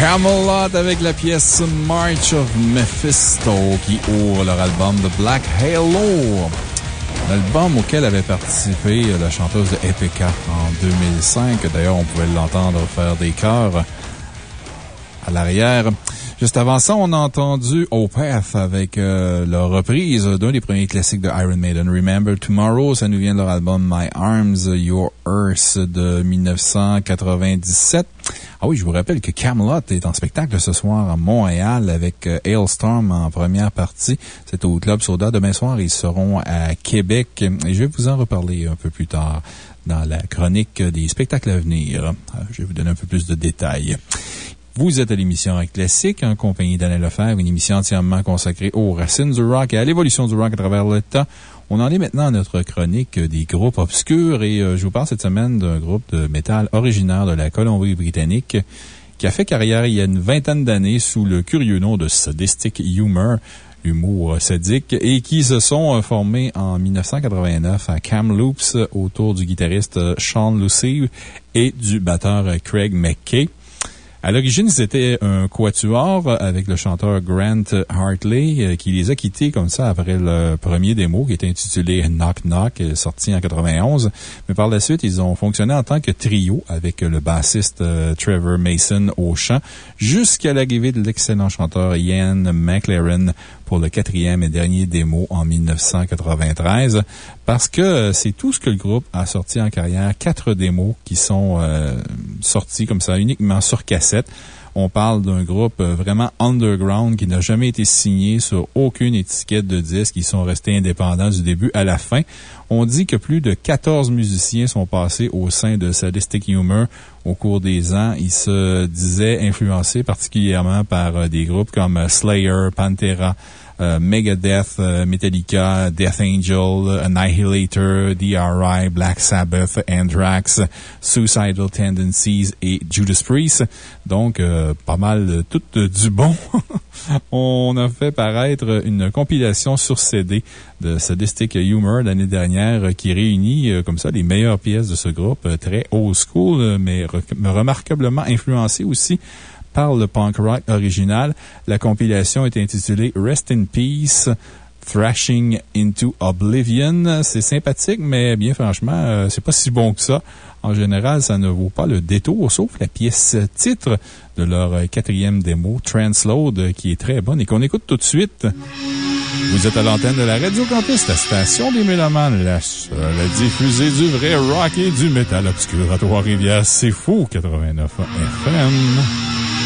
Camelot avec la pièce March of Mephisto qui ouvre leur album The Black Halo. L'album auquel avait participé la chanteuse de Epica en 2005. D'ailleurs, on pouvait l'entendre faire des chœurs à l'arrière. Juste avant ça, on a entendu Opeth avec euh, leur reprise d'un des premiers classiques de Iron Maiden, Remember Tomorrow. Ça nous vient de leur album My Arms, Your Earth de 1997. Ah oui, je vous rappelle que Camelot est en spectacle ce soir à Montréal avec euh, Hailstorm en première partie. C'est au Club Soda. Demain soir, ils seront à Québec et je vais vous en reparler un peu plus tard dans la chronique des spectacles à venir. Euh, je vais vous donner un peu plus de détails. Vous êtes à l'émission Rock Classique en compagnie d'Alain Lefebvre, une émission entièrement consacrée aux racines du rock et à l'évolution du rock à travers le temps. On en est maintenant à notre chronique des groupes obscurs et euh, je vous parle cette semaine d'un groupe de métal originaire de la Colombie-Britannique qui a fait carrière il y a une vingtaine d'années sous le curieux nom de Sadistic Humor humour sadique, et qui se sont euh, formés en 1989 à Kamloops autour du guitariste Sean Lucy et du batteur Craig McKay. À l'origine, c'était un quatuor avec le chanteur Grant Hartley euh, qui les a quittés comme ça après le premier démo qui était intitulé Knock Knock, euh, sorti en 91. Mais par la suite, ils ont fonctionné en tant que trio avec le bassiste euh, Trevor Mason au chant jusqu'à l'arrivée de l'excellent chanteur Ian McLaren pour le quatrième et dernier démo en 1993 parce que c'est tout ce que le groupe a sorti en carrière. Quatre démos qui sont euh, sortis comme ça uniquement sur cassette. On parle d'un groupe euh, vraiment underground qui n'a jamais été signé sur aucune étiquette de disque. Ils sont restés indépendants du début à la fin. On dit que plus de 14 musiciens sont passés au sein de Sadistic Humor au cours des ans. Ils se disaient influencés particulièrement par euh, des groupes comme Slayer, Pantera, euh, Megadeth, euh, Metallica, Death Angel, Annihilator, DRI, Black Sabbath, Anthrax, Suicidal Tendencies et Judas Priest. Donc, euh, pas mal tout du bon. On a fait paraître une compilation sur CD de Sadistic Humor l'année dernière qui réunit comme ça les meilleures pièces de ce groupe, très old school, mais remarquablement influencé aussi par le punk rock original. La compilation est intitulée Rest in Peace. Thrashing into Oblivion. C'est sympathique, mais bien franchement, euh, c'est pas si bon que ça. En général, ça ne vaut pas le détour, sauf la pièce titre de leur quatrième démo, Transload, qui est très bonne et qu'on écoute tout de suite. Vous êtes à l'antenne de la Radio Campus, la station des Mélomanes, la seule diffusée du vrai rock et du métal obscur à Trois-Rivières. C'est fou, 89 FM.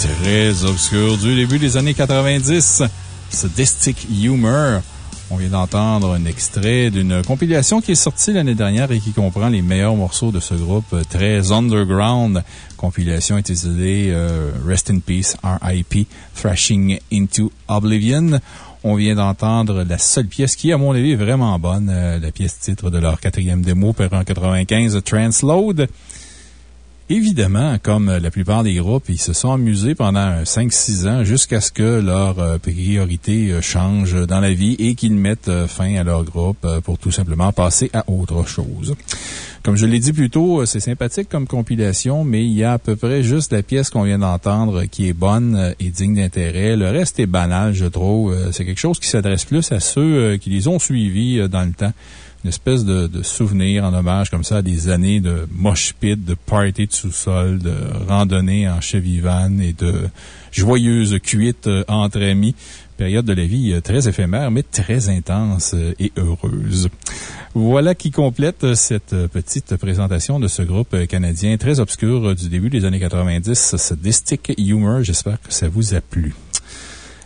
Très obscur du début des années 90, Sadistic Humor. On vient d'entendre un extrait d'une compilation qui est sortie l'année dernière et qui comprend les meilleurs morceaux de ce groupe très underground. Compilation intitulée euh, Rest in Peace, RIP, Thrashing into Oblivion. On vient d'entendre la seule pièce qui, à mon avis, est vraiment bonne, euh, la pièce titre de leur quatrième démo, paru en 95, Transload. Évidemment, comme la plupart des groupes, ils se sont amusés pendant 5-6 ans jusqu'à ce que leurs euh, priorités euh, changent dans la vie et qu'ils mettent euh, fin à leur groupe pour tout simplement passer à autre chose. Comme je l'ai dit plus tôt, c'est sympathique comme compilation, mais il y a à peu près juste la pièce qu'on vient d'entendre qui est bonne et digne d'intérêt. Le reste est banal, je trouve. C'est quelque chose qui s'adresse plus à ceux qui les ont suivis dans le temps une espèce de, de, souvenir en hommage comme ça à des années de mosh pit, de party de sous-sol, de randonnée en Chevy van et de joyeuses cuites euh, entre amis. Période de la vie euh, très éphémère, mais très intense euh, et heureuse. Voilà qui complète cette petite présentation de ce groupe canadien très obscur du début des années 90, ce Distic Humor. J'espère que ça vous a plu.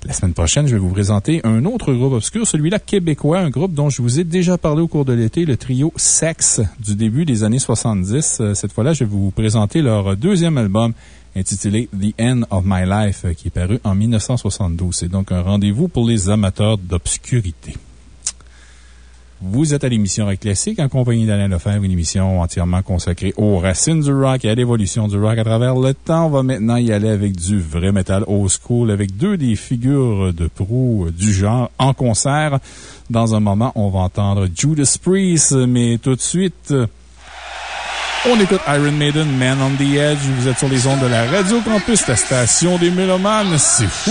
La semaine prochaine, je vais vous présenter un autre groupe obscur, celui-là québécois, un groupe dont je vous ai déjà parlé au cours de l'été, le trio Sex du début des années 70. Cette fois-là, je vais vous présenter leur deuxième album intitulé The End of My Life, qui est paru en 1972. C'est donc un rendez-vous pour les amateurs d'obscurité. Vous êtes à l'émission Rock Classique en compagnie d'Alain Lefebvre, une émission entièrement consacrée aux racines du rock et à l'évolution du rock à travers le temps. On va maintenant y aller avec du vrai metal old school avec deux des figures de proue du genre en concert. Dans un moment, on va entendre Judas Priest, mais tout de suite, on écoute Iron Maiden, Man on the Edge. Vous êtes sur les ondes de la Radio Campus, la station des Mélomanes. C'est fou!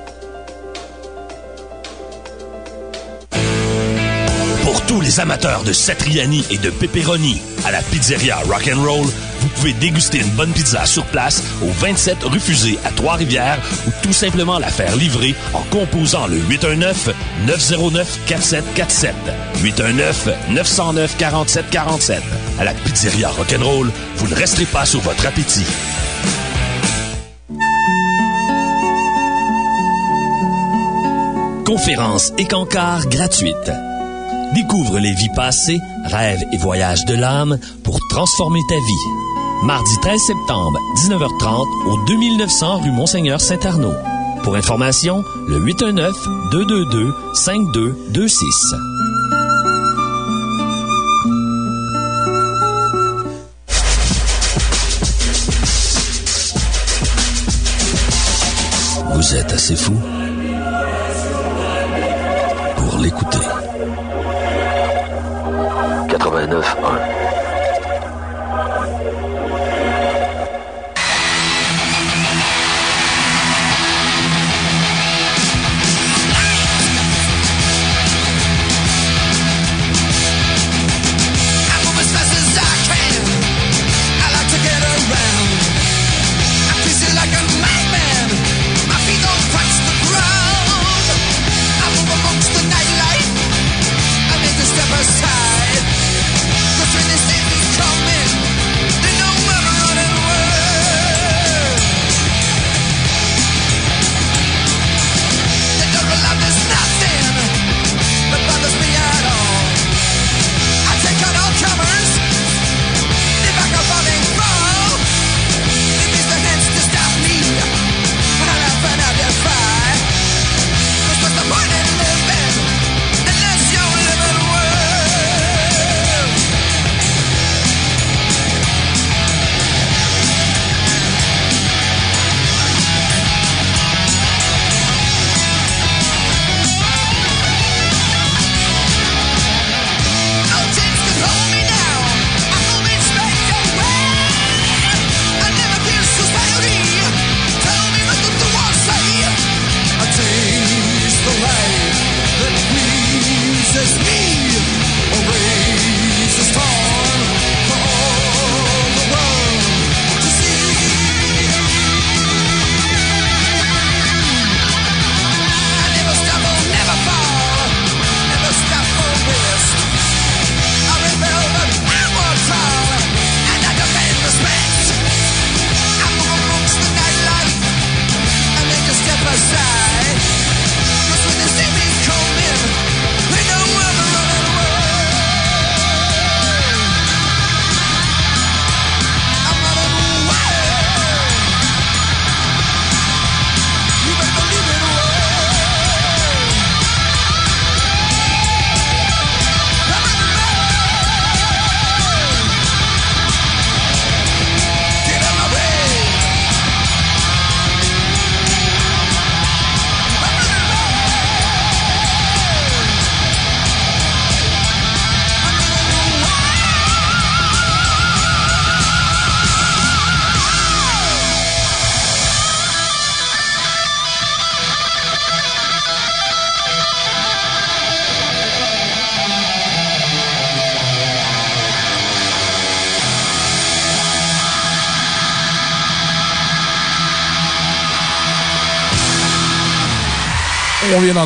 Amateurs de Satriani et de pepperoni à la pizzeria Rock'n'Roll, vous pouvez déguster une bonne pizza sur place au 27 rue Fusée à Trois-Rivières ou tout simplement la faire livrer en composant le 819-909-4747. 819-909-4747. À la pizzeria Rock'n'Roll, vous ne resterez pas sur votre appétit. Conférences et cancars gratuites. Découvre les vies passées, rêves et voyages de l'âme pour transformer ta vie. Mardi 13 septembre, 19h30 au 2900 rue Monseigneur Saint-Arnaud. Pour information, le 819-222-5226. Vous êtes assez fou pour l'écouter. 89 I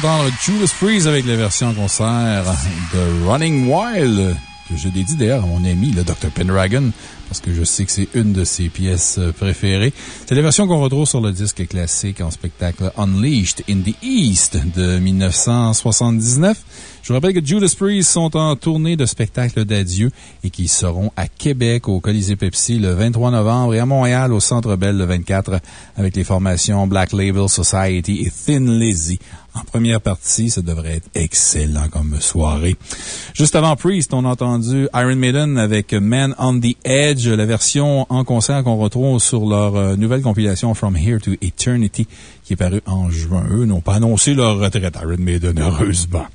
d'entendre Judas Priest avec la version concert de Running Wild, que je dédie d'ailleurs à mon ami, le Dr. Pendragon, parce que je sais que c'est une de ses pièces préférées. C'est la version qu'on retrouve sur le disque classique en spectacle Unleashed in the East de 1979. Je vous rappelle que Judas Priest sont en tournée de spectacle d'adieu et qu'ils seront à Québec au Colisée Pepsi le 23 novembre et à Montréal au Centre Bell le 24 avec les formations Black Label Society et Thin Lizzy. En première partie, ça devrait être excellent comme soirée. Juste avant Priest, on a entendu Iron Maiden avec Man on the Edge, la version en concert qu'on retrouve sur leur euh, nouvelle compilation From Here to Eternity qui est parue en juin. Eux n'ont pas annoncé leur retraite, Iron Maiden, heureusement.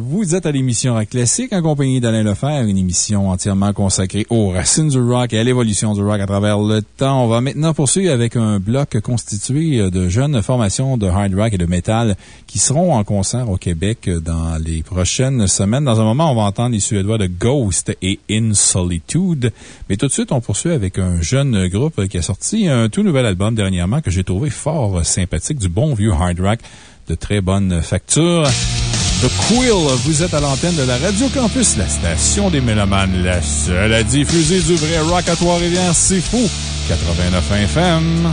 Vous êtes à l'émission Rock Classique en compagnie d'Alain Lefebvre, une émission entièrement consacrée aux racines du rock et à l'évolution du rock à travers le temps. On va maintenant poursuivre avec un bloc constitué de jeunes formations de hard rock et de metal qui seront en concert au Québec dans les prochaines semaines. Dans un moment, on va entendre les Suédois de Ghost et In Solitude. Mais tout de suite, on poursuit avec un jeune groupe qui a sorti un tout nouvel album dernièrement que j'ai trouvé fort sympathique, du bon vieux hard rock de très bonne facture. The Quill, vous êtes à l'antenne de la Radio Campus, la station des Mélomanes, la seule à diffuser du vrai rock à Trois-Rivières, c'est fou. 89 FM.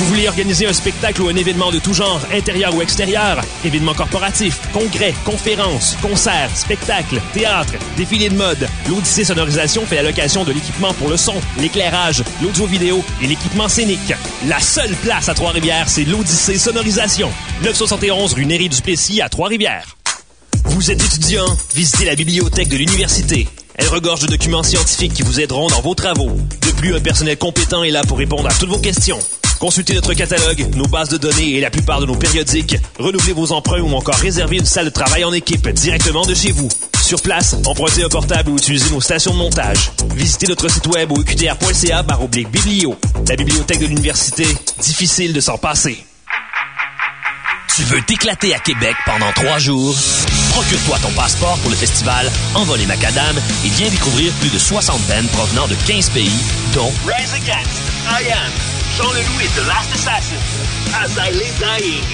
Vous voulez organiser un spectacle ou un événement de tout genre, intérieur ou extérieur, événements corporatifs, congrès, conférences, concerts, spectacles, théâtre, défilés de mode, l'Odyssée Sonorisation fait la location de l'équipement pour le son, l'éclairage, l'audio-vidéo et l'équipement scénique. La seule place à Trois-Rivières, c'est l'Odyssée Sonorisation. 971 rue Néry du Plessis à Trois-Rivières. Vous êtes étudiant? Visitez la bibliothèque de l'université. Elle regorge de documents scientifiques qui vous aideront dans vos travaux. De plus, un personnel compétent est là pour répondre à toutes vos questions. Consultez notre catalogue, nos bases de données et la plupart de nos périodiques. Renouvelez vos emprunts ou encore réservez une salle de travail en équipe directement de chez vous. Sur place, empruntez un portable ou utilisez nos stations de montage. Visitez notre site web au oblique biblio. La bibliothèque de l'université, difficile de s'en passer. Tu veux t'éclater à Québec pendant trois jours? Procure-toi ton passeport pour le festival Envolé Macadam et viens découvrir plus de 60 bands provenant de 15 pays, dont Rise Against, I Am, Jean Leloup et The Last Assassin, As I Lay Dying,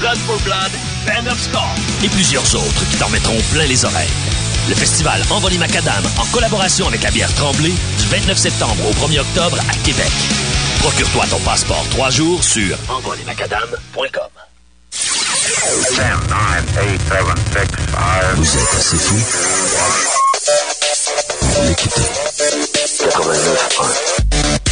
Blood for Blood, Band of Score. et plusieurs autres qui t'en mettront plein les oreilles. Le festival Envolé Macadam, en collaboration avec la bière Tremblay, du 29 septembre au 1er octobre à Québec. Procure-toi ton passeport trois jours sur envolemacadam.com. Vous êtes assez fou L'écoutez. 89.1.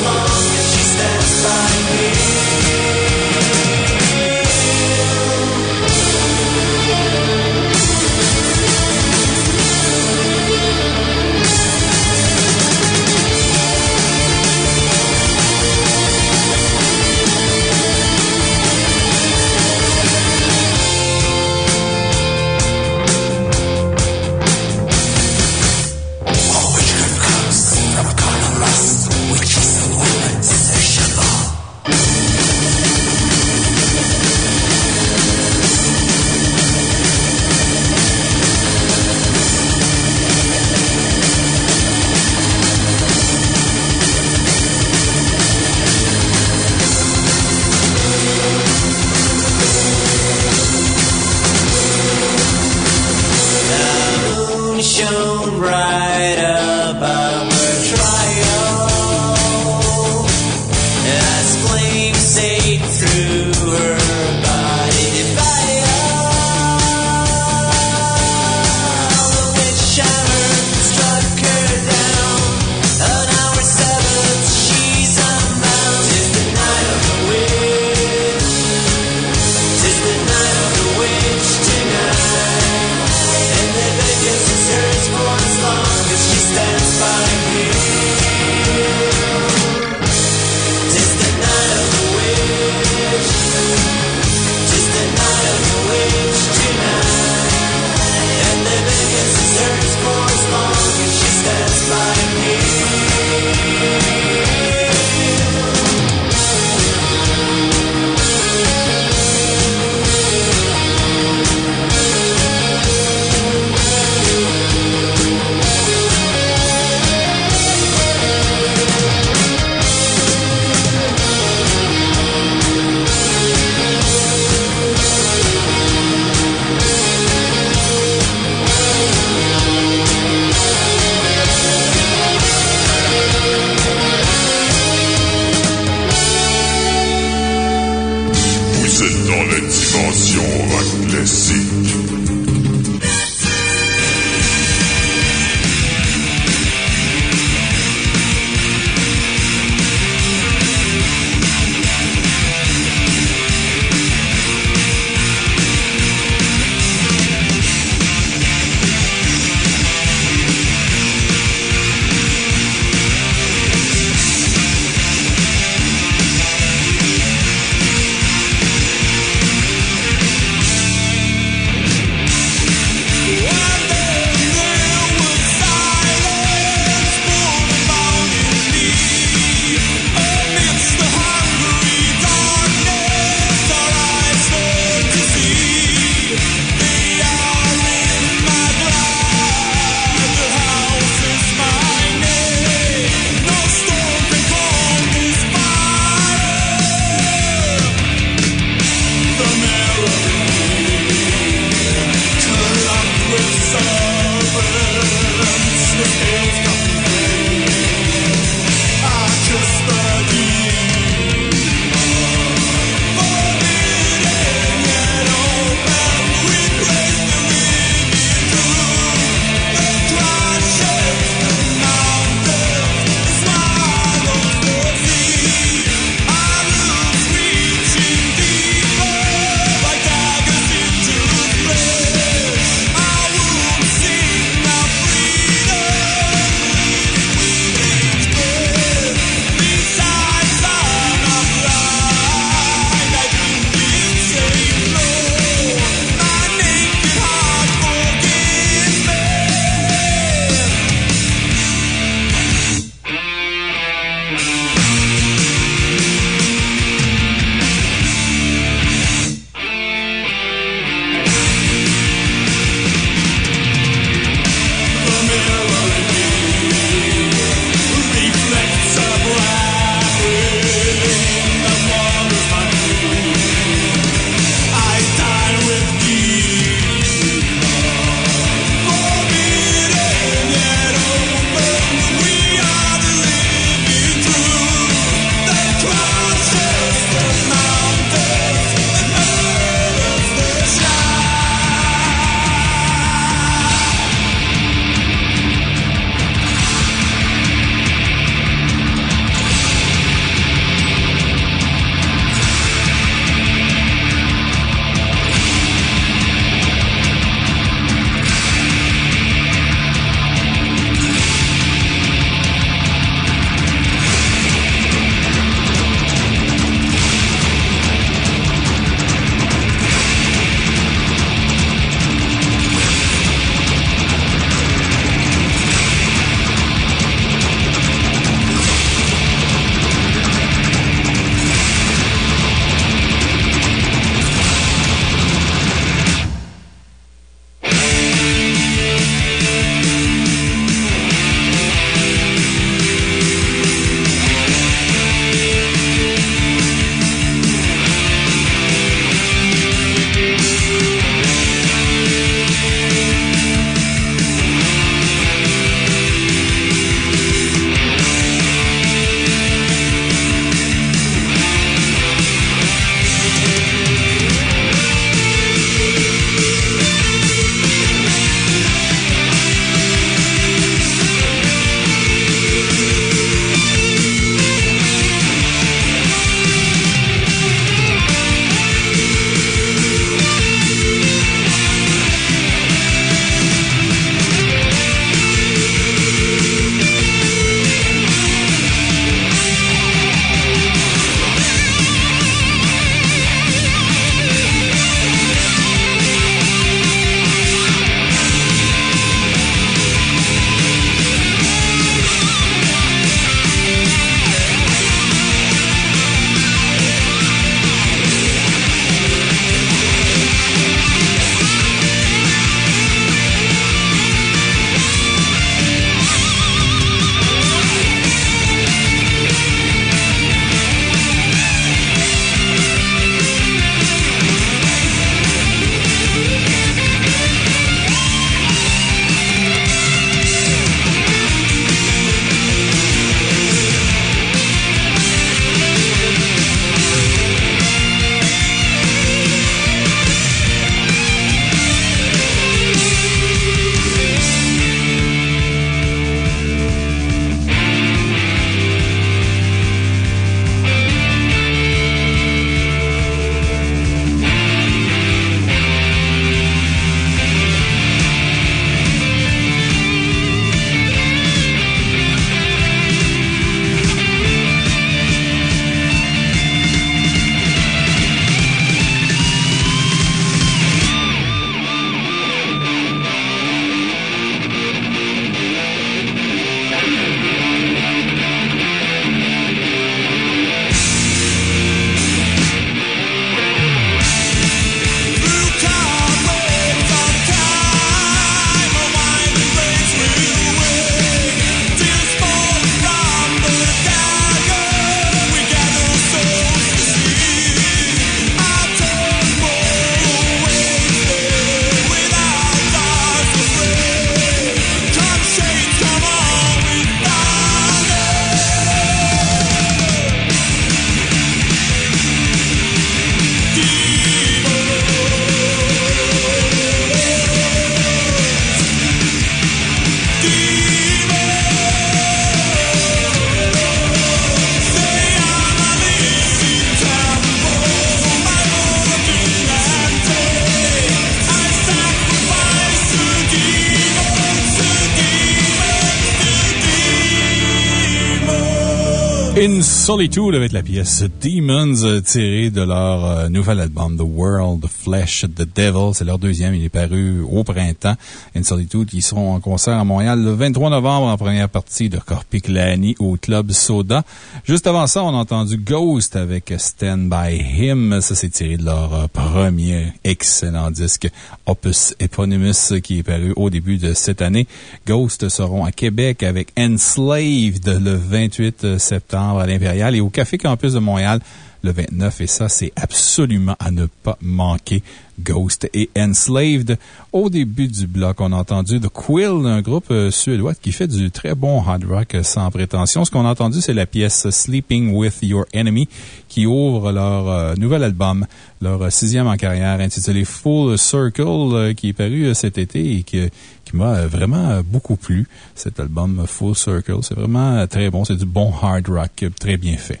Solitude avec la pièce Demons euh, tirée de leur euh, nouvel album The World, Flesh, The Devil. C'est leur deuxième. Il est paru au printemps. In Solitude, ils seront en concert à Montréal le 23 novembre en première partie de Corpiclani au Club Soda. Juste avant ça, on a entendu Ghost avec Stand By Him. Ça, c'est tiré de leur euh, premier excellent disque Opus Eponymous qui est paru au début de cette année. Ghost seront à Québec avec Enslaved le 28 septembre à l'Impérial et au Café Campus de Montréal le 29. Et ça, c'est absolument à ne pas manquer. Ghost et Enslaved. Au début du bloc, on a entendu The Quill, un groupe euh, suédois qui fait du très bon hard rock euh, sans prétention. Ce qu'on a entendu, c'est la pièce Sleeping with Your Enemy qui ouvre leur euh, nouvel album, leur sixième en carrière intitulé Full Circle qui est paru cet été et qui, qui m'a vraiment beaucoup plu. Cet album Full Circle, c'est vraiment très bon. C'est du bon hard rock très bien fait.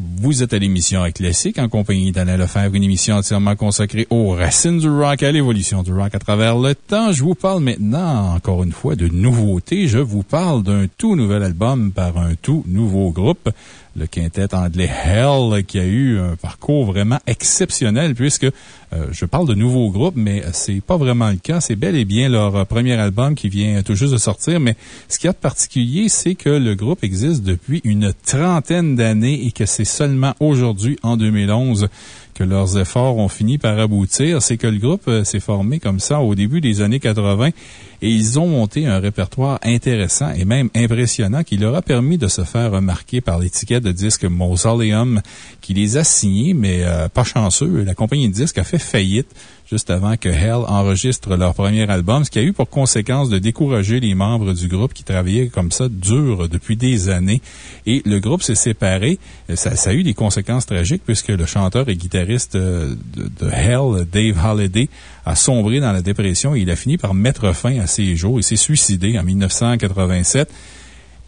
Vous êtes à l'émission Classique en compagnie d'Alain Lefebvre, une émission entièrement consacrée aux racines du rock, à l'évolution du rock à travers le temps. Je vous parle maintenant, encore une fois, de nouveautés. Je vous parle d'un tout nouvel album par un tout nouveau groupe le quintet anglais Hell, qui a eu un parcours vraiment exceptionnel, puisque euh, je parle de nouveaux groupes, mais c'est pas vraiment le cas. C'est bel et bien leur premier album qui vient tout juste de sortir, mais ce qu'il y a de particulier, c'est que le groupe existe depuis une trentaine d'années et que c'est seulement aujourd'hui, en 2011, que leurs efforts ont fini par aboutir, c'est que le groupe euh, s'est formé comme ça au début des années 80 et ils ont monté un répertoire intéressant et même impressionnant qui leur a permis de se faire remarquer par l'étiquette de disque Mausoleum qui les a signés, mais euh, pas chanceux. La compagnie de disques a fait faillite juste avant que Hell enregistre leur premier album, ce qui a eu pour conséquence de décourager les membres du groupe qui travaillaient comme ça dur depuis des années. Et le groupe s'est séparé. Ça, a eu des conséquences tragiques puisque le chanteur et guitariste euh, de, Hell, Dave Holliday, a sombré dans la dépression et il a fini par mettre fin à ses jours. Il s'est suicidé en 1987.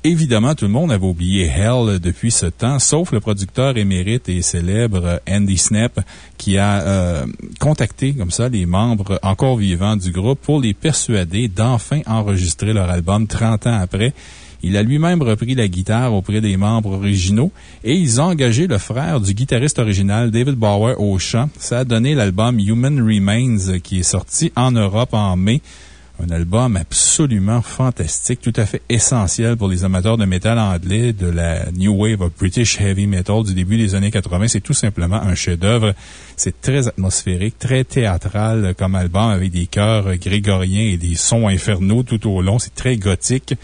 Évidemment, tout le monde avait oublié Hell depuis ce temps, sauf le producteur émérite et célèbre Andy Snap, qui a euh, contacté comme ça les membres encore vivants du groupe pour les persuader d'enfin enregistrer leur album 30 ans après. Il a lui-même repris la guitare auprès des membres originaux et ils ont engagé le frère du guitariste original, David Bauer, au chant. Ça a donné l'album Human Remains qui est sorti en Europe en mai. Un album absolument fantastique, tout à fait essentiel pour les amateurs de métal anglais, de la New Wave of British Heavy Metal du début des années 80. C'est tout simplement un chef-d'œuvre. C'est très atmosphérique, très théâtral comme album avec des chœurs grégoriens et des sons infernaux tout au long. C'est très gothique.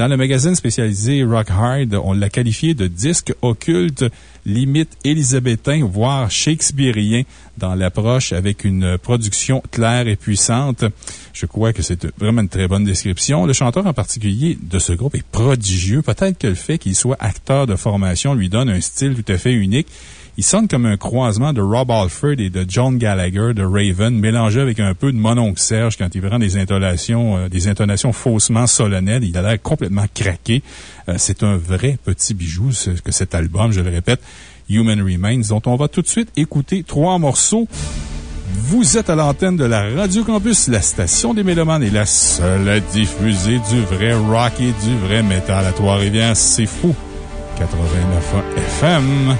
Dans le magazine spécialisé Rock Hard, on l'a qualifié de disque occulte limite élisabétain, voire shakespearien dans l'approche avec une production claire et puissante. Je crois que c'est vraiment une très bonne description. Le chanteur en particulier de ce groupe est prodigieux. Peut-être que le fait qu'il soit acteur de formation lui donne un style tout à fait unique. Il sonne comme un croisement de Rob Alford et de John Gallagher de Raven, mélangé avec un peu de Mononcle Serge quand il prend des intonations, euh, des intonations faussement solennelles. Il a l'air complètement craqué. Euh, c'est un vrai petit bijou que cet album, je le répète, Human Remains, dont on va tout de suite écouter trois morceaux. Vous êtes à l'antenne de la Radio Campus, la station des Mélomanes et la seule à diffuser du vrai rock et du vrai métal à Trois-Rivières. C'est fou. 89 FM.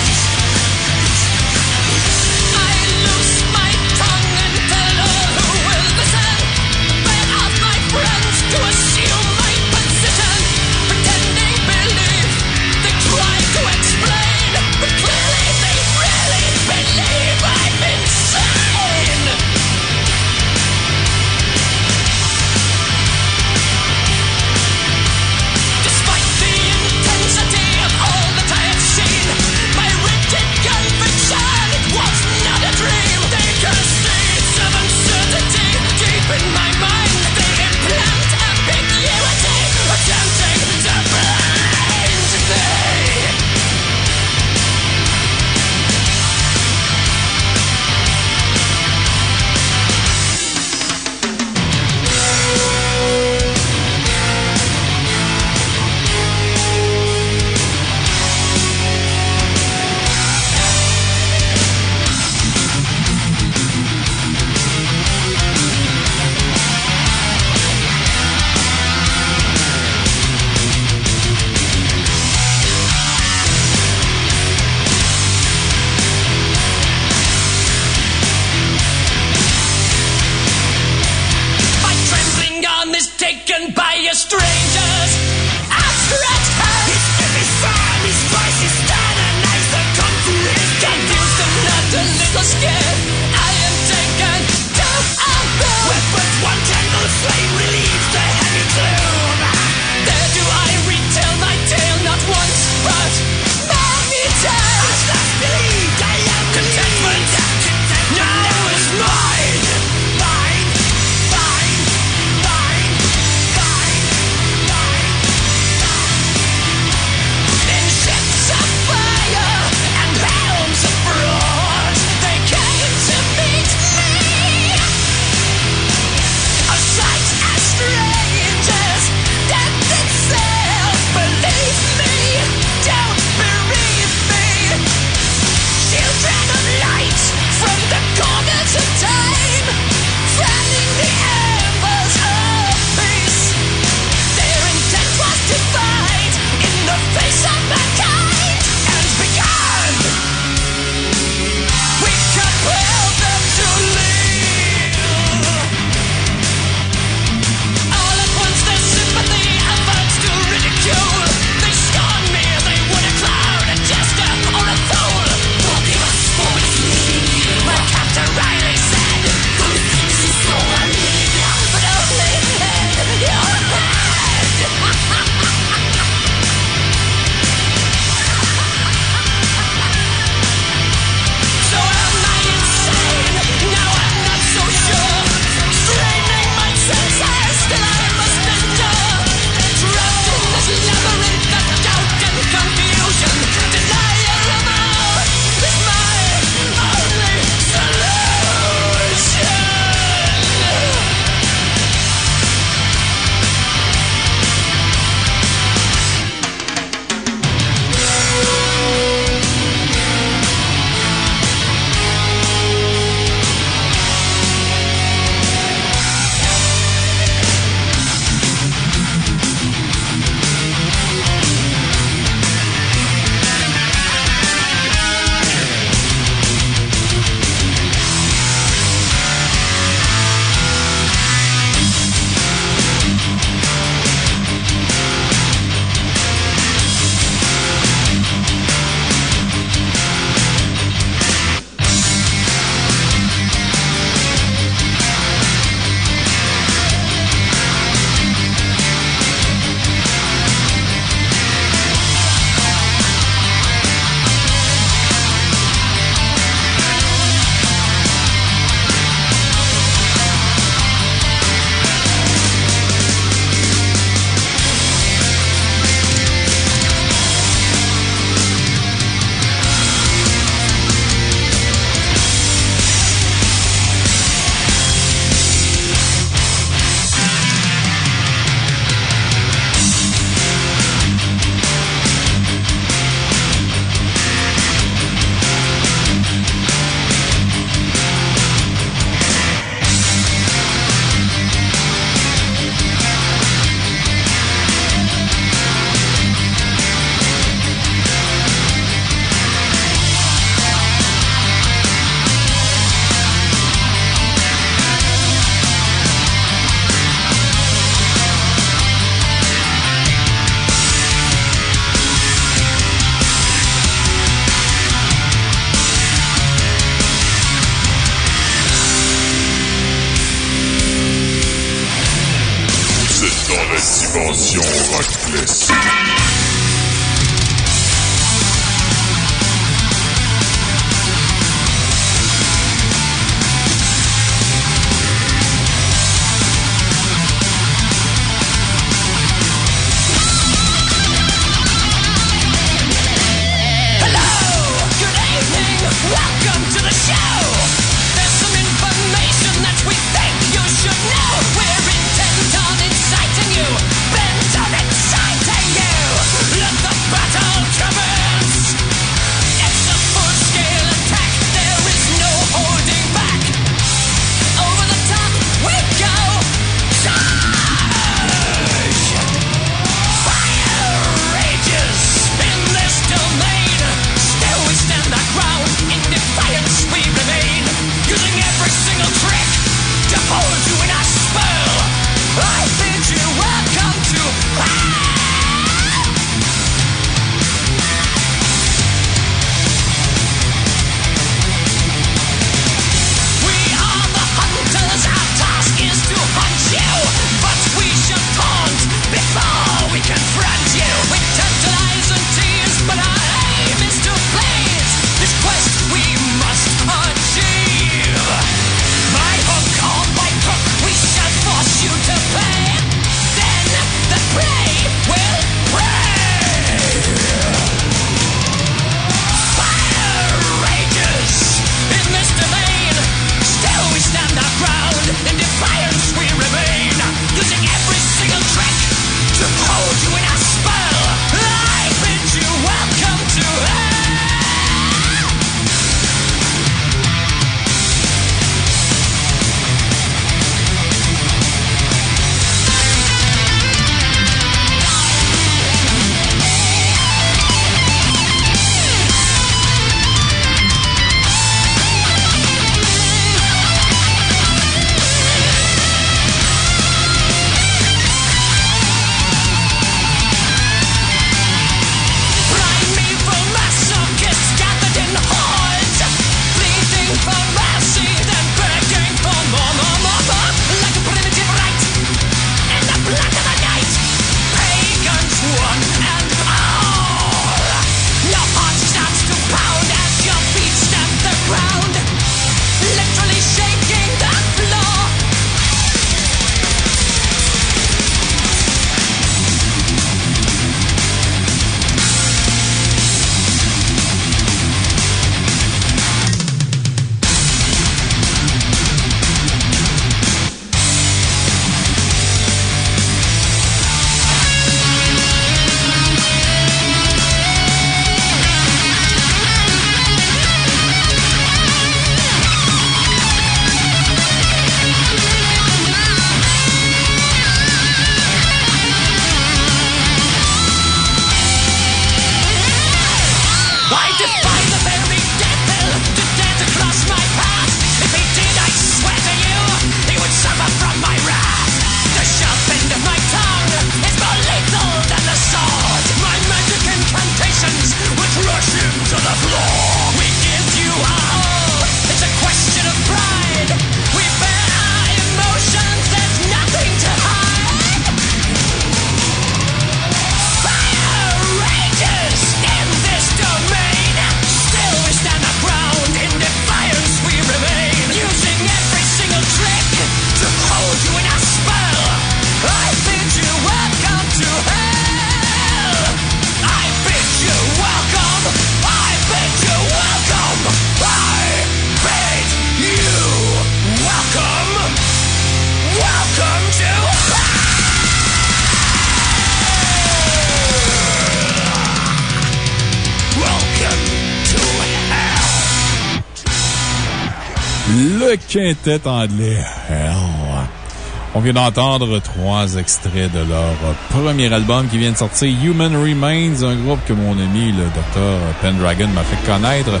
On vient d'entendre trois extraits de leur premier album qui vient de sortir, Human Remains, un groupe que mon ami, le Dr. Pendragon, m'a fait connaître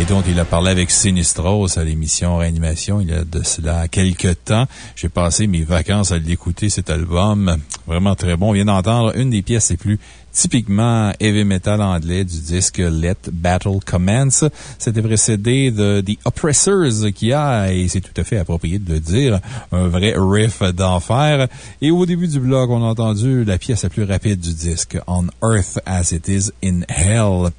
et dont il a parlé avec Sinistros à l'émission Réanimation il y a de cela quelques temps. J'ai passé mes vacances à l'écouter, cet album. Vraiment très bon. On vient d'entendre une des pièces les plus typiquement heavy metal anglais du disque Let Battle Commence. C'était précédé de The Oppressors qui a, et c'est tout à fait approprié de le dire, un vrai riff d'enfer. Et au début du bloc, on a entendu la pièce la plus rapide du disque, On Earth as It Is in Hell.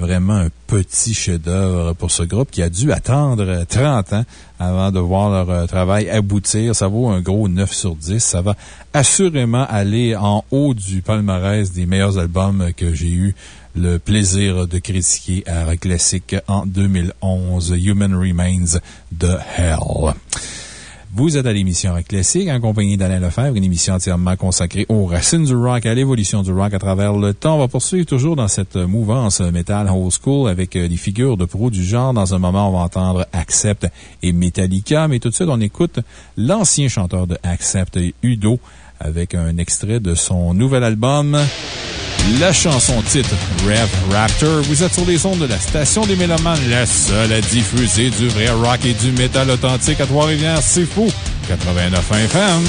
Vraiment un petit chef-d'œuvre pour ce groupe qui a dû attendre 30 ans avant de voir leur euh, travail aboutir. Ça vaut un gros 9 sur 10. Ça va assurément aller en haut du palmarès des meilleurs albums que j'ai eu le plaisir de critiquer à Classic en 2011, Human Remains de Hell. Vous êtes à l'émission Classique en compagnie d'Alain Lefebvre, une émission entièrement consacrée aux racines du rock, à l'évolution du rock à travers le temps. On va poursuivre toujours dans cette mouvance metal old school avec des figures de pro du genre. Dans un moment, on va entendre Accept et Metallica, mais tout de suite, on écoute l'ancien chanteur de Accept, Udo, avec un extrait de son nouvel album. La chanson titre Rev Raptor. Vous êtes sur les ondes de la station des Mélomanes, la seule à diffuser du vrai rock et du métal authentique à Trois-Rivières. C'est fou! 89 FM.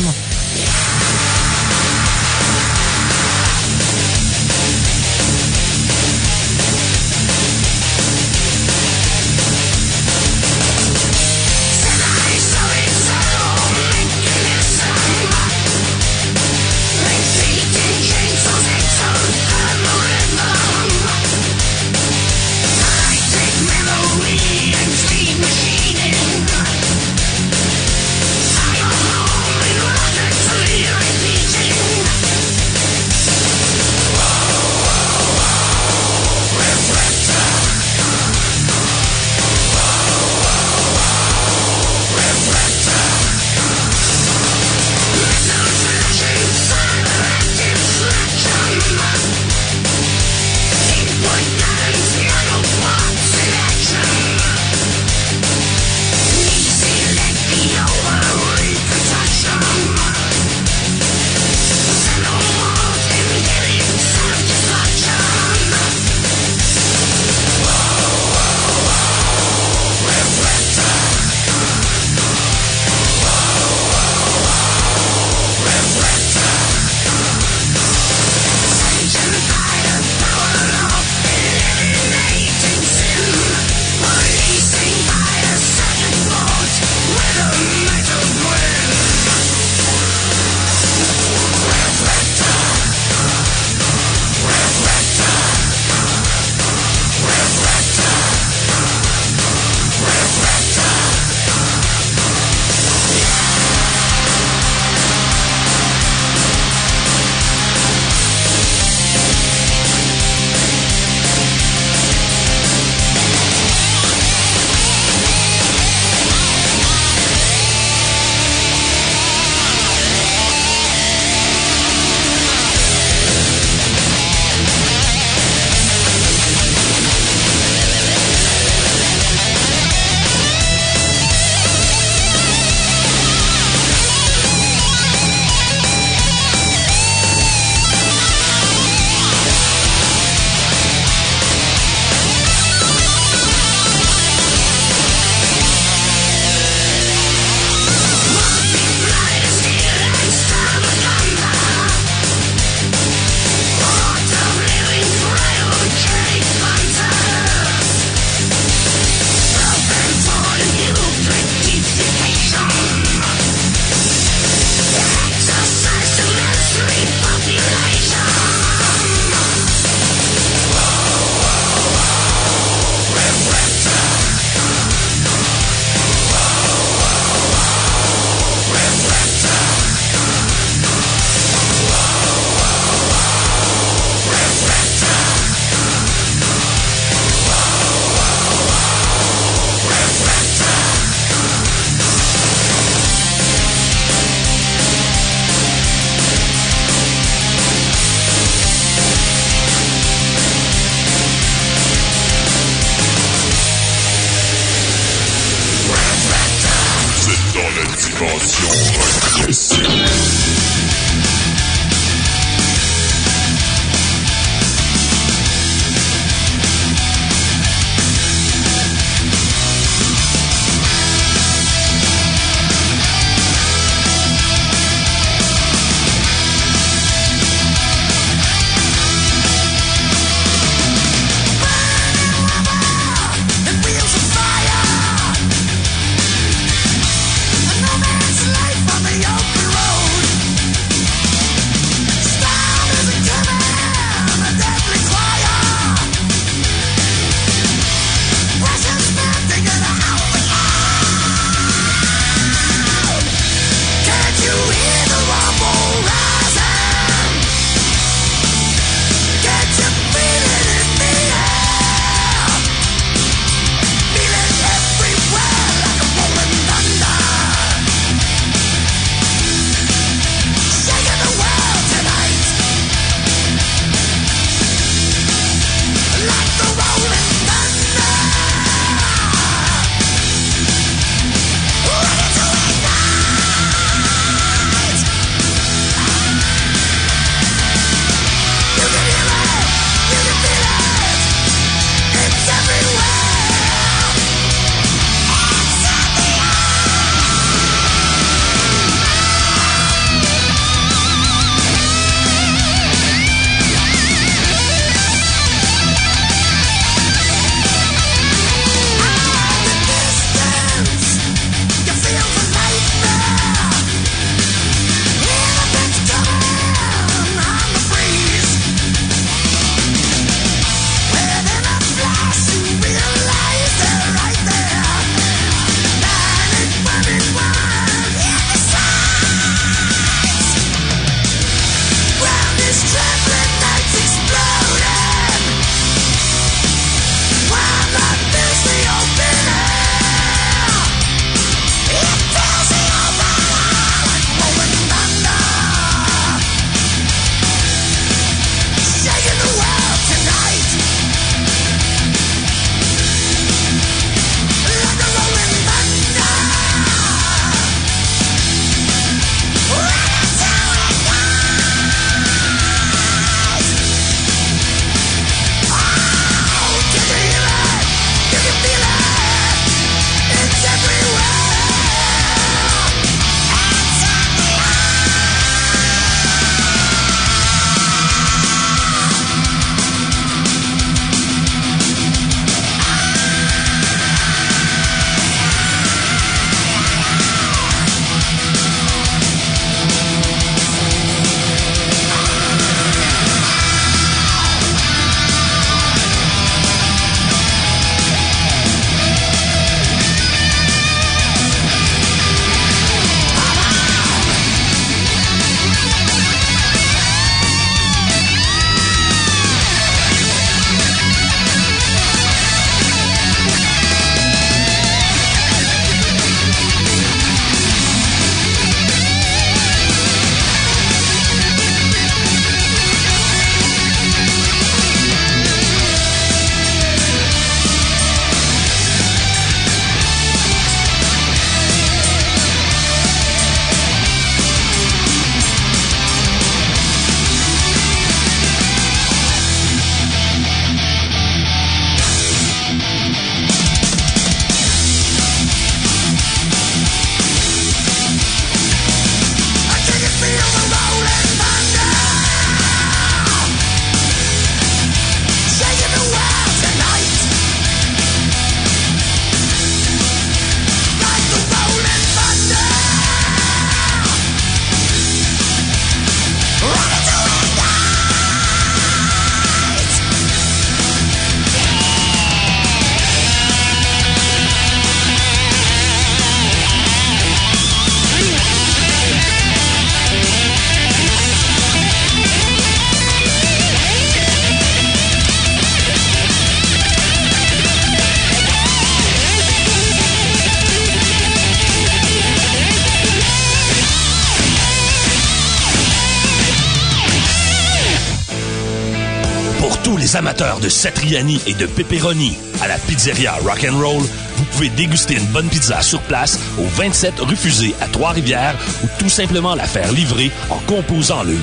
De satriani et de pepperoni, à la pizzeria Rock'n'Roll, vous pouvez déguster une bonne pizza sur place au 27 rue Fusée à Trois-Rivières ou tout simplement la faire livrer en composant le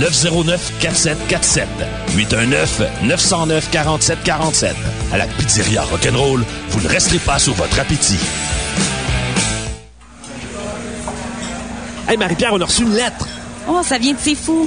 819-909-4747. 819-909-4747. À la pizzeria Rock'n'Roll, vous ne resterez pas sur votre appétit. Hey, Marie-Pierre, on a reçu une lettre. Oh, ça vient de Sifu.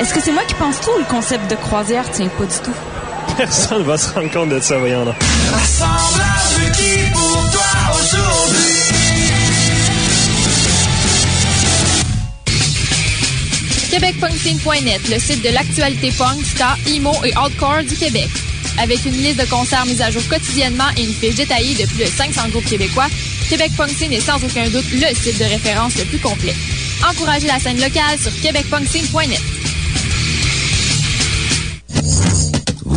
est-ce que c'est moi qui pense trop ou le concept de croisière? Tient pas du tout? Personne va se rendre compte de ça, voyons là. Assemblage qui pour toi aujourd'hui. QuébecPunkScene.net, le site de l'actualité punk, ska, emo et hardcore du Québec. Avec une liste de concerts mise à jour quotidiennement et une fiche détaillée de plus de 500 groupes québécois, Québec Punk Scene est sans aucun doute le site de référence le plus complet. Encouragez la scène locale sur québecpunkscene.net.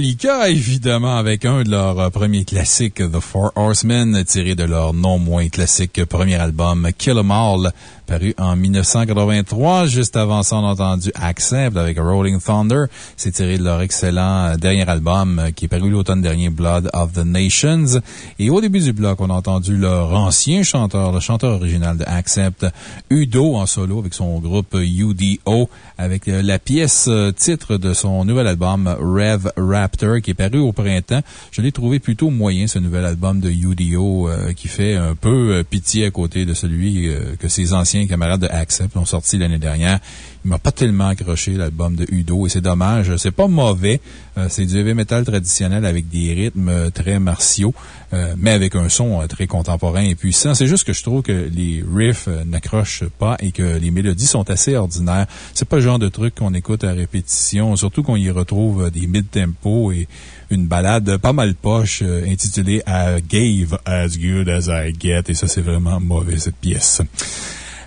Évidemment, avec un de leurs euh, premiers classiques, The Four Horsemen, tiré de leur non moins classique premier album, Kill 'Em All, paru en 1983. Juste avant ça, on a entendu Accept avec Rolling Thunder. C'est tiré de leur excellent euh, dernier album euh, qui est paru l'automne dernier, Blood of the Nations. Et au début du bloc, on a entendu leur ancien chanteur, le chanteur original de Accept, Udo en solo avec son groupe UDO, avec la pièce titre de son nouvel album, Rev Raptor, qui est paru au printemps. Je l'ai trouvé plutôt moyen, ce nouvel album de UDO, qui fait un peu pitié à côté de celui que ses anciens camarades de Accept ont sorti l'année dernière. Il m'a pas tellement accroché, l'album de Udo, et c'est dommage. C'est pas mauvais. Euh, c'est du heavy metal traditionnel avec des rythmes très martiaux, euh, mais avec un son euh, très contemporain et puissant. C'est juste que je trouve que les riffs n'accrochent pas et que les mélodies sont assez ordinaires. C'est pas le genre de truc qu'on écoute à répétition, surtout qu'on y retrouve des mid-tempo et une balade pas mal poche intitulée I Gave As Good As I Get, et ça, c'est vraiment mauvais, cette pièce.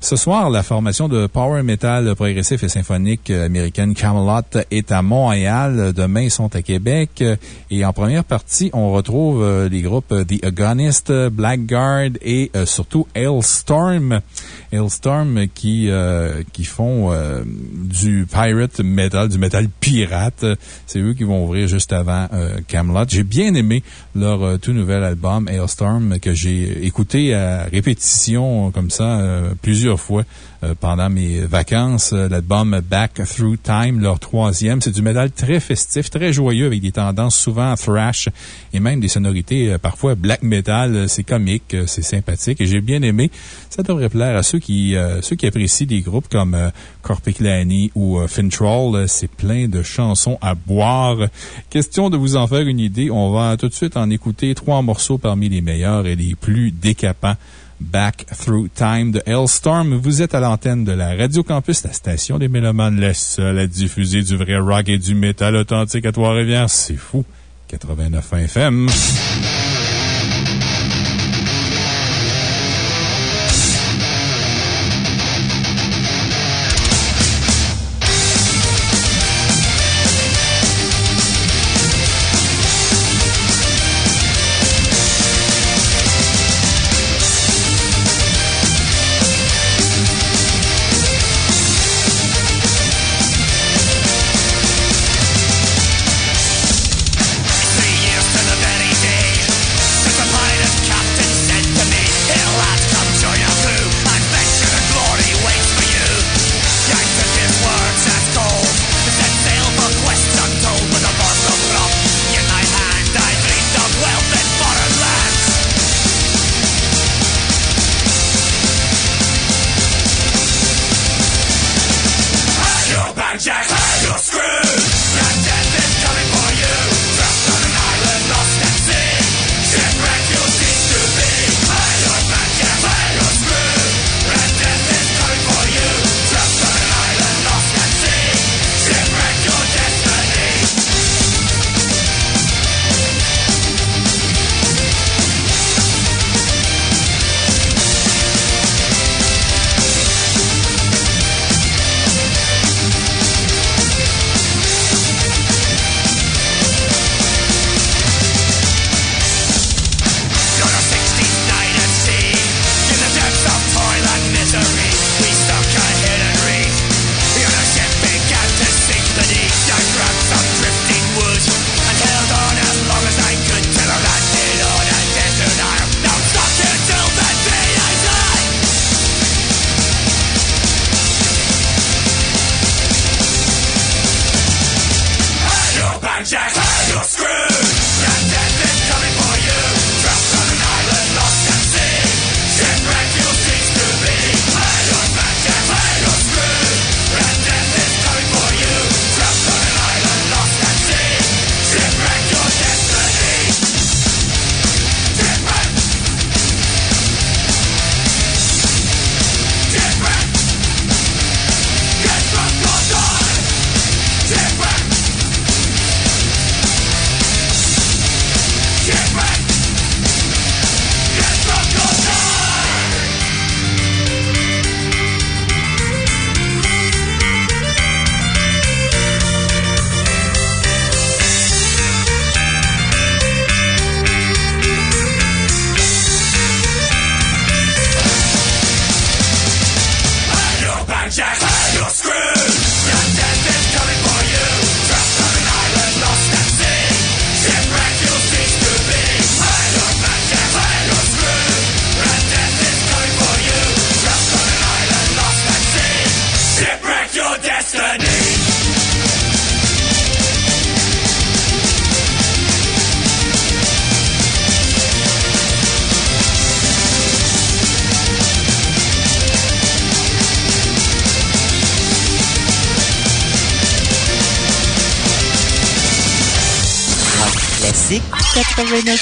Ce soir, la formation de power metal progressif et symphonique américaine Camelot est à Montréal. Demain, ils sont à Québec. Et en première partie, on retrouve euh, les groupes The Agonist, Blackguard et euh, surtout Hailstorm. Hailstorm qui, euh, qui font du pirate metal, du metal pirate. C'est eux qui vont ouvrir juste avant Camelot. J'ai bien aimé leur tout nouvel album, Hailstorm, que j'ai écouté à répétition comme ça plusieurs fois euh, pendant mes vacances. Euh, l'album Back Through Time, leur troisième. C'est du métal très festif, très joyeux avec des tendances souvent thrash et même des sonorités euh, parfois black metal. C'est comique, c'est sympathique et j'ai bien aimé. Ça devrait plaire à ceux qui, ceux qui apprécient des groupes comme Corpiclani ou Fintroll. C'est plein de chansons à boire. Question de vous en faire une idée, on va tout de suite en écouter trois morceaux parmi les meilleurs et les plus décapants. Back Through Time de Hellstorm. Vous êtes à l'antenne de la Radio Campus, la station des Mélomanes, la seule à diffuser du vrai rock et du métal authentique à Trois-Rivières. C'est fou. 89 FM.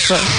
Sure.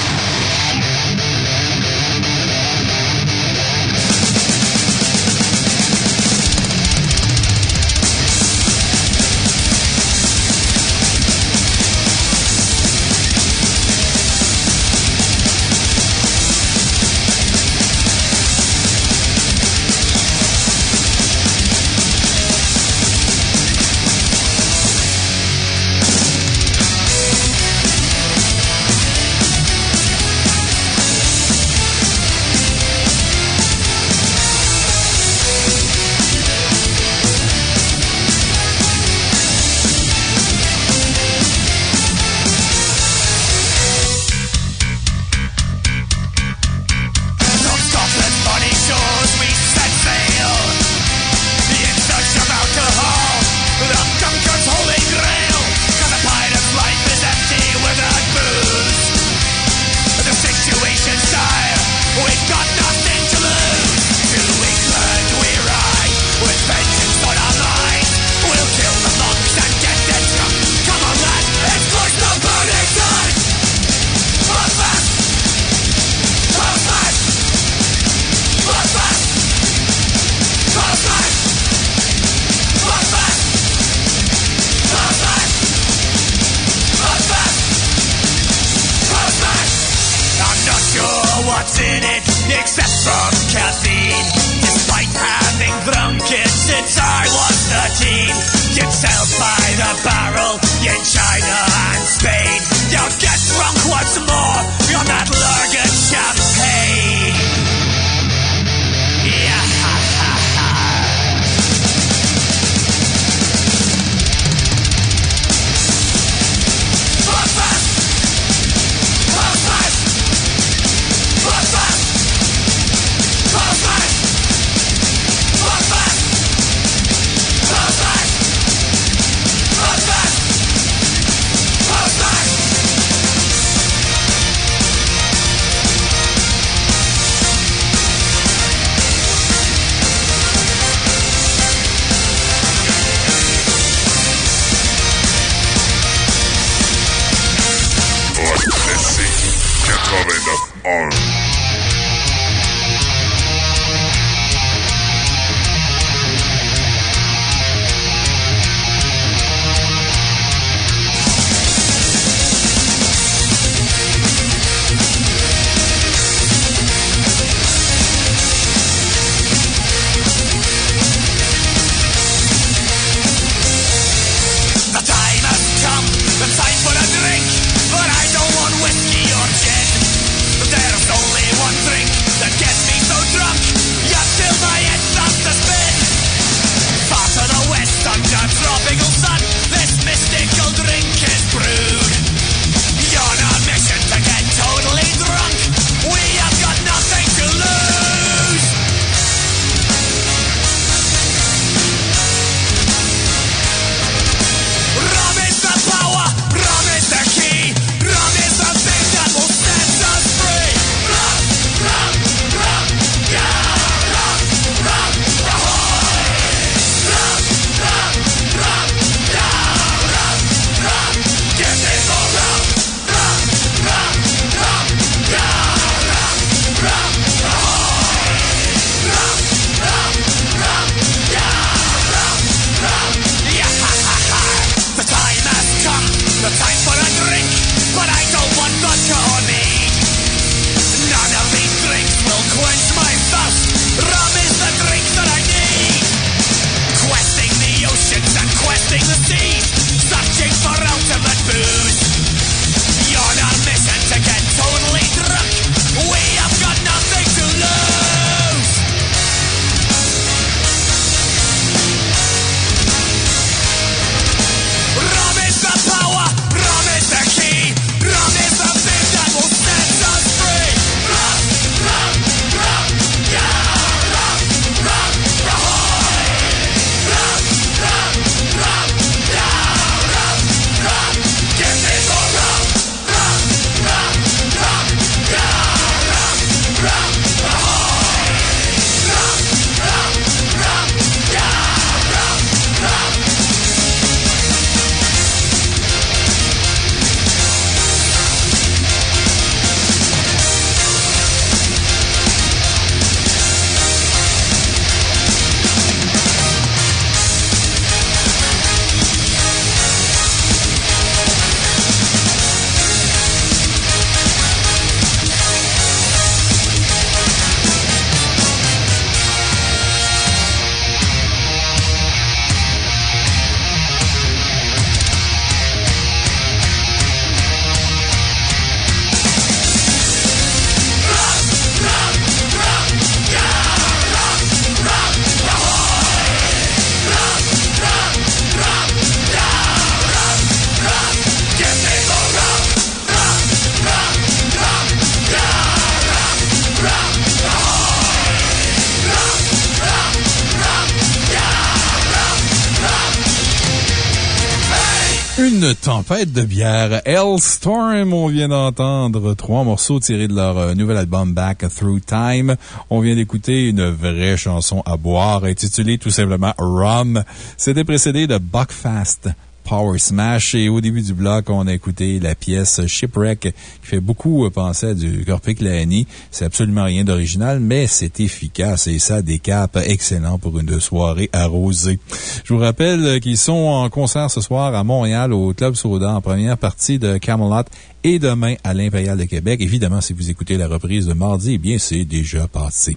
De bière. Hellstorm, on vient d'entendre trois morceaux tirés de leur euh, nouvel album Back Through Time. On vient d'écouter une vraie chanson à boire intitulée tout simplement Rum. C'était précédé de Buckfast. Power Smash. Et au début du bloc, on a écouté la pièce Shipwreck qui fait beaucoup penser à du Corpic Laani. C'est absolument rien d'original, mais c'est efficace et ça décape excellent pour une soirée arrosée. Je vous rappelle qu'ils sont en concert ce soir à Montréal au Club Soda en première partie de Camelot et demain à l'Impérial de Québec. Évidemment, si vous écoutez la reprise de mardi, eh bien, c'est déjà passé.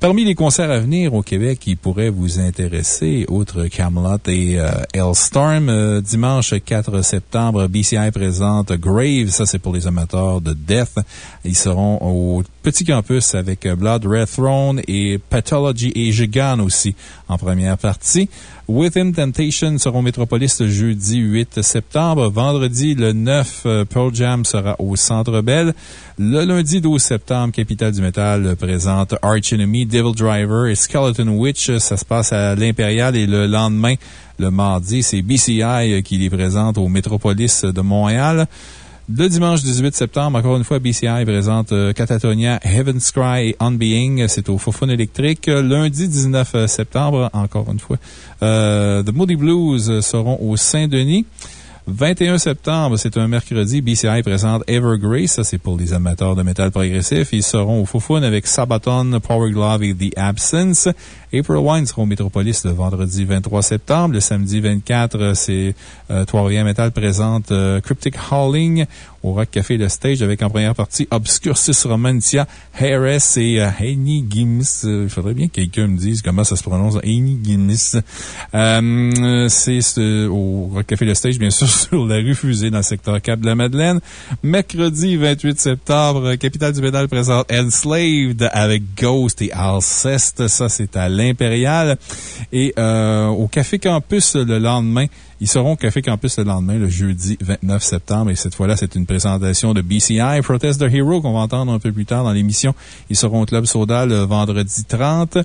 Parmi les concerts à venir au Québec qui pourraient vous intéresser, outre Camelot et euh, Hellstorm, euh, dimanche 4 septembre, BCI présente Grave. Ça, c'est pour les amateurs de Death. Ils seront au petit campus avec Blood Red Throne et Pathology et Gigan aussi en première partie. Within Temptation seront métropolistes jeudi 8 septembre. Vendredi, le 9, euh, Pearl Jam sera au Centre Bell. Le lundi 12 septembre, Capital du Metal présente Arch Enemy, Devil Driver et Skeleton Witch. Ça se passe à l'Impérial et le lendemain, le mardi, c'est BCI qui les présente au Métropolis de Montréal. Le dimanche 18 septembre, encore une fois, BCI présente euh, Catatonia, Heaven's Cry et Unbeing. C'est au Fofun électrique. Lundi 19 septembre, encore une fois, euh, The Moody Blues seront au Saint-Denis. 21 septembre, c'est un mercredi. BCI présente Evergrace. Ça, c'est pour les amateurs de métal progressif. Ils seront au Fofun avec Sabaton, Power Glove et The Absence. April Wine sera au Métropolis le vendredi 23 septembre. Le samedi 24, c'est euh, Trois-Rivières Metal présente euh, Cryptic Howling au Rock Café Le Stage avec en première partie Obscurcis Romantia, Harris et euh, Gims. Euh, il faudrait bien que quelqu'un me dise comment ça se prononce. Heini Gims. Euh, c'est au Rock Café Le Stage, bien sûr, sur la rue Fusée dans le secteur 4 de la Madeleine. Mercredi 28 septembre, Capitale du Métal présente Enslaved avec Ghost et Alceste. Ça, c'est à l'Impérial. Et euh, au Café Campus le lendemain, ils seront au Café Campus le lendemain, le jeudi 29 septembre. Et cette fois-là, c'est une présentation de BCI, Protest the Hero, qu'on va entendre un peu plus tard dans l'émission. Ils seront au Club Soda le vendredi 30.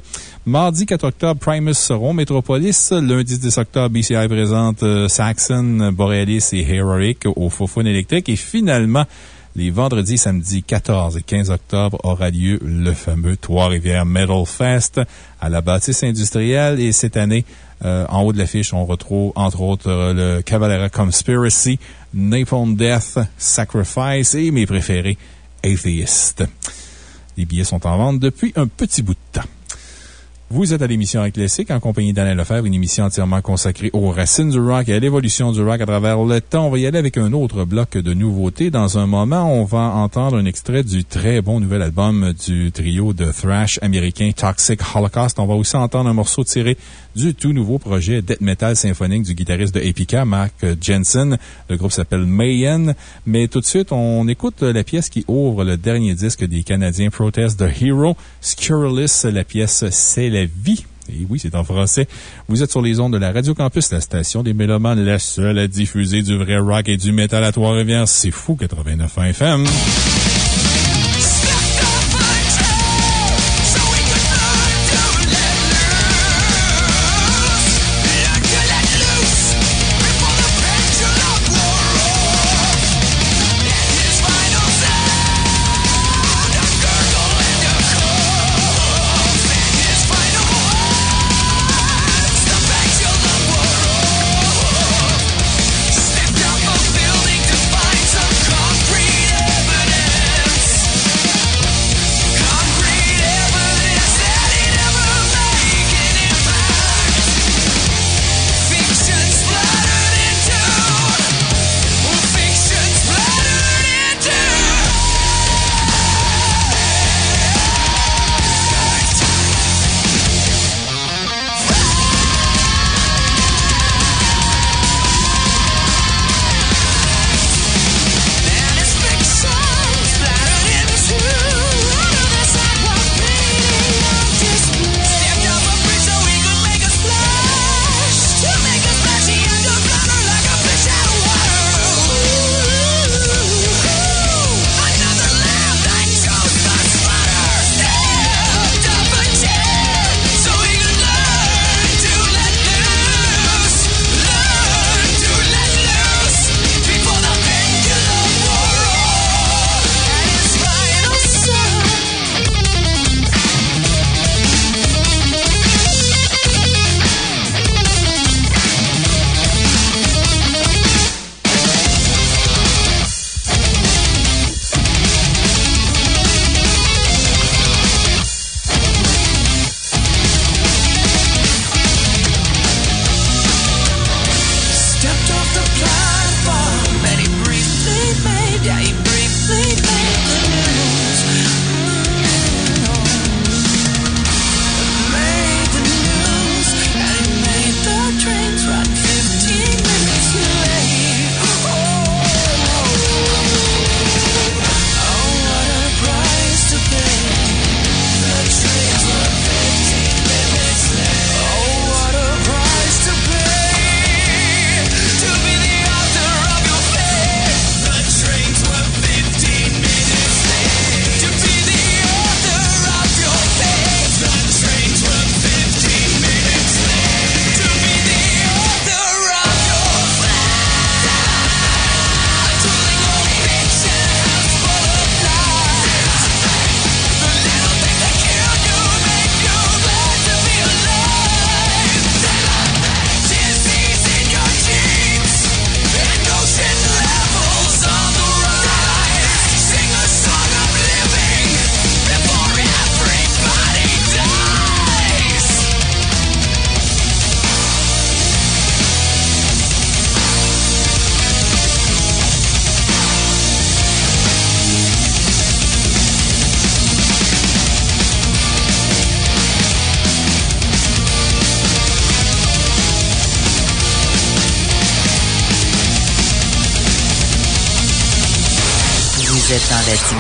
Mardi 4 octobre, Primus seront Metropolis. Lundi 10 octobre, BCI présente euh, Saxon, Borealis et Heroic au Fofun électrique. Et finalement, les vendredis, samedis 14 et 15 octobre aura lieu le fameux Trois-Rivières Metal Fest à la bâtisse industrielle. Et cette année, euh, en haut de l'affiche, on retrouve entre autres euh, le Cavalera Conspiracy, Napalm Death, Sacrifice et mes préférés, Atheist. Les billets sont en vente depuis un petit bout de temps. Vous êtes à l'émission Classique en compagnie d'Alain Lefebvre, une émission entièrement consacrée aux racines du rock et à l'évolution du rock à travers le temps. On va y aller avec un autre bloc de nouveautés. Dans un moment, on va entendre un extrait du très bon nouvel album du trio de thrash américain Toxic Holocaust. On va aussi entendre un morceau tiré du tout nouveau projet death metal symphonique du guitariste de Epica, Mark Jensen. Le groupe s'appelle Mayen. Mais tout de suite, on écoute la pièce qui ouvre le dernier disque des Canadiens Protest the Hero, Scurrilous. La pièce C'est la vie. Et oui, c'est en français. Vous êtes sur les ondes de la Radio Campus, la station des Mélomanes, la seule à diffuser du vrai rock et du métal à Trois-Rivières. C'est fou, 89 FM.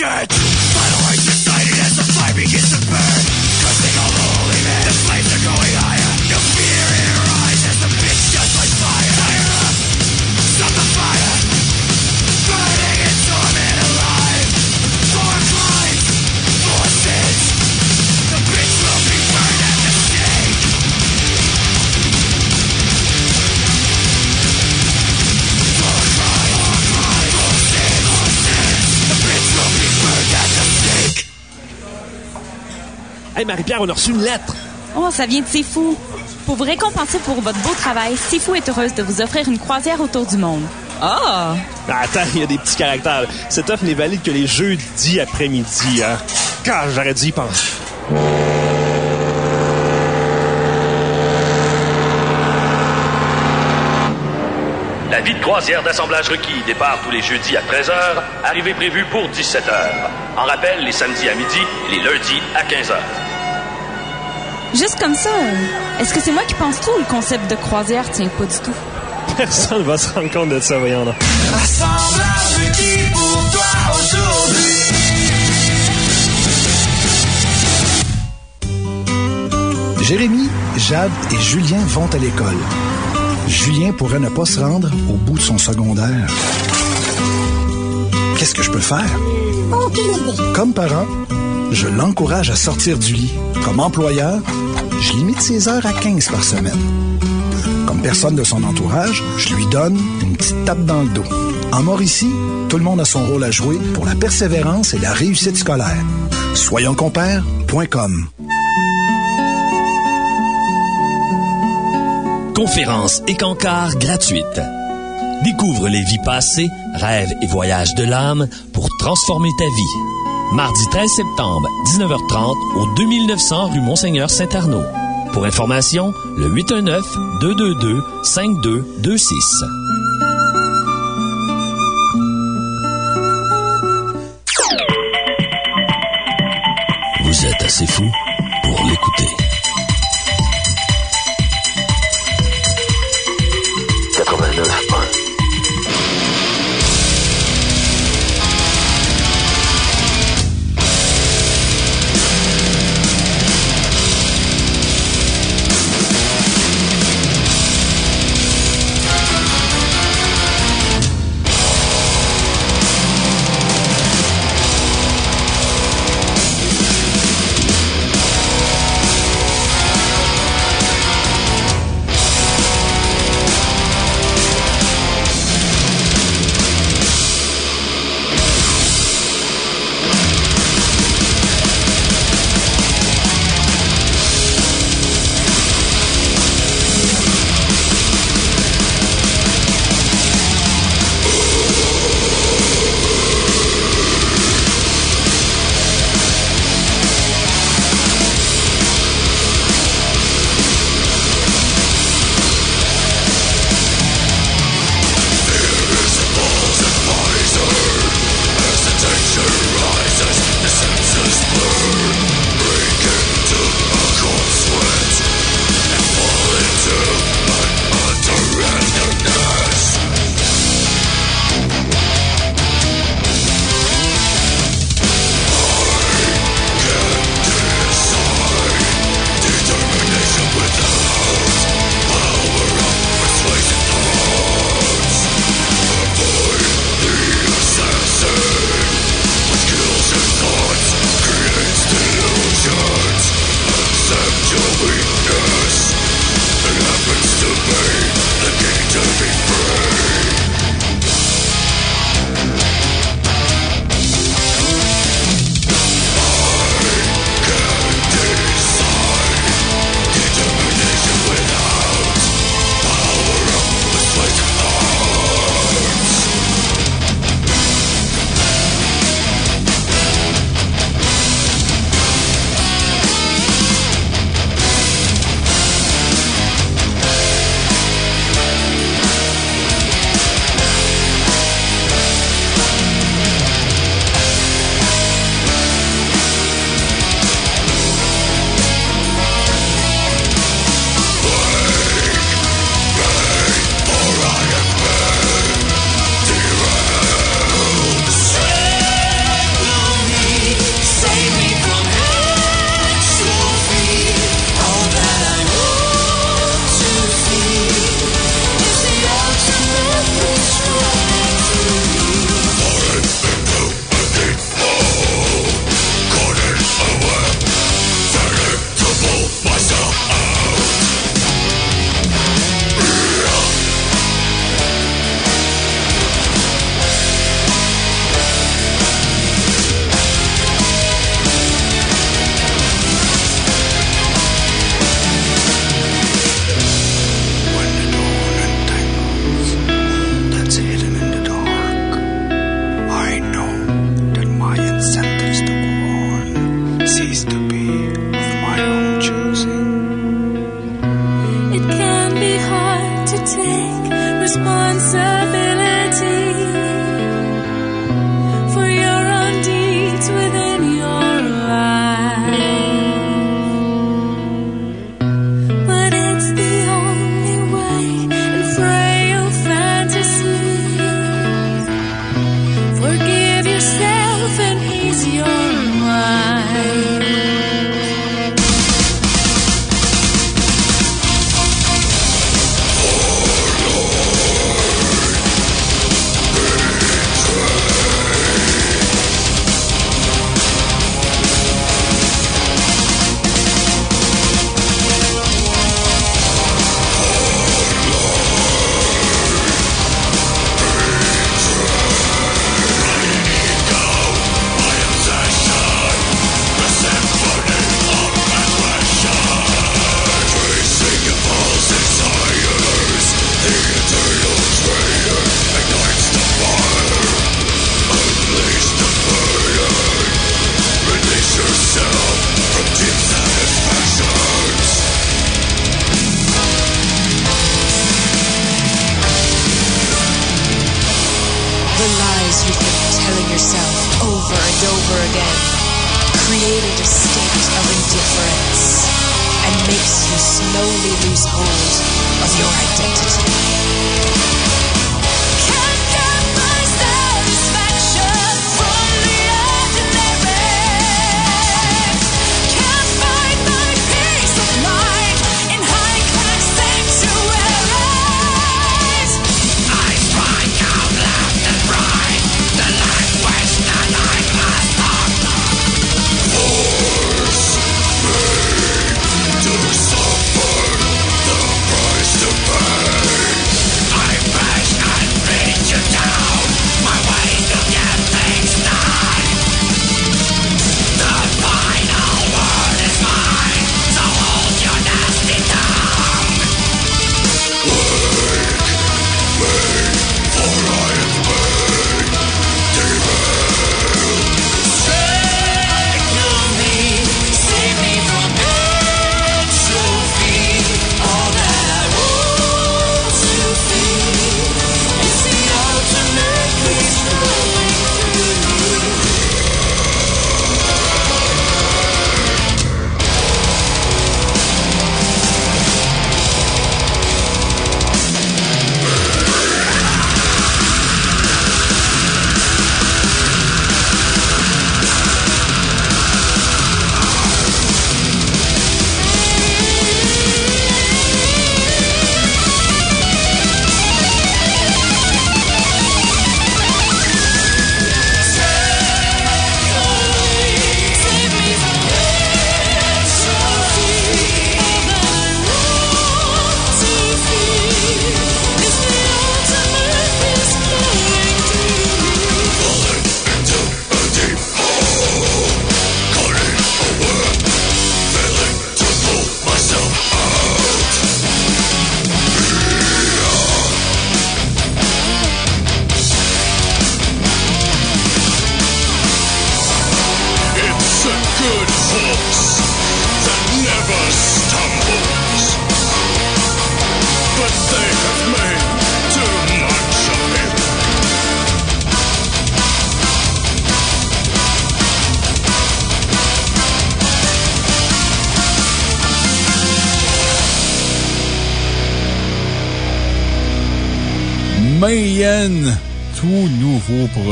shit! On a reçu une lettre. Oh, ça vient de C'est Fou. Pour vous récompenser pour votre beau travail, C'est Fou est heureuse de vous offrir une croisière autour du monde. Ah! Ah, Attends, il y a des petits caractères. Cette offre n'est valide que les jeudis après-midi. Hein. Quand j'aurais dû y penser. La vie de croisière d'assemblage requis départ tous les jeudis à 13h, arrivée prévue pour 17h. En rappel, les samedis à midi et les lundis à 15h. Juste comme ça, est-ce que c'est moi qui pense tout ou le concept de croisière? Tient pas du tout? Personne va se rendre compte de ça, voyons là. Assemblage requis pour toi aujourd'hui. Jérémy, Jade et Julien vont à l'école. Julien pourrait ne pas se rendre au bout de son secondaire. Qu'est-ce que je peux faire? Comme parent, je l'encourage à sortir du lit. Comme employeur, je limite ses heures à 15 par semaine. Comme personne de son entourage, je lui donne une petite tape dans le dos. En Mauricie, tout le monde a son rôle à jouer pour la persévérance et la réussite scolaire. Soyonscompères.com Conférences et cancars gratuites. Découvre les vies passées, rêves et voyages de l'âme pour transformer ta vie. Mardi 13 septembre, 19h30 au 2900 rue Monseigneur Saint-Arnaud. Pour information, le 819-222-5226.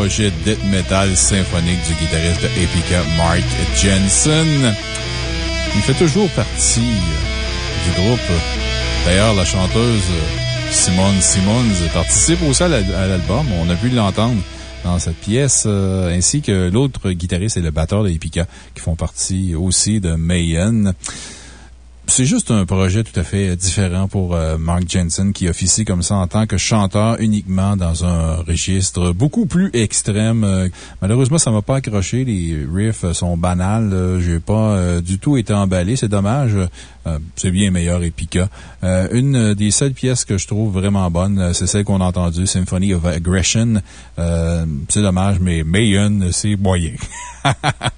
Projet de death metal symphonique du guitariste de Epica, Mark Jensen. Il fait toujours partie euh, du groupe. D'ailleurs, la chanteuse euh, Simone Simmons participe aussi à l'album. On a pu l'entendre dans cette pièce, euh, ainsi que l'autre guitariste et le batteur de Epica qui font partie aussi de Mayen. C'est juste un projet tout à fait différent pour euh, Mark Jensen qui officie comme ça en tant que chanteur uniquement dans un registre beaucoup plus extrême. Euh, malheureusement, ça m'a pas accroché. Les riffs sont banals. Euh, J'ai pas euh, du tout été emballé. C'est dommage. Euh, c'est bien meilleur. Euh, une des seules pièces que je trouve vraiment bonne, euh, c'est celle qu'on a entendue, Symphony of Aggression. Euh, c'est dommage, mais Mayen, c'est moyen.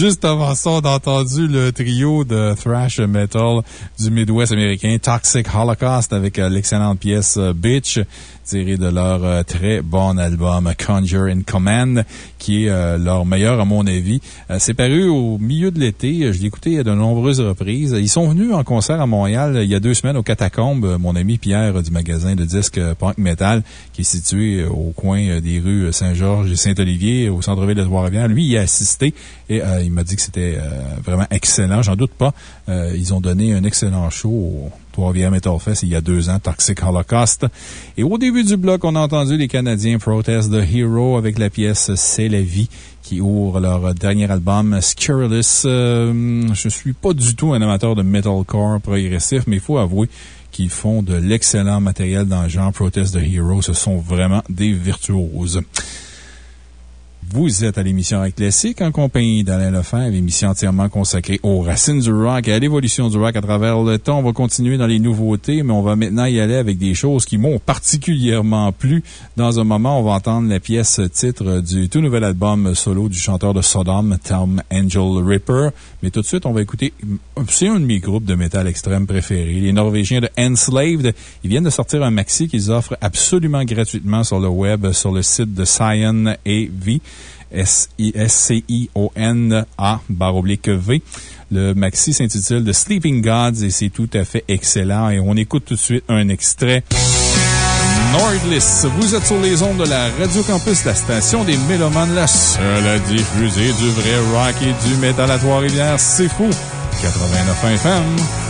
Juste avant ça, on a entendu le trio de thrash metal du Midwest américain Toxic Holocaust avec euh, l'excellente pièce euh, Bitch tirée de leur euh, très bon album Conjure in Command, qui est leur meilleur à mon avis. C'est paru au milieu de l'été. Je l'ai écouté à de nombreuses reprises. Ils sont venus en concert à Montréal il y a deux semaines au Catacombes. Mon ami Pierre du magasin de disques Punk Metal, qui est situé au coin des rues Saint-Georges et Saint-Olivier, au centre-ville de Trois-Rivières, lui, y a assisté et il m'a dit que c'était vraiment excellent. J'en doute pas. ils ont donné un excellent show Trois-Rivières Metal Fest il y a deux ans, Toxic Holocaust. Et au début du bloc, on a entendu les Canadiens Protest the Hero avec la pièce C'est la vie qui ouvre leur dernier album, Scurrilous. Euh, je suis pas du tout un amateur de metalcore progressif, mais il faut avouer qu'ils font de l'excellent matériel dans le genre Protest the Hero. Ce sont vraiment des virtuoses. Vous êtes à l'émission Rock Classique en compagnie d'Alain Lefebvre, émission entièrement consacrée aux racines du rock et à l'évolution du rock à travers le temps. On va continuer dans les nouveautés, mais on va maintenant y aller avec des choses qui m'ont particulièrement plu. Dans un moment, on va entendre la pièce titre du tout nouvel album solo du chanteur de Sodom, Tom Angel Ripper. Mais tout de suite, on va écouter, c'est un de mes groupes de métal extrême préférés, les Norvégiens de Enslaved. Ils viennent de sortir un maxi qu'ils offrent absolument gratuitement sur le web, sur le site de Cyan AV. S-C-I-O-N-A, barre oblique V. Le maxi s'intitule The Sleeping Gods et c'est tout à fait excellent. Et on écoute tout de suite un extrait. Nordless, vous êtes sur les ondes de la Radio Campus, la station des Mélomanes, la seule à du vrai rock et du métal à Trois-Rivières. C'est fou! 89 FM.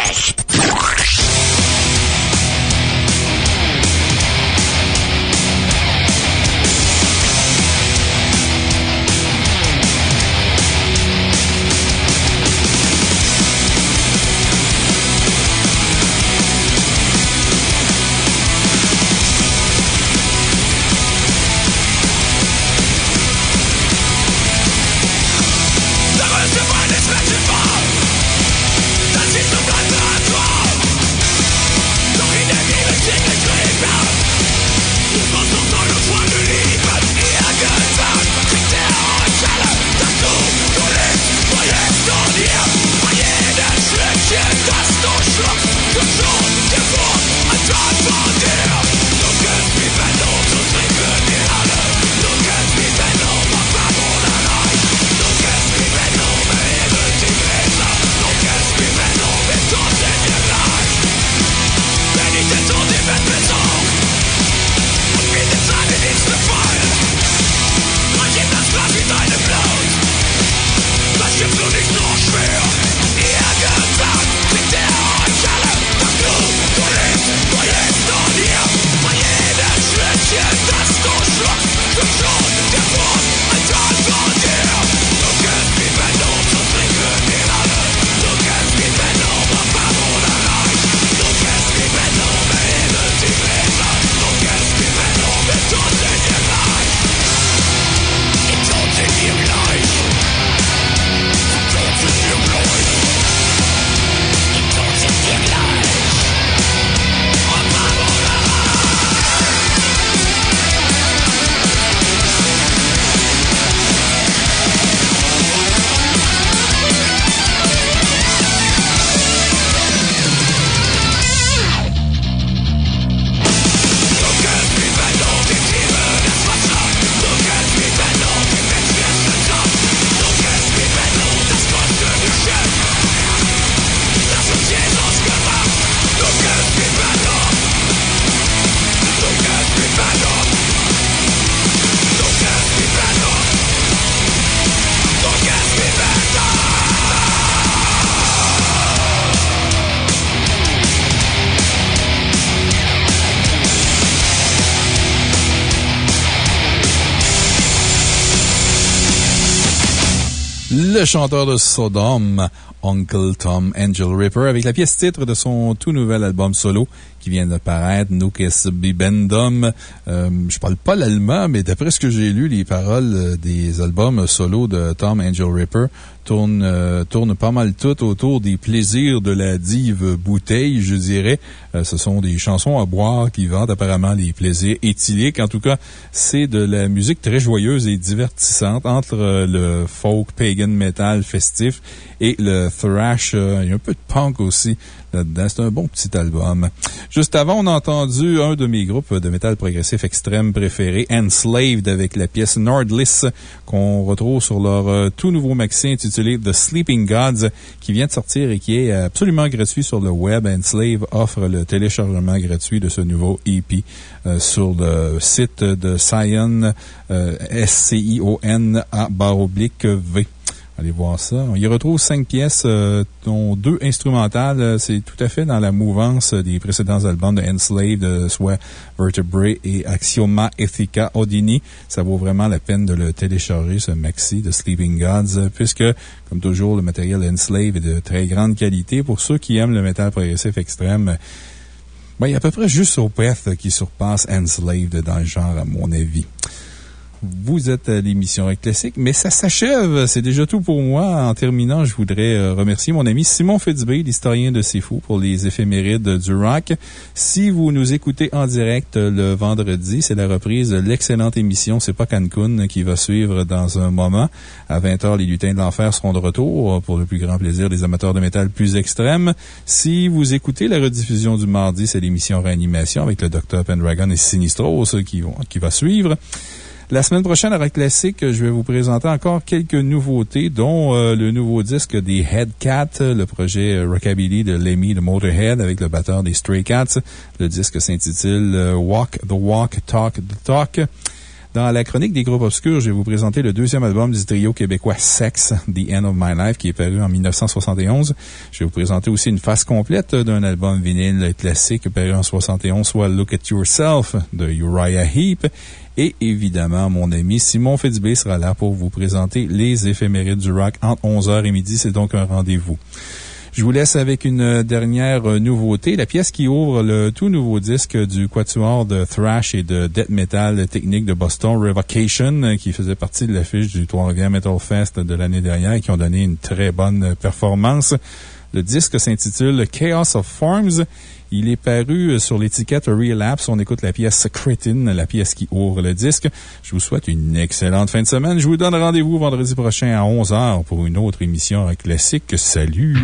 Chanteur de Sodom, Uncle Tom Angel Ripper, avec la pièce titre de son tout nouvel album solo qui vient de paraître, Nukes Bibendum. Euh, je parle pas l'allemand, mais d'après ce que j'ai lu, les paroles euh, des albums solo de Tom Angel Ripper tournent, euh, tournent pas mal tout autour des plaisirs de la dive bouteille, je dirais. Euh, ce sont des chansons à boire qui vendent apparemment les plaisirs éthyliques. En tout cas, c'est de la musique très joyeuse et divertissante entre euh, le folk pagan metal festif et le thrash. Il y a un peu de punk aussi là-dedans. C'est un bon petit album. Juste avant, on a entendu un de mes groupes de métal progressif extrême préférés, Enslaved, avec la pièce Nordless qu'on retrouve sur leur tout nouveau maxi The Sleeping Gods, qui vient de sortir et qui est absolument gratuit sur le web. Enslaved offre le téléchargement gratuit de ce nouveau EP euh, sur le site de Sion, euh, S-C-I-O-N a barre oblique V. Allez voir ça. On y retrouve cinq pièces, euh, dont deux instrumentales. Euh, C'est tout à fait dans la mouvance des précédents albums de Enslaved, soit Vertebrae et Axioma Ethica Odini. Ça vaut vraiment la peine de le télécharger, ce maxi de Sleeping Gods, puisque, comme toujours, le matériel Enslaved est de très grande qualité. Pour ceux qui aiment le métal progressif extrême, ben, il y a à peu près juste Opeth qui surpasse Enslaved dans le genre, à mon avis. Vous êtes à l'émission Rock Classique, mais ça s'achève. C'est déjà tout pour moi. En terminant, je voudrais euh, remercier mon ami Simon Fitzbé, l'historien de C'est Fou, pour les éphémérides du rock. Si vous nous écoutez en direct le vendredi, c'est la reprise de l'excellente émission C'est pas Cancun qui va suivre dans un moment. À 20h, les lutins de l'enfer seront de retour pour le plus grand plaisir des amateurs de métal plus extrêmes. Si vous écoutez la rediffusion du mardi, c'est l'émission Réanimation avec le Dr. Pendragon et Sinistros qui, vont, qui va suivre. La semaine prochaine, à Rock Classique, je vais vous présenter encore quelques nouveautés, dont euh, le nouveau disque des Headcats, le projet Rockabilly de Lemmy de Motorhead avec le batteur des Stray Cats. Le disque s'intitule euh, Walk the Walk, Talk the Talk. Dans la chronique des groupes obscurs, je vais vous présenter le deuxième album du trio québécois Sex, The End of My Life, qui est paru en 1971. Je vais vous présenter aussi une face complète d'un album vinyle classique paru en 71, soit Look at Yourself de Uriah Heep. Et évidemment, mon ami Simon Fitzbé sera là pour vous présenter les éphémérides du rock entre 11h et midi. C'est donc un rendez-vous. Je vous laisse avec une dernière nouveauté, la pièce qui ouvre le tout nouveau disque du quatuor de thrash et de death metal technique de Boston, Revocation, qui faisait partie de l'affiche du Trois-Rivières Metal Fest de l'année dernière et qui ont donné une très bonne performance. Le disque s'intitule Chaos of Forms. Il est paru sur l'étiquette Relapse. On écoute la pièce Cretin, la pièce qui ouvre le disque. Je vous souhaite une excellente fin de semaine. Je vous donne rendez-vous vendredi prochain à 11h pour une autre émission classique. Salut!